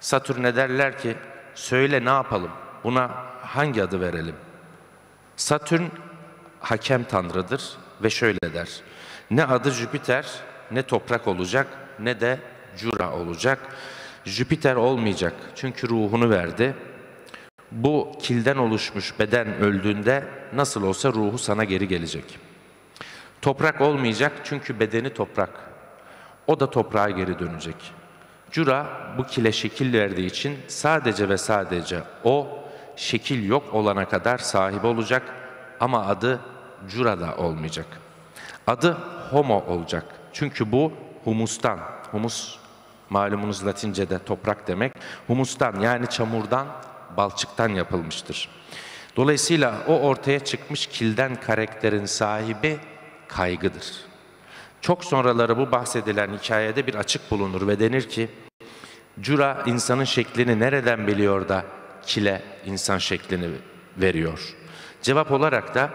Satürn'e derler ki söyle ne yapalım buna hangi adı verelim? Satürn hakem tanrıdır ve şöyle der. Ne adı Jüpiter ne toprak olacak ne de Cura olacak. Jüpiter olmayacak çünkü ruhunu verdi. Bu kilden oluşmuş beden öldüğünde nasıl olsa ruhu sana geri gelecek. Toprak olmayacak çünkü bedeni toprak. O da toprağa geri dönecek. Cura bu kile şekil verdiği için sadece ve sadece o şekil yok olana kadar sahip olacak ama adı Cura da olmayacak. Adı Homo olacak. Çünkü bu humustan, humus malumunuz Latince'de toprak demek, humustan yani çamurdan, balçıktan yapılmıştır. Dolayısıyla o ortaya çıkmış kilden karakterin sahibi kaygıdır. Çok sonraları bu bahsedilen hikayede bir açık bulunur ve denir ki, Cura insanın şeklini nereden biliyor da kile insan şeklini veriyor? Cevap olarak da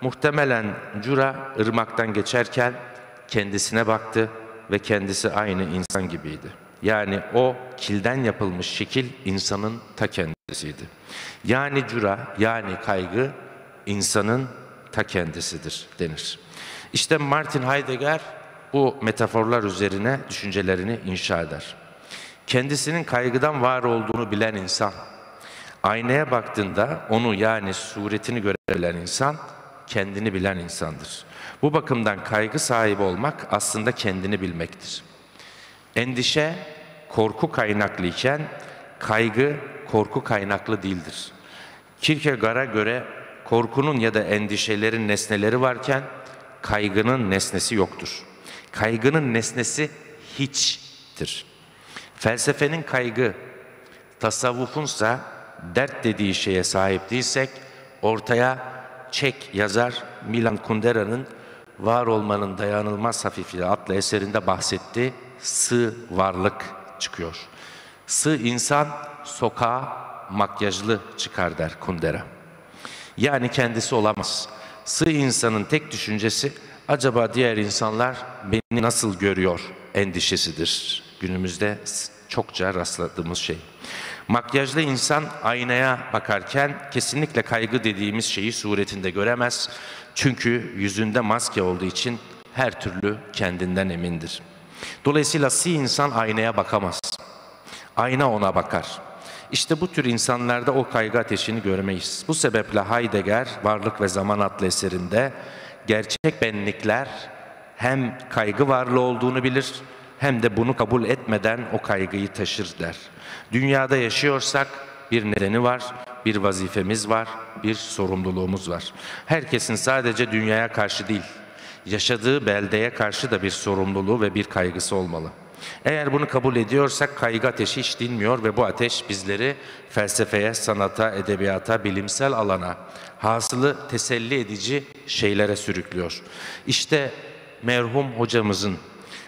muhtemelen Cura ırmaktan geçerken kendisine baktı ve kendisi aynı insan gibiydi. Yani o kilden yapılmış şekil insanın ta kendisiydi. Yani cura, yani kaygı insanın ta kendisidir denir. İşte Martin Heidegger bu metaforlar üzerine düşüncelerini inşa eder. Kendisinin kaygıdan var olduğunu bilen insan, aynaya baktığında onu yani suretini görebilen insan, kendini bilen insandır. Bu bakımdan kaygı sahibi olmak aslında kendini bilmektir. Endişe korku kaynaklı iken kaygı korku kaynaklı değildir. Kierkegaard'a göre korkunun ya da endişelerin nesneleri varken kaygının nesnesi yoktur. Kaygının nesnesi hiçtir. Felsefenin kaygı, tasavvufunsa dert dediği şeye sahip değilsek ortaya Çek yazar Milan Kundera'nın Var Olmanın Dayanılmaz Hafifliği adlı eserinde bahsetti. Sığ varlık çıkıyor. Sığ insan sokağa makyajlı çıkar der Kundera. Yani kendisi olamaz. Sığ insanın tek düşüncesi acaba diğer insanlar beni nasıl görüyor endişesidir. Günümüzde çokça rastladığımız şey. Makyajlı insan aynaya bakarken kesinlikle kaygı dediğimiz şeyi suretinde göremez. Çünkü yüzünde maske olduğu için her türlü kendinden emindir. Dolayısıyla si insan aynaya bakamaz. Ayna ona bakar. İşte bu tür insanlarda o kaygı ateşini görmeyiz. Bu sebeple Heidegger Varlık ve Zaman adlı eserinde gerçek benlikler hem kaygı varlığı olduğunu bilir hem de bunu kabul etmeden o kaygıyı taşır der. Dünyada yaşıyorsak bir nedeni var, bir vazifemiz var, bir sorumluluğumuz var. Herkesin sadece dünyaya karşı değil, yaşadığı beldeye karşı da bir sorumluluğu ve bir kaygısı olmalı. Eğer bunu kabul ediyorsak kaygı ateşi hiç dinmiyor ve bu ateş bizleri felsefeye, sanata, edebiyata, bilimsel alana, hasılı teselli edici şeylere sürüklüyor. İşte merhum hocamızın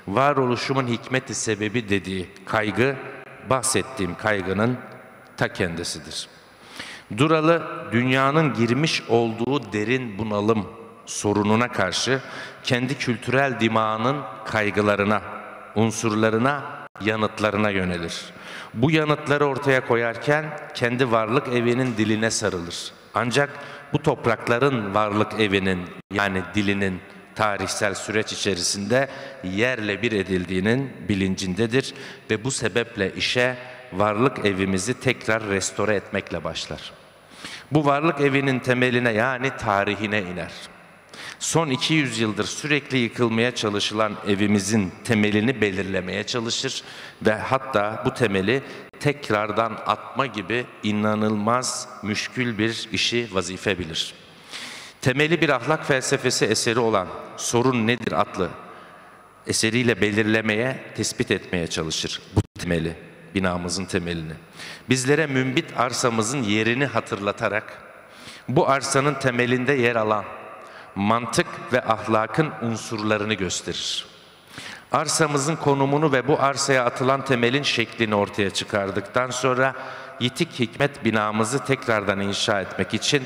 varoluşumun hikmeti sebebi dediği kaygı, bahsettiğim kaygının ta kendisidir. Duralı dünyanın girmiş olduğu derin bunalım sorununa karşı kendi kültürel dimağının kaygılarına, unsurlarına, yanıtlarına yönelir. Bu yanıtları ortaya koyarken kendi varlık evinin diline sarılır. Ancak bu toprakların varlık evinin yani dilinin tarihsel süreç içerisinde yerle bir edildiğinin bilincindedir ve bu sebeple işe varlık evimizi tekrar restore etmekle başlar. Bu varlık evinin temeline yani tarihine iner. Son 200 yıldır sürekli yıkılmaya çalışılan evimizin temelini belirlemeye çalışır ve hatta bu temeli tekrardan atma gibi inanılmaz müşkül bir işi vazife bilir. Temeli bir ahlak felsefesi eseri olan Sorun Nedir adlı eseriyle belirlemeye, tespit etmeye çalışır bu temeli, binamızın temelini. Bizlere mümbit arsamızın yerini hatırlatarak bu arsanın temelinde yer alan mantık ve ahlakın unsurlarını gösterir. Arsamızın konumunu ve bu arsaya atılan temelin şeklini ortaya çıkardıktan sonra yitik hikmet binamızı tekrardan inşa etmek için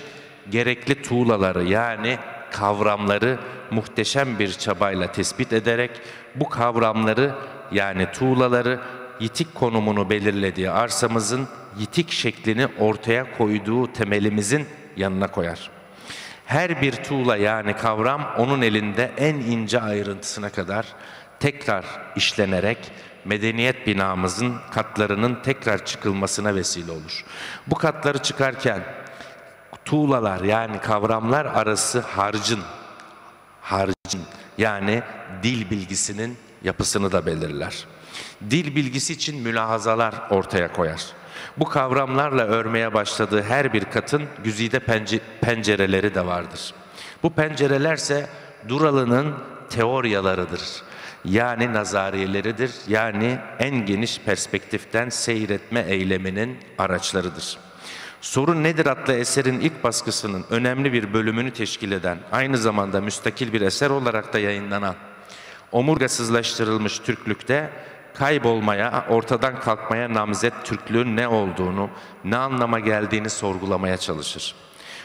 gerekli tuğlaları yani kavramları muhteşem bir çabayla tespit ederek bu kavramları yani tuğlaları yitik konumunu belirlediği arsamızın yitik şeklini ortaya koyduğu temelimizin yanına koyar. Her bir tuğla yani kavram onun elinde en ince ayrıntısına kadar tekrar işlenerek medeniyet binamızın katlarının tekrar çıkılmasına vesile olur. Bu katları çıkarken tuğlalar yani kavramlar arası harcın, harcın yani dil bilgisinin yapısını da belirler. Dil bilgisi için mülahazalar ortaya koyar. Bu kavramlarla örmeye başladığı her bir katın güzide pencereleri de vardır. Bu pencerelerse Duralı'nın teoryalarıdır. Yani nazariyeleridir. Yani en geniş perspektiften seyretme eyleminin araçlarıdır. Sorun Nedir adlı eserin ilk baskısının önemli bir bölümünü teşkil eden, aynı zamanda müstakil bir eser olarak da yayınlanan omurgasızlaştırılmış Türklükte kaybolmaya, ortadan kalkmaya namzet Türklüğün ne olduğunu, ne anlama geldiğini sorgulamaya çalışır.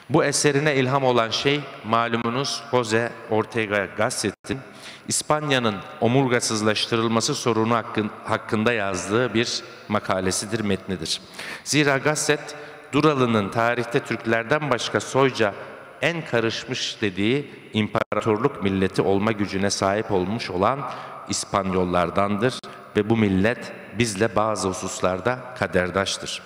Bu eserine ilham olan şey malumunuz Jose Ortega Gasset'in İspanya'nın omurgasızlaştırılması sorunu hakkında yazdığı bir makalesidir, metnidir. Zira Gasset, Duralı'nın tarihte Türklerden başka soyca en karışmış dediği imparatorluk milleti olma gücüne sahip olmuş olan İspanyollardandır ve bu millet bizle bazı hususlarda kaderdaştır.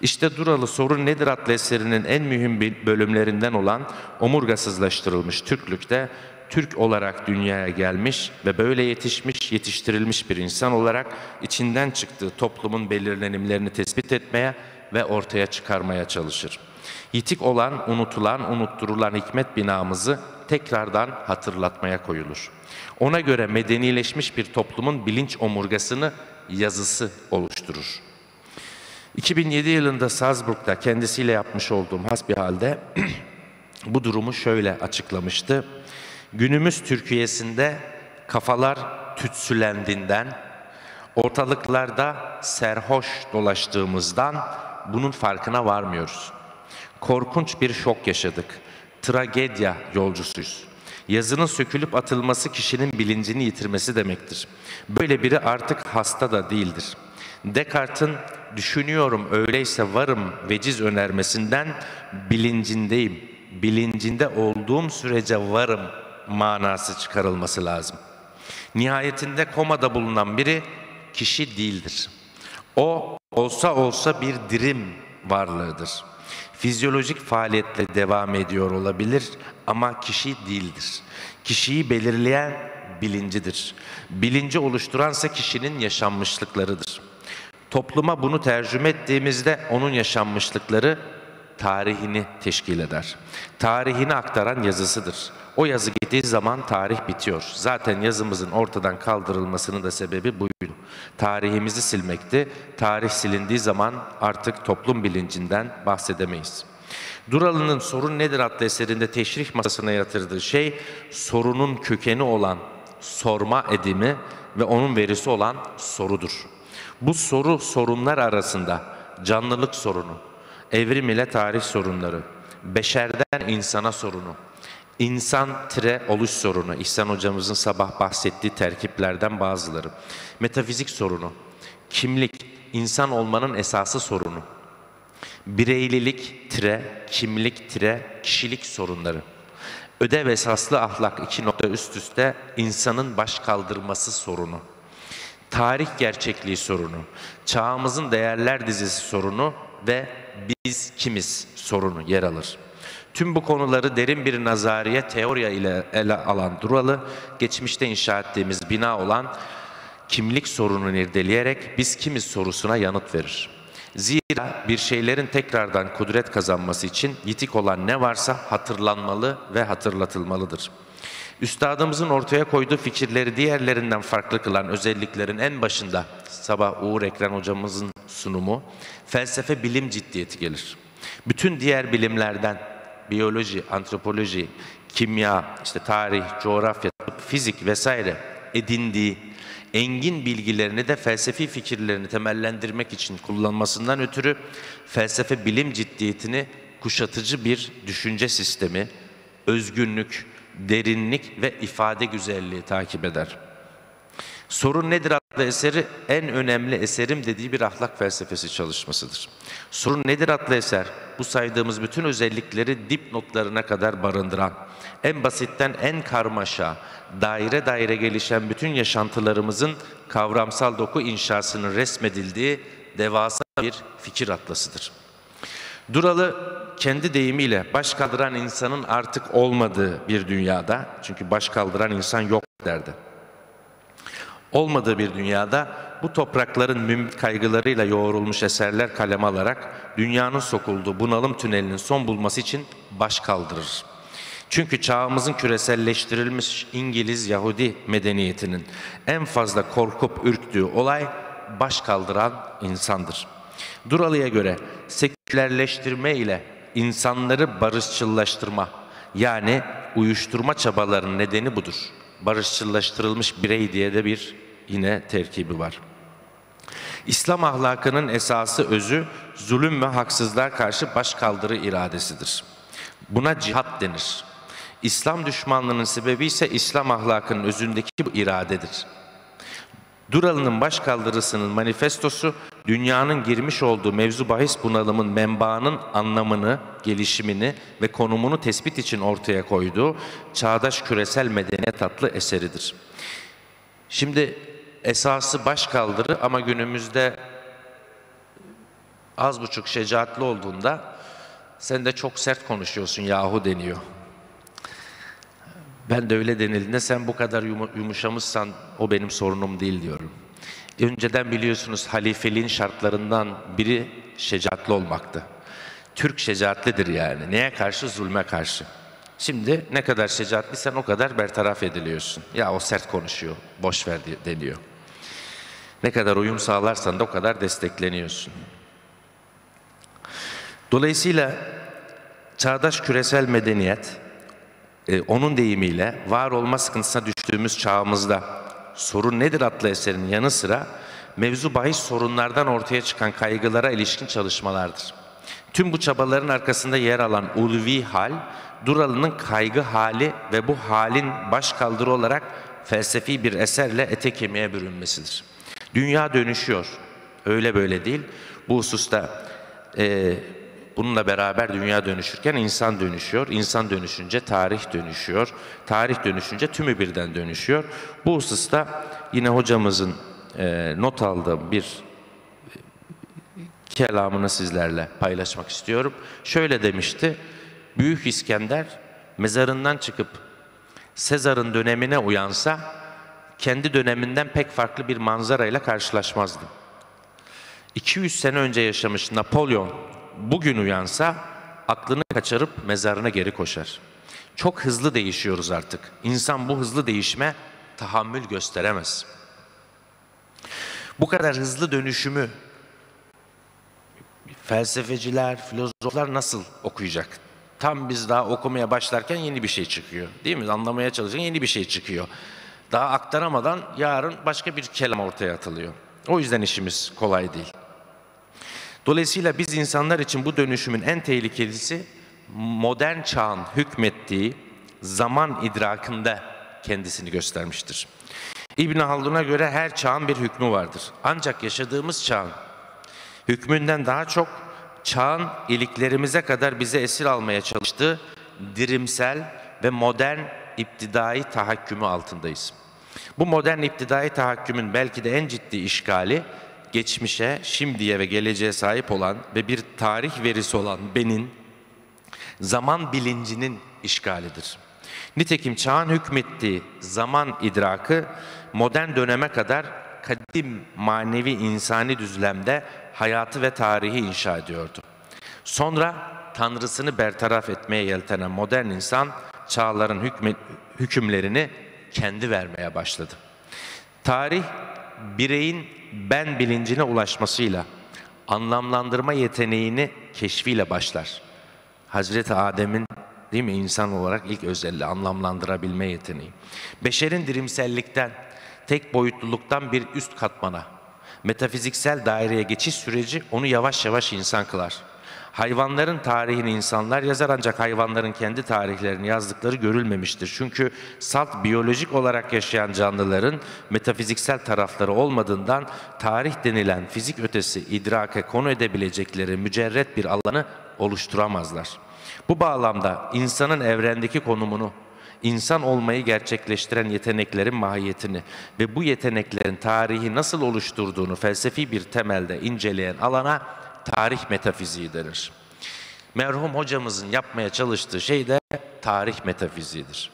İşte Duralı Sorun Nedir adlı eserinin en mühim bölümlerinden olan omurgasızlaştırılmış Türklükte Türk olarak dünyaya gelmiş ve böyle yetişmiş, yetiştirilmiş bir insan olarak içinden çıktığı toplumun belirlenimlerini tespit etmeye ve ortaya çıkarmaya çalışır. Yitik olan, unutulan, unutturulan hikmet binamızı tekrardan hatırlatmaya koyulur. Ona göre medenileşmiş bir toplumun bilinç omurgasını yazısı oluşturur. 2007 yılında Salzburg'da kendisiyle yapmış olduğum hasbihalde bu durumu şöyle açıklamıştı. Günümüz Türkiye'sinde kafalar tütsülendiğinden, ortalıklarda serhoş dolaştığımızdan bunun farkına varmıyoruz. Korkunç bir şok yaşadık. Tragedya yolcusuyuz. Yazının sökülüp atılması kişinin bilincini yitirmesi demektir. Böyle biri artık hasta da değildir. Descartes'in düşünüyorum öyleyse varım veciz önermesinden bilincindeyim, bilincinde olduğum sürece varım manası çıkarılması lazım. Nihayetinde komada bulunan biri kişi değildir. O olsa olsa bir dirim varlığıdır. Fizyolojik faaliyetle devam ediyor olabilir ama kişi değildir. Kişiyi belirleyen bilincidir. Bilinci oluşturansa kişinin yaşanmışlıklarıdır. Topluma bunu tercüme ettiğimizde onun yaşanmışlıkları tarihini teşkil eder. Tarihini aktaran yazısıdır. O yazı gittiği zaman tarih bitiyor. Zaten yazımızın ortadan kaldırılmasının da sebebi buydu. Tarihimizi silmekti. Tarih silindiği zaman artık toplum bilincinden bahsedemeyiz. Duralı'nın Sorun Nedir adlı eserinde teşrih masasına yatırdığı şey sorunun kökeni olan sorma edimi ve onun verisi olan sorudur. Bu soru sorunlar arasında canlılık sorunu, evrim ile tarih sorunları, beşerden insana sorunu, insan tire oluş sorunu, İhsan hocamızın sabah bahsettiği terkiplerden bazıları, metafizik sorunu, kimlik, insan olmanın esası sorunu, bireylilik tire, kimlik tire, kişilik sorunları, ödev esaslı ahlak iki nokta üst üste insanın baş kaldırması sorunu, tarih gerçekliği sorunu, çağımızın değerler dizisi sorunu ve biz kimiz sorunu yer alır. Tüm bu konuları derin bir nazariye teoriya ile ele alan Duralı, geçmişte inşa ettiğimiz bina olan kimlik sorununu irdeleyerek biz kimiz sorusuna yanıt verir. Zira bir şeylerin tekrardan kudret kazanması için yitik olan ne varsa hatırlanmalı ve hatırlatılmalıdır. Üstadımızın ortaya koyduğu fikirleri diğerlerinden farklı kılan özelliklerin en başında sabah Uğur Ekran hocamızın sunumu felsefe bilim ciddiyeti gelir. Bütün diğer bilimlerden biyoloji, antropoloji, kimya, işte tarih, coğrafya, fizik vesaire edindiği engin bilgilerini de felsefi fikirlerini temellendirmek için kullanmasından ötürü felsefe bilim ciddiyetini kuşatıcı bir düşünce sistemi, özgünlük, derinlik ve ifade güzelliği takip eder. Sorun nedir adlı eseri en önemli eserim dediği bir ahlak felsefesi çalışmasıdır. Sorun nedir adlı eser bu saydığımız bütün özellikleri dipnotlarına kadar barındıran, en basitten en karmaşa, daire daire gelişen bütün yaşantılarımızın kavramsal doku inşasının resmedildiği devasa bir fikir atlasıdır. Duralı kendi deyimiyle baş kaldıran insanın artık olmadığı bir dünyada, çünkü baş kaldıran insan yok derdi. Olmadığı bir dünyada bu toprakların mümkün kaygılarıyla yoğrulmuş eserler kalem alarak dünyanın sokulduğu bunalım tünelinin son bulması için baş kaldırır. Çünkü çağımızın küreselleştirilmiş İngiliz Yahudi medeniyetinin en fazla korkup ürktüğü olay baş kaldıran insandır. Duralı'ya göre sekülerleştirme ile insanları barışçıllaştırma yani uyuşturma çabalarının nedeni budur. Barışçıllaştırılmış birey diye de bir yine terkibi var. İslam ahlakının esası özü zulüm ve haksızlığa karşı başkaldırı iradesidir. Buna cihat denir. İslam düşmanlığının sebebi ise İslam ahlakının özündeki bu iradedir. Duralı'nın başkaldırısının manifestosu dünyanın girmiş olduğu mevzu bahis bunalımın menbaının anlamını, gelişimini ve konumunu tespit için ortaya koyduğu çağdaş küresel medeniyet adlı eseridir. Şimdi esası başkaldırı ama günümüzde az buçuk şecaatli olduğunda sen de çok sert konuşuyorsun yahu deniyor. Ben de öyle denildiğinde sen bu kadar yumuşamışsan o benim sorunum değil diyorum. Önceden biliyorsunuz halifeliğin şartlarından biri şecaatli olmaktı. Türk şecaatlidir yani. Neye karşı? Zulme karşı. Şimdi ne kadar şecaatliysen o kadar bertaraf ediliyorsun. Ya o sert konuşuyor, boş ver deniyor. Ne kadar uyum sağlarsan da o kadar destekleniyorsun. Dolayısıyla çağdaş küresel medeniyet e, onun deyimiyle var olma sıkıntısına düştüğümüz çağımızda sorun nedir adlı eserin yanı sıra mevzu bahis sorunlardan ortaya çıkan kaygılara ilişkin çalışmalardır. Tüm bu çabaların arkasında yer alan ulvi hal, Duralı'nın kaygı hali ve bu halin baş kaldırı olarak felsefi bir eserle ete kemiğe bürünmesidir. Dünya dönüşüyor. Öyle böyle değil. Bu hususta e, bununla beraber dünya dönüşürken insan dönüşüyor. İnsan dönüşünce tarih dönüşüyor. Tarih dönüşünce tümü birden dönüşüyor. Bu hususta yine hocamızın e, not aldığım bir kelamını sizlerle paylaşmak istiyorum. Şöyle demişti. Büyük İskender mezarından çıkıp Sezar'ın dönemine uyansa kendi döneminden pek farklı bir manzarayla karşılaşmazdı. 200 sene önce yaşamış Napolyon bugün uyansa aklını kaçırıp mezarına geri koşar. Çok hızlı değişiyoruz artık. İnsan bu hızlı değişme tahammül gösteremez. Bu kadar hızlı dönüşümü felsefeciler, filozoflar nasıl okuyacak? Tam biz daha okumaya başlarken yeni bir şey çıkıyor. Değil mi? Anlamaya çalışırken yeni bir şey çıkıyor. Daha aktaramadan yarın başka bir kelam ortaya atılıyor. O yüzden işimiz kolay değil. Dolayısıyla biz insanlar için bu dönüşümün en tehlikelisi modern çağın hükmettiği zaman idrakında kendisini göstermiştir. İbn Haldun'a göre her çağın bir hükmü vardır. Ancak yaşadığımız çağın hükmünden daha çok çağın iliklerimize kadar bize esir almaya çalıştığı dirimsel ve modern iptidai tahakkümü altındayız. Bu modern iptidai tahakkümün belki de en ciddi işgali geçmişe, şimdiye ve geleceğe sahip olan ve bir tarih verisi olan benin zaman bilincinin işgalidir. Nitekim çağın hükmettiği zaman idrakı modern döneme kadar kadim manevi insani düzlemde hayatı ve tarihi inşa ediyordu. Sonra tanrısını bertaraf etmeye yeltenen modern insan çağların hükme, hükümlerini kendi vermeye başladı. Tarih bireyin ben bilincine ulaşmasıyla anlamlandırma yeteneğini keşfiyle başlar. Hazreti Adem'in değil mi insan olarak ilk özelliği anlamlandırabilme yeteneği. Beşerin dirimsellikten, tek boyutluluktan bir üst katmana, metafiziksel daireye geçiş süreci onu yavaş yavaş insan kılar. Hayvanların tarihini insanlar yazar ancak hayvanların kendi tarihlerini yazdıkları görülmemiştir. Çünkü salt biyolojik olarak yaşayan canlıların metafiziksel tarafları olmadığından tarih denilen fizik ötesi idrake konu edebilecekleri mücerret bir alanı oluşturamazlar. Bu bağlamda insanın evrendeki konumunu, insan olmayı gerçekleştiren yeteneklerin mahiyetini ve bu yeteneklerin tarihi nasıl oluşturduğunu felsefi bir temelde inceleyen alana tarih metafiziği denir. Merhum hocamızın yapmaya çalıştığı şey de tarih metafiziğidir.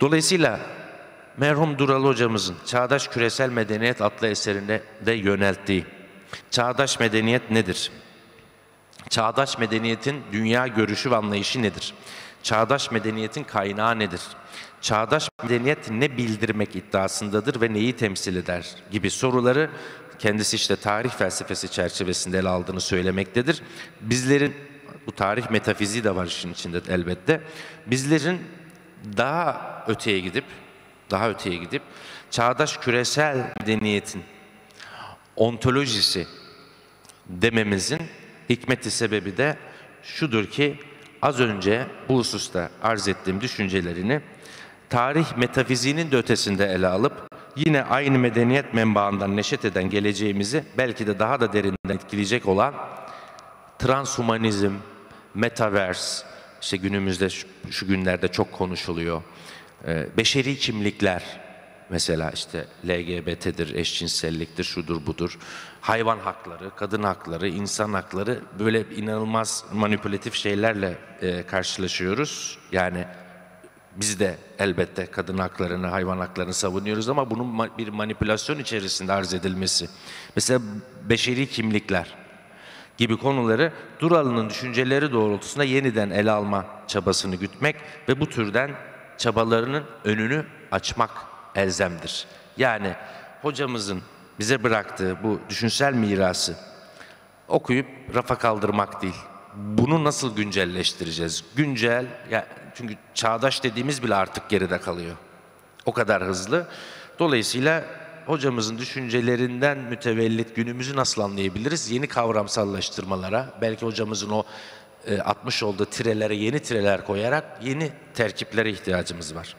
Dolayısıyla merhum Dural hocamızın Çağdaş Küresel Medeniyet adlı eserinde de yönelttiği Çağdaş medeniyet nedir? Çağdaş medeniyetin dünya görüşü ve anlayışı nedir? Çağdaş medeniyetin kaynağı nedir? Çağdaş medeniyet ne bildirmek iddiasındadır ve neyi temsil eder gibi soruları kendisi işte tarih felsefesi çerçevesinde ele aldığını söylemektedir. Bizlerin bu tarih metafiziği de var işin içinde elbette. Bizlerin daha öteye gidip daha öteye gidip çağdaş küresel medeniyetin ontolojisi dememizin hikmeti sebebi de şudur ki az önce bu hususta arz ettiğim düşüncelerini tarih metafiziğinin de ötesinde ele alıp yine aynı medeniyet menbaından neşet eden geleceğimizi belki de daha da derinden etkileyecek olan transhumanizm, metaverse, işte günümüzde şu, şu günlerde çok konuşuluyor. Ee, beşeri kimlikler, mesela işte LGBT'dir, eşcinselliktir, şudur budur. Hayvan hakları, kadın hakları, insan hakları böyle inanılmaz manipülatif şeylerle e, karşılaşıyoruz. Yani biz de elbette kadın haklarını, hayvan haklarını savunuyoruz ama bunun bir manipülasyon içerisinde arz edilmesi. Mesela beşeri kimlikler gibi konuları Duralı'nın düşünceleri doğrultusunda yeniden ele alma çabasını gütmek ve bu türden çabalarının önünü açmak elzemdir. Yani hocamızın bize bıraktığı bu düşünsel mirası okuyup rafa kaldırmak değil. Bunu nasıl güncelleştireceğiz? Güncel, ya çünkü çağdaş dediğimiz bile artık geride kalıyor. O kadar hızlı. Dolayısıyla hocamızın düşüncelerinden mütevellit günümüzü nasıl anlayabiliriz? Yeni kavramsallaştırmalara, belki hocamızın o e, atmış olduğu tirelere yeni tireler koyarak yeni terkiplere ihtiyacımız var.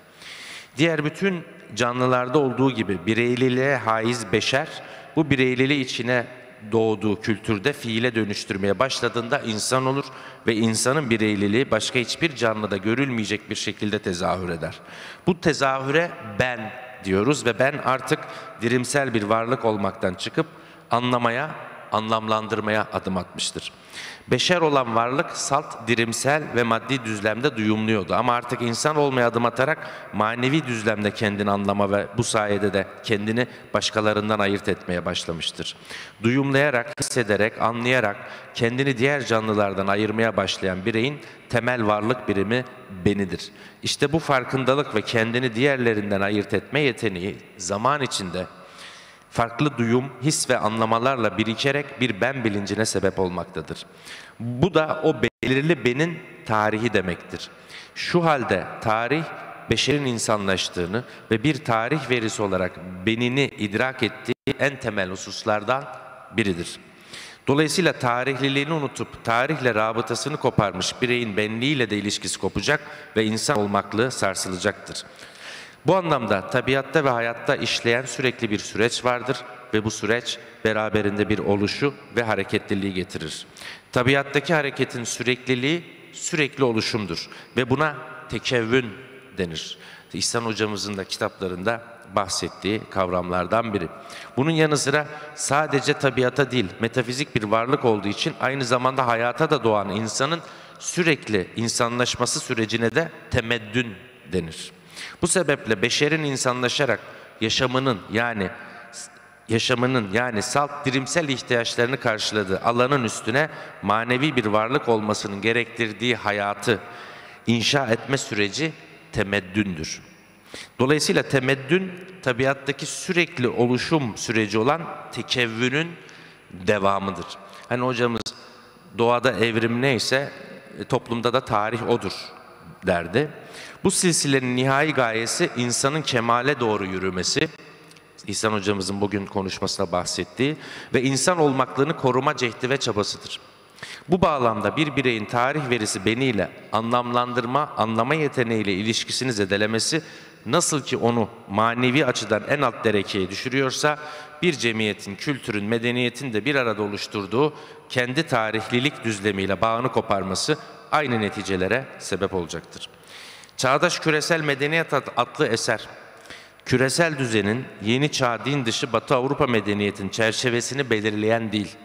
Diğer bütün canlılarda olduğu gibi bireyliliğe haiz beşer bu bireyliliği içine doğduğu kültürde fiile dönüştürmeye başladığında insan olur ve insanın bireyliliği başka hiçbir canlıda görülmeyecek bir şekilde tezahür eder. Bu tezahüre ben diyoruz ve ben artık dirimsel bir varlık olmaktan çıkıp anlamaya, anlamlandırmaya adım atmıştır. Beşer olan varlık salt, dirimsel ve maddi düzlemde duyumluyordu. Ama artık insan olmaya adım atarak manevi düzlemde kendini anlama ve bu sayede de kendini başkalarından ayırt etmeye başlamıştır. Duyumlayarak, hissederek, anlayarak kendini diğer canlılardan ayırmaya başlayan bireyin temel varlık birimi benidir. İşte bu farkındalık ve kendini diğerlerinden ayırt etme yeteneği zaman içinde farklı duyum, his ve anlamalarla birikerek bir ben bilincine sebep olmaktadır. Bu da o belirli benin tarihi demektir. Şu halde tarih beşerin insanlaştığını ve bir tarih verisi olarak benini idrak ettiği en temel hususlardan biridir. Dolayısıyla tarihliliğini unutup tarihle rabıtasını koparmış bireyin benliğiyle de ilişkisi kopacak ve insan olmaklığı sarsılacaktır. Bu anlamda tabiatta ve hayatta işleyen sürekli bir süreç vardır ve bu süreç beraberinde bir oluşu ve hareketliliği getirir. Tabiattaki hareketin sürekliliği sürekli oluşumdur ve buna tekevvün denir. İhsan hocamızın da kitaplarında bahsettiği kavramlardan biri. Bunun yanı sıra sadece tabiata değil, metafizik bir varlık olduğu için aynı zamanda hayata da doğan insanın sürekli insanlaşması sürecine de temeddün denir. Bu sebeple beşerin insanlaşarak yaşamının yani yaşamının yani salt dirimsel ihtiyaçlarını karşıladığı alanın üstüne manevi bir varlık olmasının gerektirdiği hayatı inşa etme süreci temeddündür. Dolayısıyla temeddün tabiattaki sürekli oluşum süreci olan tekevvünün devamıdır. Hani hocamız doğada evrim neyse e, toplumda da tarih odur derdi. Bu silsilenin nihai gayesi insanın kemale doğru yürümesi, İhsan hocamızın bugün konuşmasına bahsettiği ve insan olmaklığını koruma cehdi ve çabasıdır. Bu bağlamda bir bireyin tarih verisi beniyle anlamlandırma, anlama yeteneğiyle ilişkisini zedelemesi nasıl ki onu manevi açıdan en alt derekeye düşürüyorsa bir cemiyetin, kültürün, medeniyetin de bir arada oluşturduğu kendi tarihlilik düzlemiyle bağını koparması aynı neticelere sebep olacaktır. Çağdaş Küresel Medeniyet adlı eser, küresel düzenin yeni çağ din dışı Batı Avrupa medeniyetin çerçevesini belirleyen değil,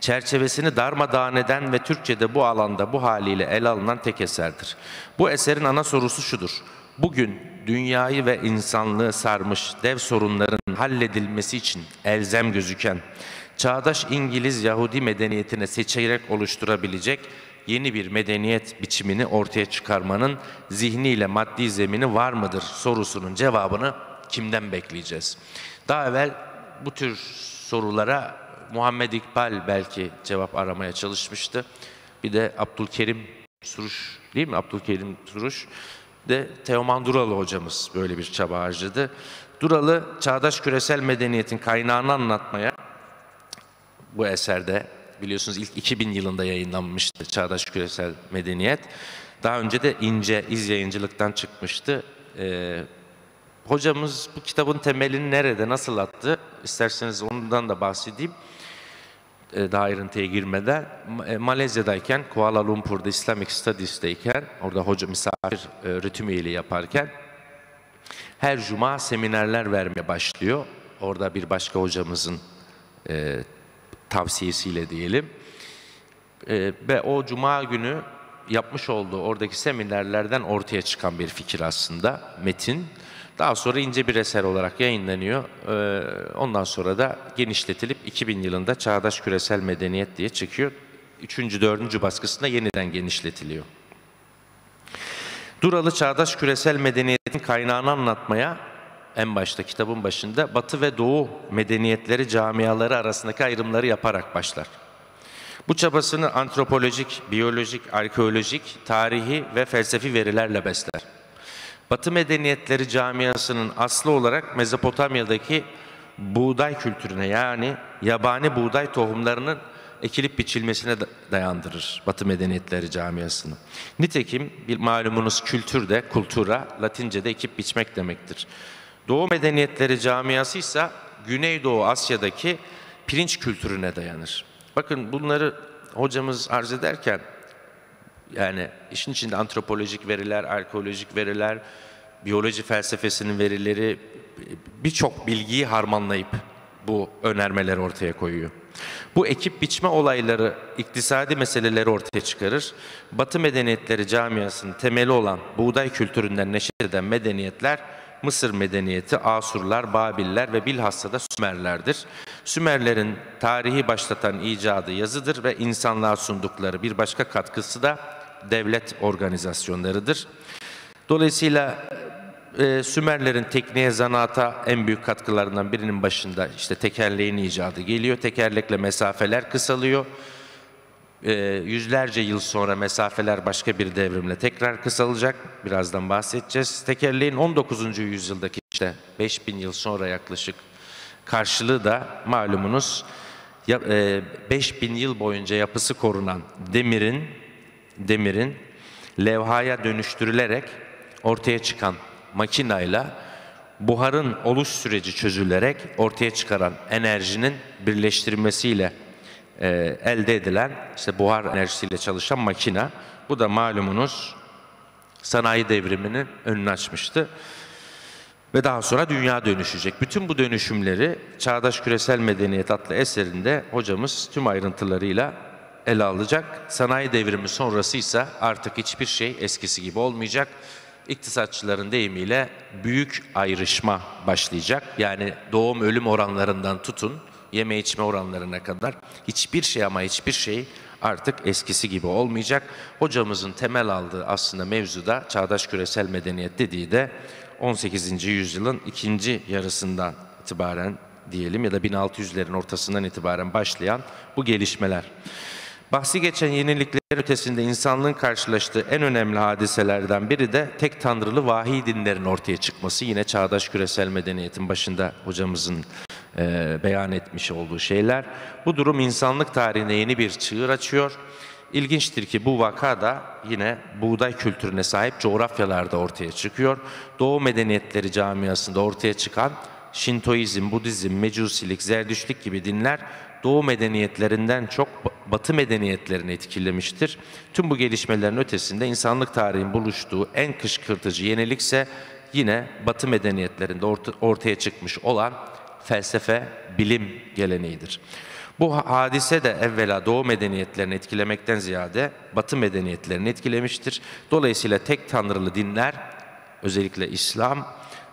çerçevesini darmadağın eden ve Türkçe'de bu alanda bu haliyle ele alınan tek eserdir. Bu eserin ana sorusu şudur. Bugün dünyayı ve insanlığı sarmış dev sorunların halledilmesi için elzem gözüken, çağdaş İngiliz Yahudi medeniyetine seçerek oluşturabilecek yeni bir medeniyet biçimini ortaya çıkarmanın zihniyle maddi zemini var mıdır sorusunun cevabını kimden bekleyeceğiz? Daha evvel bu tür sorulara Muhammed İkbal belki cevap aramaya çalışmıştı. Bir de Abdülkerim Suruş değil mi? Abdülkerim Suruş de Teoman Duralı hocamız böyle bir çaba harcadı. Duralı çağdaş küresel medeniyetin kaynağını anlatmaya bu eserde biliyorsunuz ilk 2000 yılında yayınlanmıştı Çağdaş Küresel Medeniyet. Daha önce de ince iz yayıncılıktan çıkmıştı. Ee, hocamız bu kitabın temelini nerede, nasıl attı? İsterseniz ondan da bahsedeyim. Ee, daha ayrıntıya girmeden. E, Malezya'dayken, Kuala Lumpur'da Islamic Studies'teyken, orada hoca misafir e, ritim üyeliği yaparken her cuma seminerler vermeye başlıyor. Orada bir başka hocamızın e, tavsiyesiyle diyelim. E, ve o cuma günü yapmış olduğu oradaki seminerlerden ortaya çıkan bir fikir aslında metin. Daha sonra ince bir eser olarak yayınlanıyor. E, ondan sonra da genişletilip 2000 yılında Çağdaş Küresel Medeniyet diye çıkıyor. Üçüncü, dördüncü baskısında yeniden genişletiliyor. Duralı Çağdaş Küresel Medeniyetin kaynağını anlatmaya en başta kitabın başında Batı ve Doğu medeniyetleri camiaları arasındaki ayrımları yaparak başlar. Bu çabasını antropolojik, biyolojik, arkeolojik, tarihi ve felsefi verilerle besler. Batı medeniyetleri camiasının aslı olarak Mezopotamya'daki buğday kültürüne yani yabani buğday tohumlarının ekilip biçilmesine dayandırır Batı medeniyetleri camiasını. Nitekim bir malumunuz kültür de, kultura, Latince'de ekip biçmek demektir. Doğu medeniyetleri camiası ise Güneydoğu Asya'daki pirinç kültürüne dayanır. Bakın bunları hocamız arz ederken yani işin içinde antropolojik veriler, arkeolojik veriler, biyoloji felsefesinin verileri birçok bilgiyi harmanlayıp bu önermeleri ortaya koyuyor. Bu ekip biçme olayları iktisadi meseleleri ortaya çıkarır. Batı medeniyetleri camiasının temeli olan buğday kültüründen neşet eden medeniyetler Mısır medeniyeti, Asurlar, Babiller ve bilhassa da Sümerlerdir. Sümerlerin tarihi başlatan icadı yazıdır ve insanlığa sundukları bir başka katkısı da devlet organizasyonlarıdır. Dolayısıyla e, Sümerlerin tekniğe, zanaata en büyük katkılarından birinin başında işte tekerleğin icadı geliyor. Tekerlekle mesafeler kısalıyor. E, yüzlerce yıl sonra mesafeler başka bir devrimle tekrar kısalacak. Birazdan bahsedeceğiz. Tekerleğin 19. yüzyıldaki işte 5000 yıl sonra yaklaşık karşılığı da malumunuz ya, e, 5000 yıl boyunca yapısı korunan demirin demirin levhaya dönüştürülerek ortaya çıkan makinayla buharın oluş süreci çözülerek ortaya çıkaran enerjinin birleştirilmesiyle e, elde edilen işte buhar enerjisiyle çalışan makina. Bu da malumunuz sanayi devriminin önünü açmıştı. Ve daha sonra dünya dönüşecek. Bütün bu dönüşümleri Çağdaş Küresel Medeniyet adlı eserinde hocamız tüm ayrıntılarıyla ele alacak. Sanayi devrimi sonrası ise artık hiçbir şey eskisi gibi olmayacak. İktisatçıların deyimiyle büyük ayrışma başlayacak. Yani doğum ölüm oranlarından tutun yeme içme oranlarına kadar hiçbir şey ama hiçbir şey artık eskisi gibi olmayacak. Hocamızın temel aldığı aslında mevzuda çağdaş küresel medeniyet dediği de 18. yüzyılın ikinci yarısından itibaren diyelim ya da 1600'lerin ortasından itibaren başlayan bu gelişmeler. Bahsi geçen yenilikler ötesinde insanlığın karşılaştığı en önemli hadiselerden biri de tek tanrılı vahiy dinlerin ortaya çıkması. Yine çağdaş küresel medeniyetin başında hocamızın e, beyan etmiş olduğu şeyler. Bu durum insanlık tarihinde yeni bir çığır açıyor. İlginçtir ki bu vaka da yine buğday kültürüne sahip coğrafyalarda ortaya çıkıyor. Doğu medeniyetleri camiasında ortaya çıkan Şintoizm, Budizm, Mecusilik, Zerdüştlik gibi dinler Doğu medeniyetlerinden çok Batı medeniyetlerini etkilemiştir. Tüm bu gelişmelerin ötesinde insanlık tarihinin buluştuğu en kışkırtıcı yenilikse yine Batı medeniyetlerinde ortaya çıkmış olan felsefe, bilim geleneğidir. Bu hadise de evvela Doğu medeniyetlerini etkilemekten ziyade Batı medeniyetlerini etkilemiştir. Dolayısıyla tek tanrılı dinler, özellikle İslam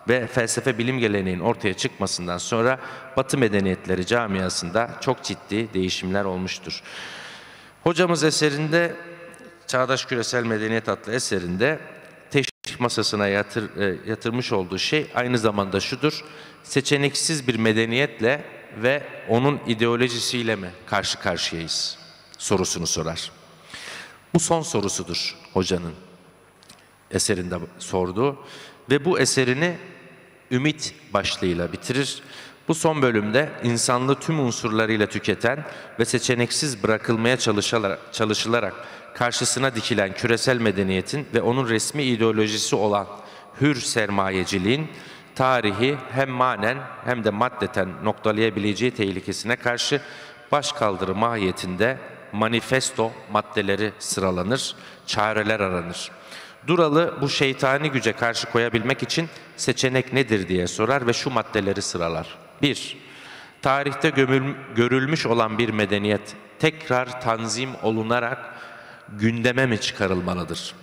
ve felsefe bilim geleneğinin ortaya çıkmasından sonra Batı medeniyetleri camiasında çok ciddi değişimler olmuştur. Hocamız eserinde Çağdaş Küresel Medeniyet adlı eserinde teşvik masasına yatır, e, yatırmış olduğu şey aynı zamanda şudur. Seçeneksiz bir medeniyetle ve onun ideolojisiyle mi karşı karşıyayız sorusunu sorar. Bu son sorusudur hocanın eserinde sorduğu ve bu eserini ümit başlığıyla bitirir. Bu son bölümde insanlığı tüm unsurlarıyla tüketen ve seçeneksiz bırakılmaya çalışılarak, çalışılarak karşısına dikilen küresel medeniyetin ve onun resmi ideolojisi olan hür sermayeciliğin tarihi hem manen hem de maddeten noktalayabileceği tehlikesine karşı başkaldırı mahiyetinde manifesto maddeleri sıralanır, çareler aranır. Duralı bu şeytani güce karşı koyabilmek için seçenek nedir diye sorar ve şu maddeleri sıralar. 1. Tarihte gömül, görülmüş olan bir medeniyet tekrar tanzim olunarak gündeme mi çıkarılmalıdır?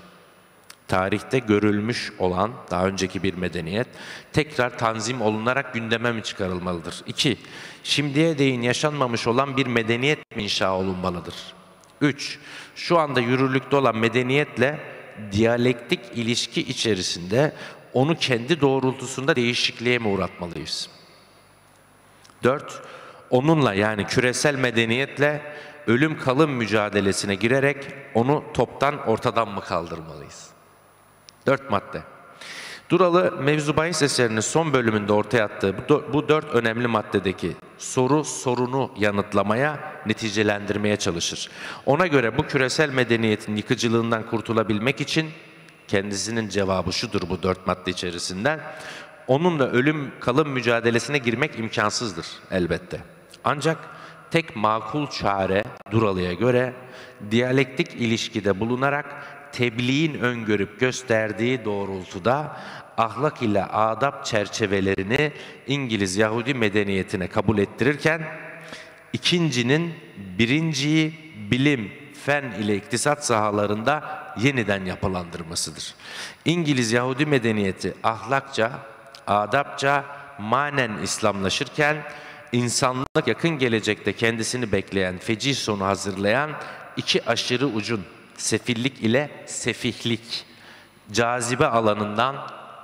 Tarihte görülmüş olan daha önceki bir medeniyet tekrar tanzim olunarak gündeme mi çıkarılmalıdır? 2. Şimdiye değin yaşanmamış olan bir medeniyet mi inşa olunmalıdır? 3. Şu anda yürürlükte olan medeniyetle diyalektik ilişki içerisinde onu kendi doğrultusunda değişikliğe mi uğratmalıyız? Dört, onunla yani küresel medeniyetle ölüm kalım mücadelesine girerek onu toptan ortadan mı kaldırmalıyız? Dört madde. Duralı Mevzu Bahis eserinin son bölümünde ortaya attığı bu dört önemli maddedeki soru sorunu yanıtlamaya, neticelendirmeye çalışır. Ona göre bu küresel medeniyetin yıkıcılığından kurtulabilmek için kendisinin cevabı şudur bu dört madde içerisinden. Onunla ölüm kalım mücadelesine girmek imkansızdır elbette. Ancak tek makul çare Duralı'ya göre diyalektik ilişkide bulunarak tebliğin öngörüp gösterdiği doğrultuda ahlak ile adap çerçevelerini İngiliz Yahudi medeniyetine kabul ettirirken ikincinin birinciyi bilim, fen ile iktisat sahalarında yeniden yapılandırmasıdır. İngiliz Yahudi medeniyeti ahlakça, adapça, manen İslamlaşırken insanlık yakın gelecekte kendisini bekleyen feci sonu hazırlayan iki aşırı ucun sefillik ile sefihlik cazibe alanından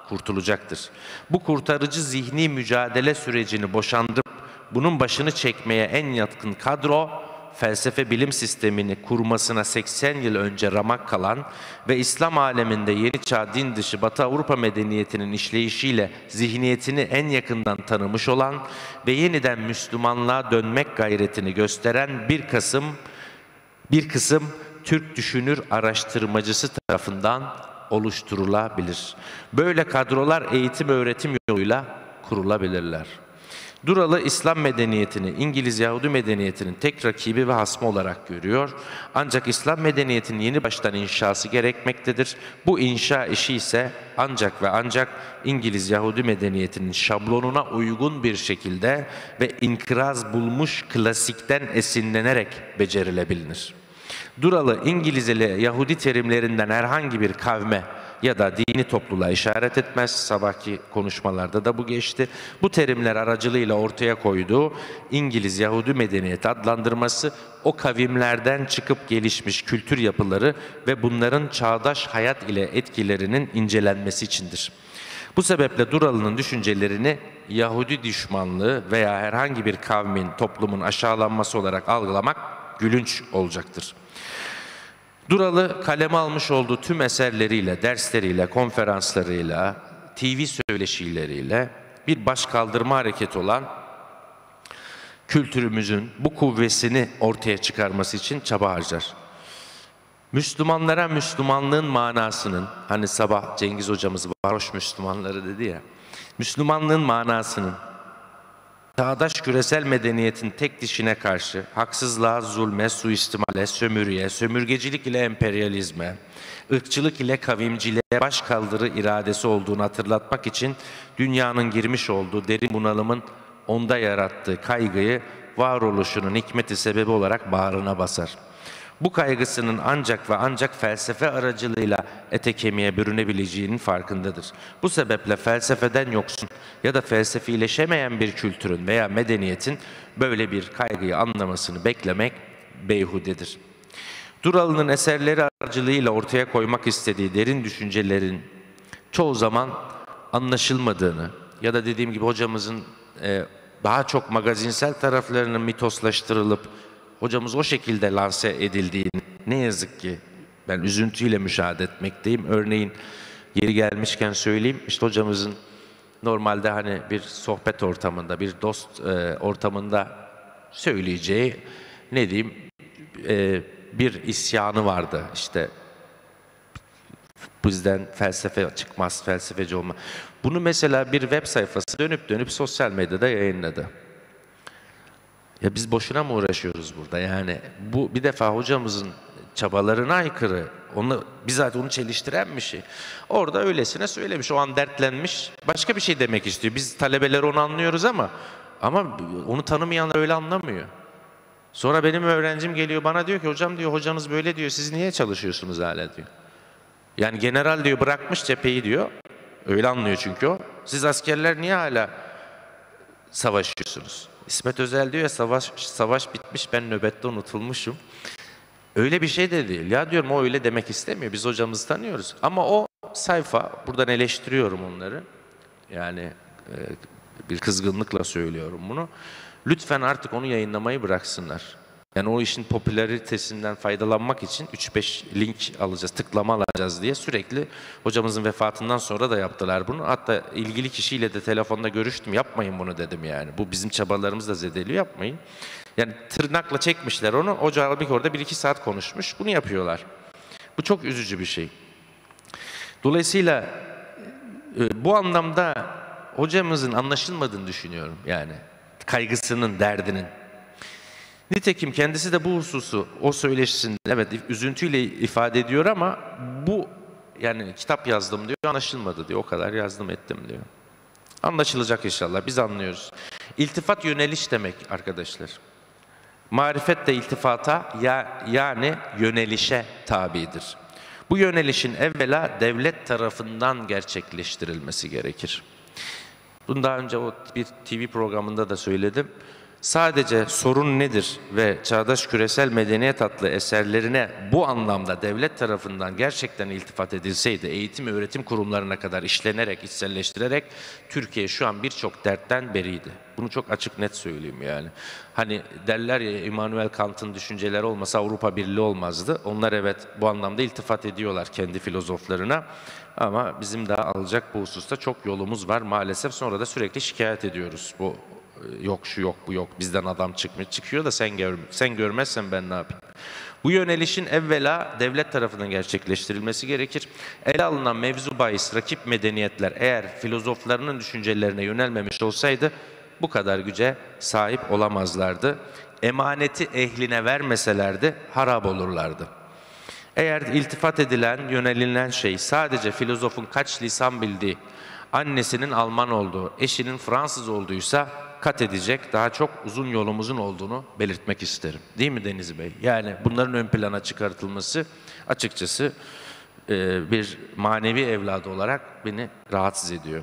kurtulacaktır. Bu kurtarıcı zihni mücadele sürecini boşandırıp bunun başını çekmeye en yatkın kadro felsefe bilim sistemini kurmasına 80 yıl önce ramak kalan ve İslam aleminde yeni çağ din dışı Batı Avrupa medeniyetinin işleyişiyle zihniyetini en yakından tanımış olan ve yeniden Müslümanlığa dönmek gayretini gösteren bir kısım bir kısım Türk düşünür araştırmacısı tarafından oluşturulabilir. Böyle kadrolar eğitim öğretim yoluyla kurulabilirler. Duralı İslam medeniyetini İngiliz Yahudi medeniyetinin tek rakibi ve hasmı olarak görüyor. Ancak İslam medeniyetinin yeni baştan inşası gerekmektedir. Bu inşa işi ise ancak ve ancak İngiliz Yahudi medeniyetinin şablonuna uygun bir şekilde ve inkıraz bulmuş klasikten esinlenerek becerilebilir. Duralı İngiliz ile Yahudi terimlerinden herhangi bir kavme ya da dini topluluğa işaret etmez. Sabahki konuşmalarda da bu geçti. Bu terimler aracılığıyla ortaya koyduğu İngiliz Yahudi medeniyeti adlandırması o kavimlerden çıkıp gelişmiş kültür yapıları ve bunların çağdaş hayat ile etkilerinin incelenmesi içindir. Bu sebeple Duralı'nın düşüncelerini Yahudi düşmanlığı veya herhangi bir kavmin, toplumun aşağılanması olarak algılamak gülünç olacaktır. Duralı kaleme almış olduğu tüm eserleriyle, dersleriyle, konferanslarıyla, TV söyleşileriyle bir baş kaldırma hareketi olan kültürümüzün bu kuvvesini ortaya çıkarması için çaba harcar. Müslümanlara Müslümanlığın manasının, hani sabah Cengiz hocamız varoş Müslümanları dedi ya, Müslümanlığın manasının Çağdaş küresel medeniyetin tek dişine karşı haksızlığa, zulme, suistimale, sömürüye, sömürgecilik ile emperyalizme, ırkçılık ile kavimciliğe baş kaldırı iradesi olduğunu hatırlatmak için dünyanın girmiş olduğu derin bunalımın onda yarattığı kaygıyı varoluşunun hikmeti sebebi olarak bağrına basar. Bu kaygısının ancak ve ancak felsefe aracılığıyla ete kemiğe bürünebileceğinin farkındadır. Bu sebeple felsefeden yoksun ya da felsefileşemeyen bir kültürün veya medeniyetin böyle bir kaygıyı anlamasını beklemek beyhudedir. Duralı'nın eserleri aracılığıyla ortaya koymak istediği derin düşüncelerin çoğu zaman anlaşılmadığını ya da dediğim gibi hocamızın e, daha çok magazinsel taraflarının mitoslaştırılıp hocamız o şekilde lanse edildiğini ne yazık ki ben üzüntüyle müşahede etmekteyim. Örneğin yeri gelmişken söyleyeyim işte hocamızın normalde hani bir sohbet ortamında bir dost e, ortamında söyleyeceği ne diyeyim e, bir isyanı vardı işte bizden felsefe çıkmaz, felsefeci olma. Bunu mesela bir web sayfası dönüp dönüp sosyal medyada yayınladı. Ya biz boşuna mı uğraşıyoruz burada? Yani bu bir defa hocamızın çabalarına aykırı. Onu bizzat onu çeliştiren bir şey. Orada öylesine söylemiş. O an dertlenmiş. Başka bir şey demek istiyor. Biz talebeler onu anlıyoruz ama ama onu tanımayanlar öyle anlamıyor. Sonra benim öğrencim geliyor bana diyor ki hocam diyor hocanız böyle diyor. Siz niye çalışıyorsunuz hala diyor. Yani general diyor bırakmış cepheyi diyor. Öyle anlıyor çünkü o. Siz askerler niye hala savaşıyorsunuz? İsmet Özel diyor ya savaş, savaş bitmiş ben nöbette unutulmuşum. Öyle bir şey de değil. Ya diyorum o öyle demek istemiyor. Biz hocamızı tanıyoruz. Ama o sayfa, buradan eleştiriyorum onları. Yani e, bir kızgınlıkla söylüyorum bunu. Lütfen artık onu yayınlamayı bıraksınlar. Yani o işin popülaritesinden faydalanmak için 3-5 link alacağız, tıklama alacağız diye sürekli hocamızın vefatından sonra da yaptılar bunu. Hatta ilgili kişiyle de telefonda görüştüm. Yapmayın bunu dedim yani. Bu bizim çabalarımız da zedeliyor yapmayın. Yani tırnakla çekmişler onu. Hoca halbuki orada 1-2 saat konuşmuş. Bunu yapıyorlar. Bu çok üzücü bir şey. Dolayısıyla e, bu anlamda hocamızın anlaşılmadığını düşünüyorum yani. Kaygısının, derdinin. Nitekim kendisi de bu hususu o söyleşisinde evet üzüntüyle ifade ediyor ama bu yani kitap yazdım diyor anlaşılmadı diyor o kadar yazdım ettim diyor. Anlaşılacak inşallah biz anlıyoruz. İltifat yöneliş demek arkadaşlar. Marifet de iltifata ya, yani yönelişe tabidir. Bu yönelişin evvela devlet tarafından gerçekleştirilmesi gerekir. Bunu daha önce o bir TV programında da söyledim. Sadece sorun nedir ve çağdaş küresel medeniyet adlı eserlerine bu anlamda devlet tarafından gerçekten iltifat edilseydi, eğitim öğretim kurumlarına kadar işlenerek, içselleştirerek Türkiye şu an birçok dertten beriydi. Bunu çok açık net söyleyeyim yani. Hani derler ya Immanuel Kant'ın düşünceleri olmasa Avrupa Birliği olmazdı. Onlar evet bu anlamda iltifat ediyorlar kendi filozoflarına. Ama bizim daha alacak bu hususta çok yolumuz var maalesef. Sonra da sürekli şikayet ediyoruz. Bu yok şu yok bu yok bizden adam çıkmıyor. Çıkıyor da sen gör, sen görmezsen ben ne yapayım? Bu yönelişin evvela devlet tarafından gerçekleştirilmesi gerekir. Ele alınan mevzu bahis rakip medeniyetler eğer filozoflarının düşüncelerine yönelmemiş olsaydı bu kadar güce sahip olamazlardı. Emaneti ehline vermeselerdi harap olurlardı. Eğer iltifat edilen, yönelilen şey sadece filozofun kaç lisan bildiği, annesinin Alman olduğu, eşinin Fransız olduğuysa kat edecek daha çok uzun yolumuzun olduğunu belirtmek isterim. Değil mi Deniz Bey? Yani bunların ön plana çıkartılması açıkçası e, bir manevi evladı olarak beni rahatsız ediyor.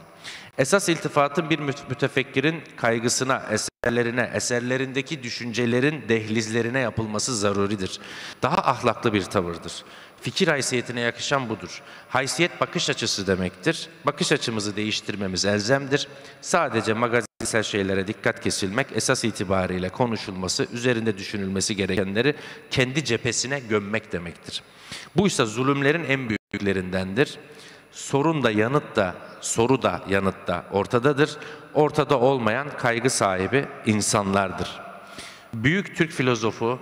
Esas iltifatın bir müte- mütefekkirin kaygısına, eserlerine, eserlerindeki düşüncelerin dehlizlerine yapılması zaruridir. Daha ahlaklı bir tavırdır. Fikir haysiyetine yakışan budur. Haysiyet bakış açısı demektir. Bakış açımızı değiştirmemiz elzemdir. Sadece magazinsel şeylere dikkat kesilmek, esas itibariyle konuşulması, üzerinde düşünülmesi gerekenleri kendi cephesine gömmek demektir. Bu ise zulümlerin en büyüklerindendir. Sorun da yanıt da, soru da yanıt da ortadadır. Ortada olmayan kaygı sahibi insanlardır. Büyük Türk filozofu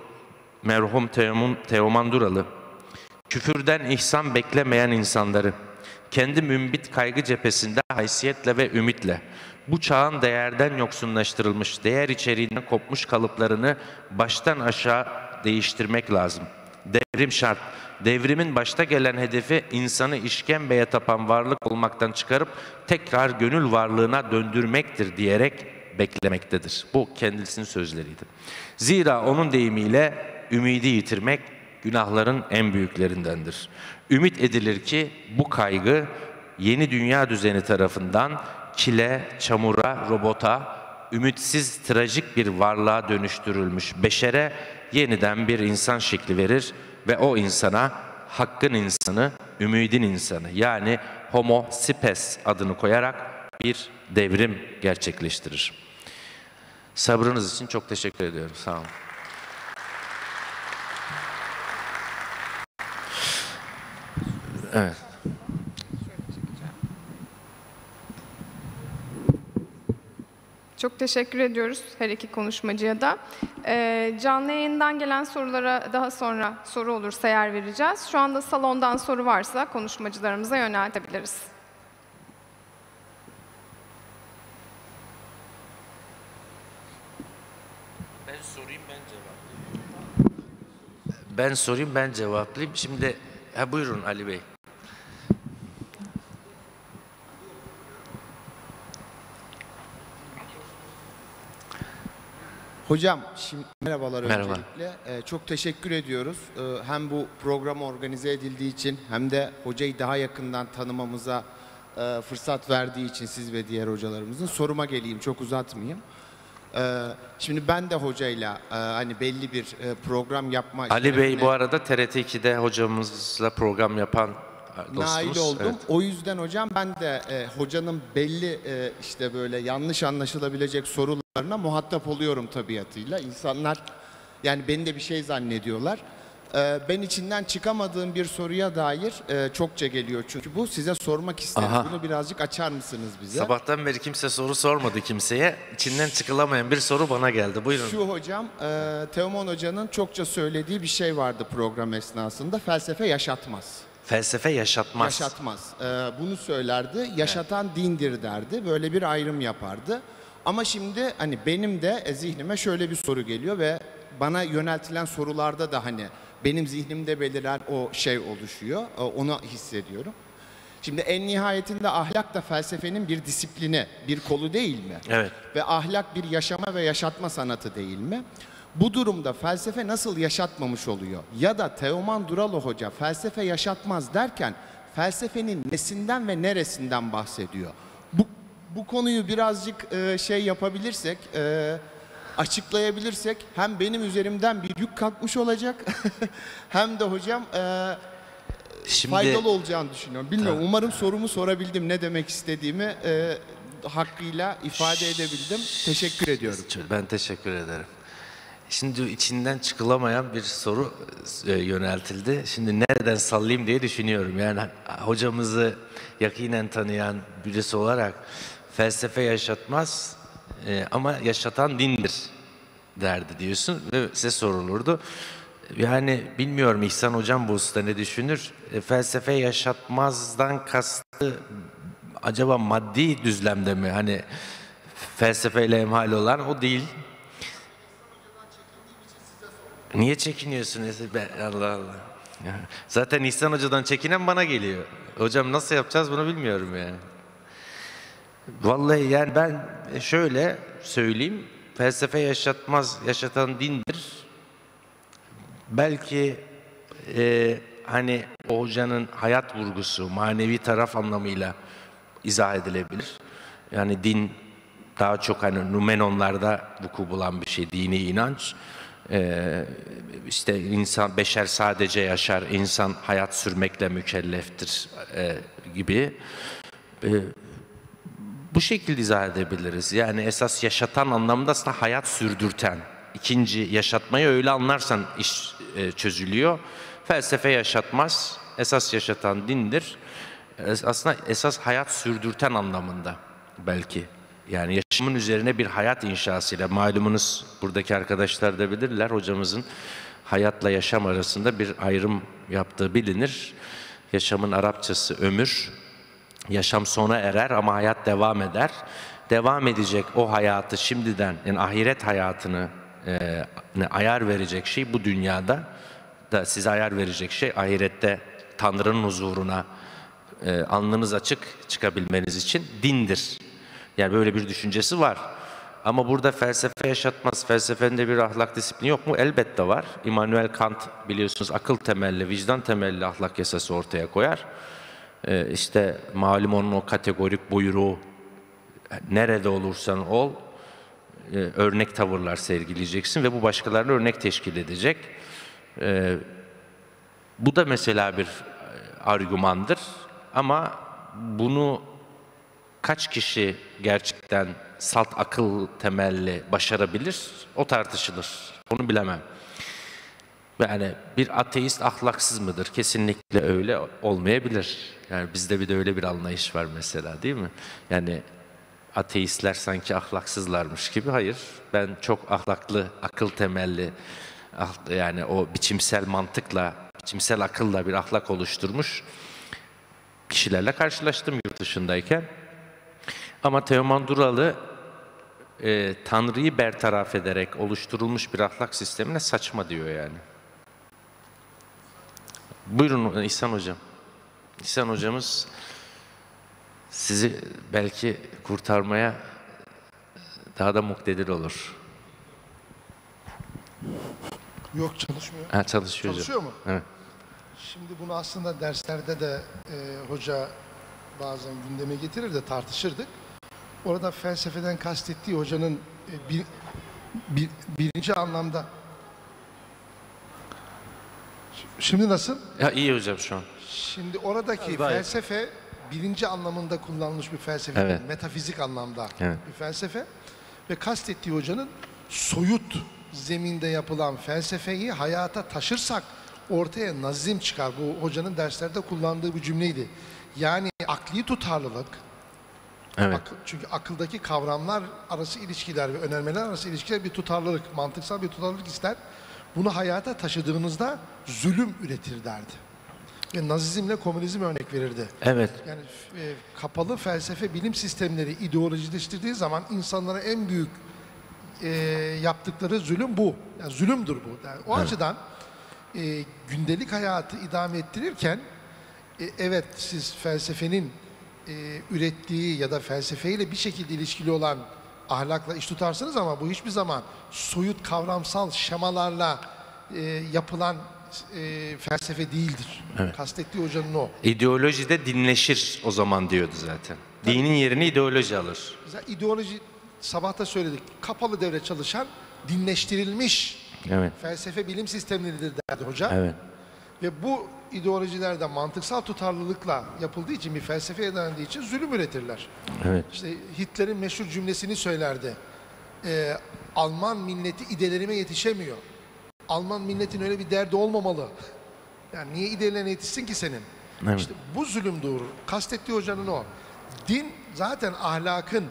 merhum Teoman, Teoman Duralı, küfürden ihsan beklemeyen insanları, kendi mümbit kaygı cephesinde haysiyetle ve ümitle, bu çağın değerden yoksunlaştırılmış, değer içeriğinden kopmuş kalıplarını baştan aşağı değiştirmek lazım. Devrim şart. Devrimin başta gelen hedefi insanı işkembeye tapan varlık olmaktan çıkarıp tekrar gönül varlığına döndürmektir diyerek beklemektedir. Bu kendisinin sözleriydi. Zira onun deyimiyle ümidi yitirmek günahların en büyüklerindendir. Ümit edilir ki bu kaygı yeni dünya düzeni tarafından çile, çamura, robota, ümitsiz, trajik bir varlığa dönüştürülmüş beşere yeniden bir insan şekli verir ve o insana hakkın insanı, ümidin insanı yani homo spes adını koyarak bir devrim gerçekleştirir. Sabrınız için çok teşekkür ediyorum. Sağ olun. Evet. Çok teşekkür ediyoruz her iki konuşmacıya da. Ee, canlı yayından gelen sorulara daha sonra soru olursa yer vereceğiz. Şu anda salondan soru varsa konuşmacılarımıza yöneltebiliriz. Ben sorayım ben cevaplayayım. Ben sorayım ben cevaplayayım. Şimdi ha buyurun Ali Bey. Hocam şimdi merhabalar Merhaba. öncelikle. Ee, çok teşekkür ediyoruz. Ee, hem bu program organize edildiği için hem de hocayı daha yakından tanımamıza e, fırsat verdiği için siz ve diğer hocalarımızın soruma geleyim çok uzatmayayım. Ee, şimdi ben de hocayla e, hani belli bir e, program yapma Ali Bey bu arada TRT 2'de hocamızla program yapan dostumuz. nail oldum. Evet. O yüzden hocam ben de e, hocanın belli e, işte böyle yanlış anlaşılabilecek sorularına muhatap oluyorum tabiatıyla. İnsanlar yani beni de bir şey zannediyorlar. E, ben içinden çıkamadığım bir soruya dair e, çokça geliyor çünkü bu size sormak istedim. Aha. Bunu birazcık açar mısınız bize? Sabahtan beri kimse soru sormadı kimseye. İçinden çıkılamayan bir soru bana geldi. Buyurun. Şu hocam, e, Teoman Hoca'nın çokça söylediği bir şey vardı program esnasında. Felsefe yaşatmaz. Felsefe yaşatmaz. Yaşatmaz. Ee, bunu söylerdi. Yaşatan dindir derdi. Böyle bir ayrım yapardı. Ama şimdi hani benim de e, zihnime şöyle bir soru geliyor ve bana yöneltilen sorularda da hani benim zihnimde beliren o şey oluşuyor. E, Onu hissediyorum. Şimdi en nihayetinde ahlak da felsefenin bir disiplini, bir kolu değil mi? Evet. Ve ahlak bir yaşama ve yaşatma sanatı değil mi? Bu durumda felsefe nasıl yaşatmamış oluyor? Ya da Teoman Duralo Hoca felsefe yaşatmaz derken felsefenin nesinden ve neresinden bahsediyor? Bu, bu konuyu birazcık e, şey yapabilirsek, e, açıklayabilirsek hem benim üzerimden bir yük kalkmış olacak hem de hocam e, Şimdi faydalı olacağını düşünüyorum. Bilmiyorum umarım sorumu sorabildim ne demek istediğimi e, hakkıyla ifade edebildim. Teşekkür ediyorum. ben teşekkür ederim. Şimdi içinden çıkılamayan bir soru e, yöneltildi. Şimdi nereden sallayayım diye düşünüyorum. Yani hocamızı yakinen tanıyan birisi olarak felsefe yaşatmaz e, ama yaşatan dindir derdi diyorsun ve size sorulurdu. Yani bilmiyorum İhsan Hocam bu hususta ne düşünür? E, felsefe yaşatmazdan kastı acaba maddi düzlemde mi? Hani felsefeyle emhal olan o değil. Niye çekiniyorsun? Ben, Allah Allah. Zaten İhsan Hoca'dan çekinen bana geliyor. Hocam nasıl yapacağız bunu bilmiyorum yani. Vallahi yani ben şöyle söyleyeyim. Felsefe yaşatmaz, yaşatan dindir. Belki e, hani o hocanın hayat vurgusu, manevi taraf anlamıyla izah edilebilir. Yani din daha çok hani Numenonlarda vuku bulan bir şey, dini inanç. Ee, işte insan, beşer sadece yaşar, insan hayat sürmekle mükelleftir e, gibi. Ee, bu şekilde izah edebiliriz. Yani esas yaşatan anlamda aslında hayat sürdürten. İkinci yaşatmayı öyle anlarsan iş e, çözülüyor. Felsefe yaşatmaz, esas yaşatan dindir. Aslında esas hayat sürdürten anlamında belki. Yani yaşamın üzerine bir hayat inşasıyla malumunuz buradaki arkadaşlar da bilirler hocamızın hayatla yaşam arasında bir ayrım yaptığı bilinir. Yaşamın Arapçası ömür, Yaşam sona erer ama hayat devam eder. Devam edecek o hayatı şimdiden, yani ahiret hayatını e, ayar verecek şey bu dünyada da size ayar verecek şey ahirette Tanrı'nın huzuruna e, alnınız açık çıkabilmeniz için dindir. Yani böyle bir düşüncesi var. Ama burada felsefe yaşatmaz. Felsefenin de bir ahlak disiplini yok mu? Elbette var. Immanuel Kant biliyorsunuz akıl temelli, vicdan temelli ahlak yasası ortaya koyar. Ee, işte malum onun o kategorik buyruğu nerede olursan ol e, örnek tavırlar sergileyeceksin ve bu başkalarına örnek teşkil edecek. Ee, bu da mesela bir e, argümandır ama bunu kaç kişi gerçekten salt akıl temelli başarabilir o tartışılır. Onu bilemem. Yani bir ateist ahlaksız mıdır? Kesinlikle öyle olmayabilir. Yani bizde bir de öyle bir anlayış var mesela değil mi? Yani ateistler sanki ahlaksızlarmış gibi. Hayır, ben çok ahlaklı, akıl temelli, ah- yani o biçimsel mantıkla, biçimsel akılla bir ahlak oluşturmuş kişilerle karşılaştım yurt dışındayken. Ama Teoman Duralı e, Tanrı'yı bertaraf ederek oluşturulmuş bir ahlak sistemine saçma diyor yani. Buyurun İhsan Hocam. İhsan Hocamız sizi belki kurtarmaya daha da muktedir olur. Yok çalışmıyor. Ha, çalışıyor hocam. Çalışıyor mu? Evet. Şimdi bunu aslında derslerde de e, hoca bazen gündeme getirir de tartışırdık. Orada felsefeden kastettiği hocanın e, bir, bir- birinci anlamda Şimdi nasıl? Ya iyi hocam şu an. Şimdi oradaki daha felsefe birinci anlamında kullanılmış bir felsefe, Evet. metafizik anlamda Evet. bir felsefe ve kastettiği hocanın soyut zeminde yapılan felsefeyi hayata taşırsak ortaya nazim çıkar. Bu hocanın derslerde kullandığı bir cümleydi. Yani akli tutarlılık, Evet. Ak- çünkü akıldaki kavramlar arası ilişkiler ve önermeler arası ilişkiler bir tutarlılık, mantıksal bir tutarlılık ister. Bunu hayata taşıdığınızda zulüm üretir derdi. Ve nazizmle komünizm örnek verirdi. Evet. Yani e, kapalı felsefe bilim sistemleri ideolojileştirdiği zaman insanlara en büyük e, yaptıkları zulüm bu. Yani zulümdür bu. Yani o açıdan e, gündelik hayatı idame ettirirken e, evet siz felsefenin e, ürettiği ya da felsefeyle bir şekilde ilişkili olan ahlakla iş tutarsınız ama bu hiçbir zaman soyut kavramsal şemalarla e, yapılan e, felsefe değildir. Kastettiği hocanın o. İdeoloji de dinleşir o zaman diyordu zaten. Dinin yerini ideoloji alır. Mesela ideoloji sabahta söyledik. Kapalı devre çalışan dinleştirilmiş Evet. felsefe bilim sistemleridir derdi hoca. Evet. Ve bu ideolojilerde mantıksal tutarlılıkla yapıldığı için bir felsefeye dayandığı için zulüm üretirler. Evet. İşte Hitler'in meşhur cümlesini söylerdi. Ee, Alman milleti idelerime yetişemiyor. Alman milletin öyle bir derdi olmamalı. Yani niye idelerine yetişsin ki senin? Evet. İşte bu zulüm doğru. Kastettiği hocanın o. Din zaten ahlakın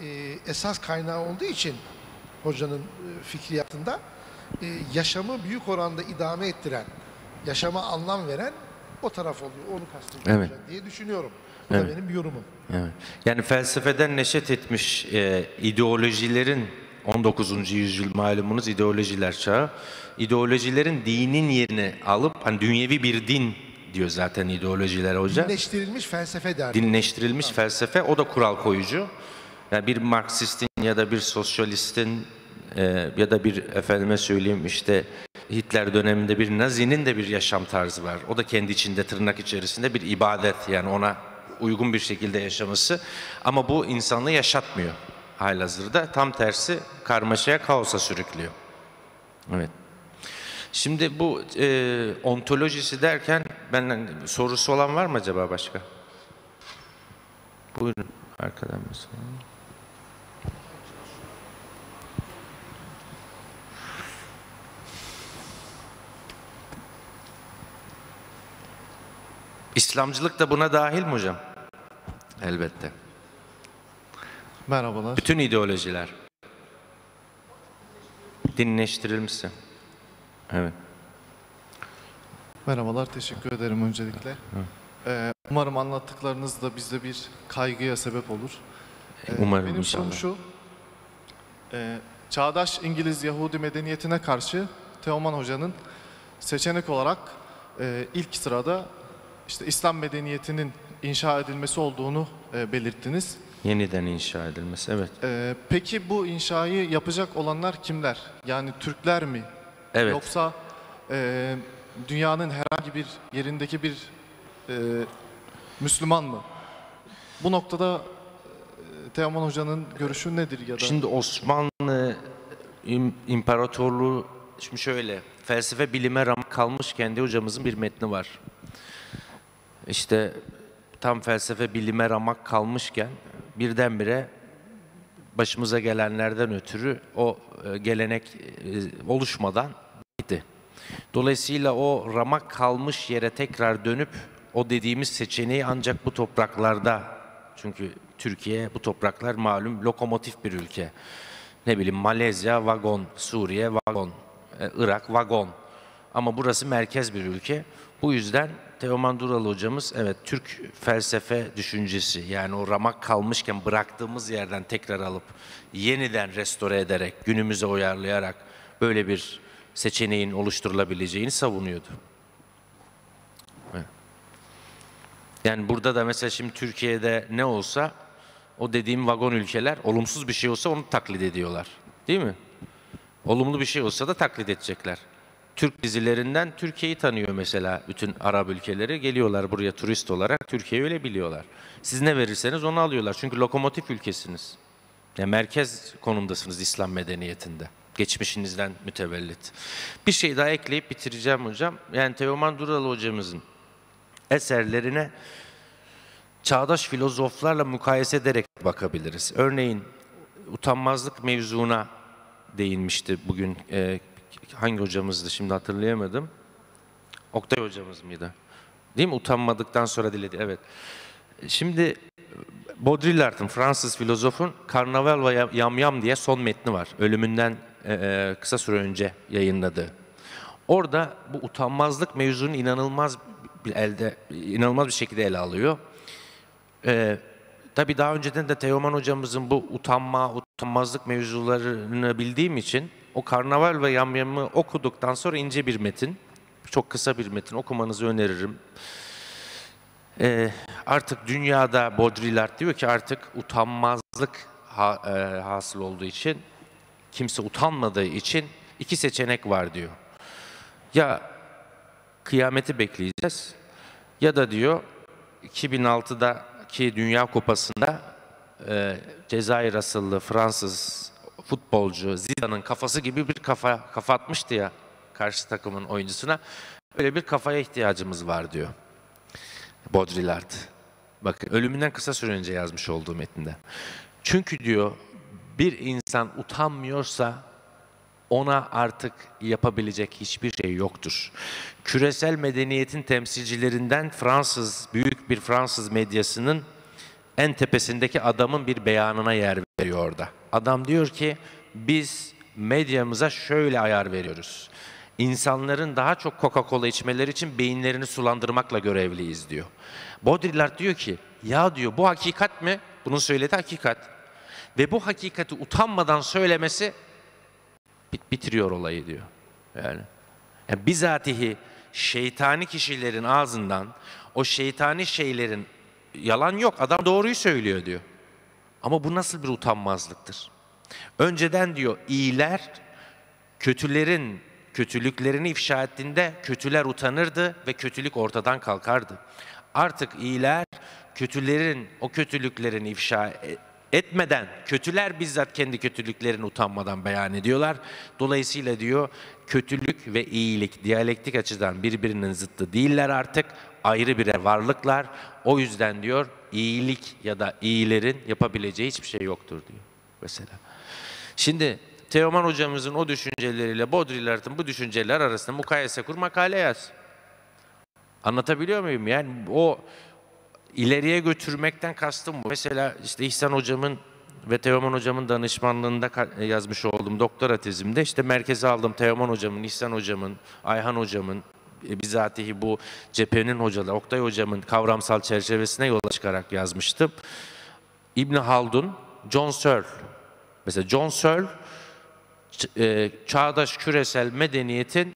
e, esas kaynağı olduğu için hocanın e, fikriyatında e, yaşamı büyük oranda idame ettiren, yaşama anlam veren o taraf oluyor. Onu kastediyor Evet. diye düşünüyorum. Bu da Evet. benim bir yorumum. Evet. Yani felsefeden neşet etmiş e, ideolojilerin 19. yüzyıl malumunuz ideolojiler çağı. İdeolojilerin dinin yerini alıp hani dünyevi bir din diyor zaten ideolojiler hoca. Dinleştirilmiş felsefe derdi. Dinleştirilmiş felsefe o da kural koyucu. Yani bir Marksistin ya da bir sosyalistin e, ya da bir efendime söyleyeyim işte Hitler döneminde bir Nazi'nin de bir yaşam tarzı var. O da kendi içinde tırnak içerisinde bir ibadet yani ona uygun bir şekilde yaşaması. Ama bu insanlığı yaşatmıyor halihazırda. Tam tersi karmaşaya, kaosa sürüklüyor. Evet. Şimdi bu e, ontolojisi derken benden sorusu olan var mı acaba başka? Buyurun arkadan mesela. İslamcılık da buna dahil mi hocam? Elbette. Merhabalar. Bütün ideolojiler. Dinleştirilmişse. Evet. Merhabalar, teşekkür ederim öncelikle. Ee, umarım anlattıklarınız da bizde bir kaygıya sebep olur. Ee, Umarım Benim inşallah. sorum şu, e, çağdaş İngiliz Yahudi medeniyetine karşı Teoman Hoca'nın seçenek olarak e, ilk sırada işte İslam medeniyetinin inşa edilmesi olduğunu e, belirttiniz. Yeniden inşa edilmesi. Evet. Ee, peki bu inşayı yapacak olanlar kimler? Yani Türkler mi? Evet. Yoksa e, dünyanın herhangi bir yerindeki bir e, Müslüman mı? Bu noktada e, Teoman Hoca'nın görüşü nedir ya da? Şimdi Osmanlı İm- İmparatorluğu şimdi şöyle felsefe bilime ramak kalmış kendi hocamızın bir metni var. İşte tam felsefe bilime ramak kalmışken birdenbire başımıza gelenlerden ötürü o e, gelenek e, oluşmadan gitti. Dolayısıyla o ramak kalmış yere tekrar dönüp o dediğimiz seçeneği ancak bu topraklarda çünkü Türkiye bu topraklar malum lokomotif bir ülke. Ne bileyim Malezya vagon, Suriye vagon, e, Irak vagon. Ama burası merkez bir ülke. Bu yüzden Teoman Duralı hocamız evet Türk felsefe düşüncesi yani o ramak kalmışken bıraktığımız yerden tekrar alıp yeniden restore ederek günümüze uyarlayarak böyle bir seçeneğin oluşturulabileceğini savunuyordu. Yani burada da mesela şimdi Türkiye'de ne olsa o dediğim vagon ülkeler olumsuz bir şey olsa onu taklit ediyorlar. Değil mi? Olumlu bir şey olsa da taklit edecekler. Türk dizilerinden Türkiye'yi tanıyor mesela bütün Arap ülkeleri. Geliyorlar buraya turist olarak. Türkiye'yi öyle biliyorlar. Siz ne verirseniz onu alıyorlar. Çünkü lokomotif ülkesiniz. Yani merkez konumdasınız İslam medeniyetinde. Geçmişinizden mütevellit. Bir şey daha ekleyip bitireceğim hocam. Yani Teoman Duralı hocamızın eserlerine çağdaş filozoflarla mukayese ederek bakabiliriz. Örneğin utanmazlık mevzuna değinmişti bugün. e, hangi hocamızdı şimdi hatırlayamadım. Oktay hocamız mıydı? Değil mi? Utanmadıktan sonra diledi. Evet. Şimdi Baudrillard'ın, Fransız filozofun Karnaval ve Yamyam diye son metni var. Ölümünden e, e, kısa süre önce yayınladığı. Orada bu utanmazlık mevzunu inanılmaz bir elde inanılmaz bir şekilde ele alıyor. Ee, tabii daha önceden de Teoman hocamızın bu utanma, utanmazlık mevzularını bildiğim için o Karnaval ve Yamyam'ı okuduktan sonra ince bir metin, çok kısa bir metin okumanızı öneririm. Ee, artık dünyada Baudrillard diyor ki artık utanmazlık ha, e, hasıl olduğu için, kimse utanmadığı için iki seçenek var diyor. Ya kıyameti bekleyeceğiz ya da diyor 2006'daki Dünya Kupası'nda e, Cezayir asıllı Fransız futbolcu Zidane'ın kafası gibi bir kafa kafa atmıştı ya karşı takımın oyuncusuna. Öyle bir kafaya ihtiyacımız var diyor. Baudrillard. Bakın ölümünden kısa süre önce yazmış olduğu metninde. Çünkü diyor bir insan utanmıyorsa ona artık yapabilecek hiçbir şey yoktur. Küresel medeniyetin temsilcilerinden Fransız, büyük bir Fransız medyasının en tepesindeki adamın bir beyanına yer veriyor orada. Adam diyor ki biz medyamıza şöyle ayar veriyoruz. İnsanların daha çok Coca-Cola içmeleri için beyinlerini sulandırmakla görevliyiz diyor. Baudrillard diyor ki ya diyor bu hakikat mi? Bunun söylediği hakikat. Ve bu hakikati utanmadan söylemesi bit- bitiriyor olayı diyor. Yani, yani bizatihi şeytani kişilerin ağzından o şeytani şeylerin yalan yok. Adam doğruyu söylüyor diyor. Ama bu nasıl bir utanmazlıktır? Önceden diyor iyiler kötülerin kötülüklerini ifşa ettiğinde kötüler utanırdı ve kötülük ortadan kalkardı. Artık iyiler kötülerin o kötülüklerini ifşa e- etmeden kötüler bizzat kendi kötülüklerini utanmadan beyan ediyorlar. Dolayısıyla diyor kötülük ve iyilik diyalektik açıdan birbirinin zıttı değiller artık ayrı birer varlıklar. O yüzden diyor iyilik ya da iyilerin yapabileceği hiçbir şey yoktur diyor mesela. Şimdi Teoman hocamızın o düşünceleriyle Baudrillard'ın bu düşünceler arasında mukayese kur makale yaz. Anlatabiliyor muyum? Yani o ileriye götürmekten kastım bu. Mesela işte İhsan hocamın ve Teoman hocamın danışmanlığında yazmış olduğum doktora tezimde işte merkeze aldım Teoman hocamın, İhsan hocamın, Ayhan hocamın e, bizatihi bu cephenin hocaları, Oktay hocamın kavramsal çerçevesine yola çıkarak yazmıştım. İbn Haldun, John Searle. Mesela John Searle e, çağdaş küresel medeniyetin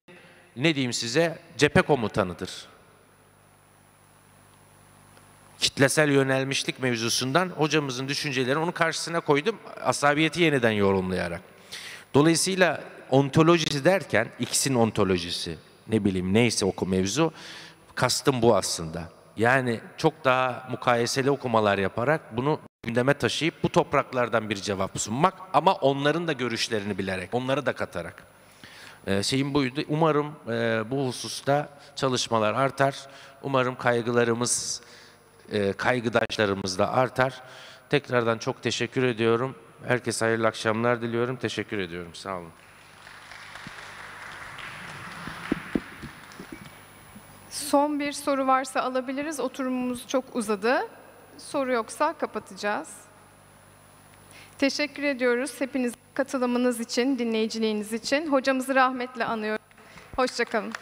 ne diyeyim size cephe komutanıdır. Kitlesel yönelmişlik mevzusundan hocamızın düşüncelerini onun karşısına koydum asabiyeti yeniden yorumlayarak. Dolayısıyla ontolojisi derken X'in ontolojisi ne bileyim neyse oku mevzu kastım bu aslında. Yani çok daha mukayeseli okumalar yaparak bunu gündeme taşıyıp bu topraklardan bir cevap sunmak ama onların da görüşlerini bilerek, onları da katarak. Ee, şeyim buydu. Umarım e, bu hususta çalışmalar artar. Umarım kaygılarımız, e, kaygıdaşlarımız da artar. Tekrardan çok teşekkür ediyorum. Herkese hayırlı akşamlar diliyorum. Teşekkür ediyorum. Sağ olun. Son bir soru varsa alabiliriz. Oturumumuz çok uzadı. Soru yoksa kapatacağız. Teşekkür ediyoruz hepiniz katılımınız için, dinleyiciliğiniz için. Hocamızı rahmetle anıyorum. Hoşçakalın.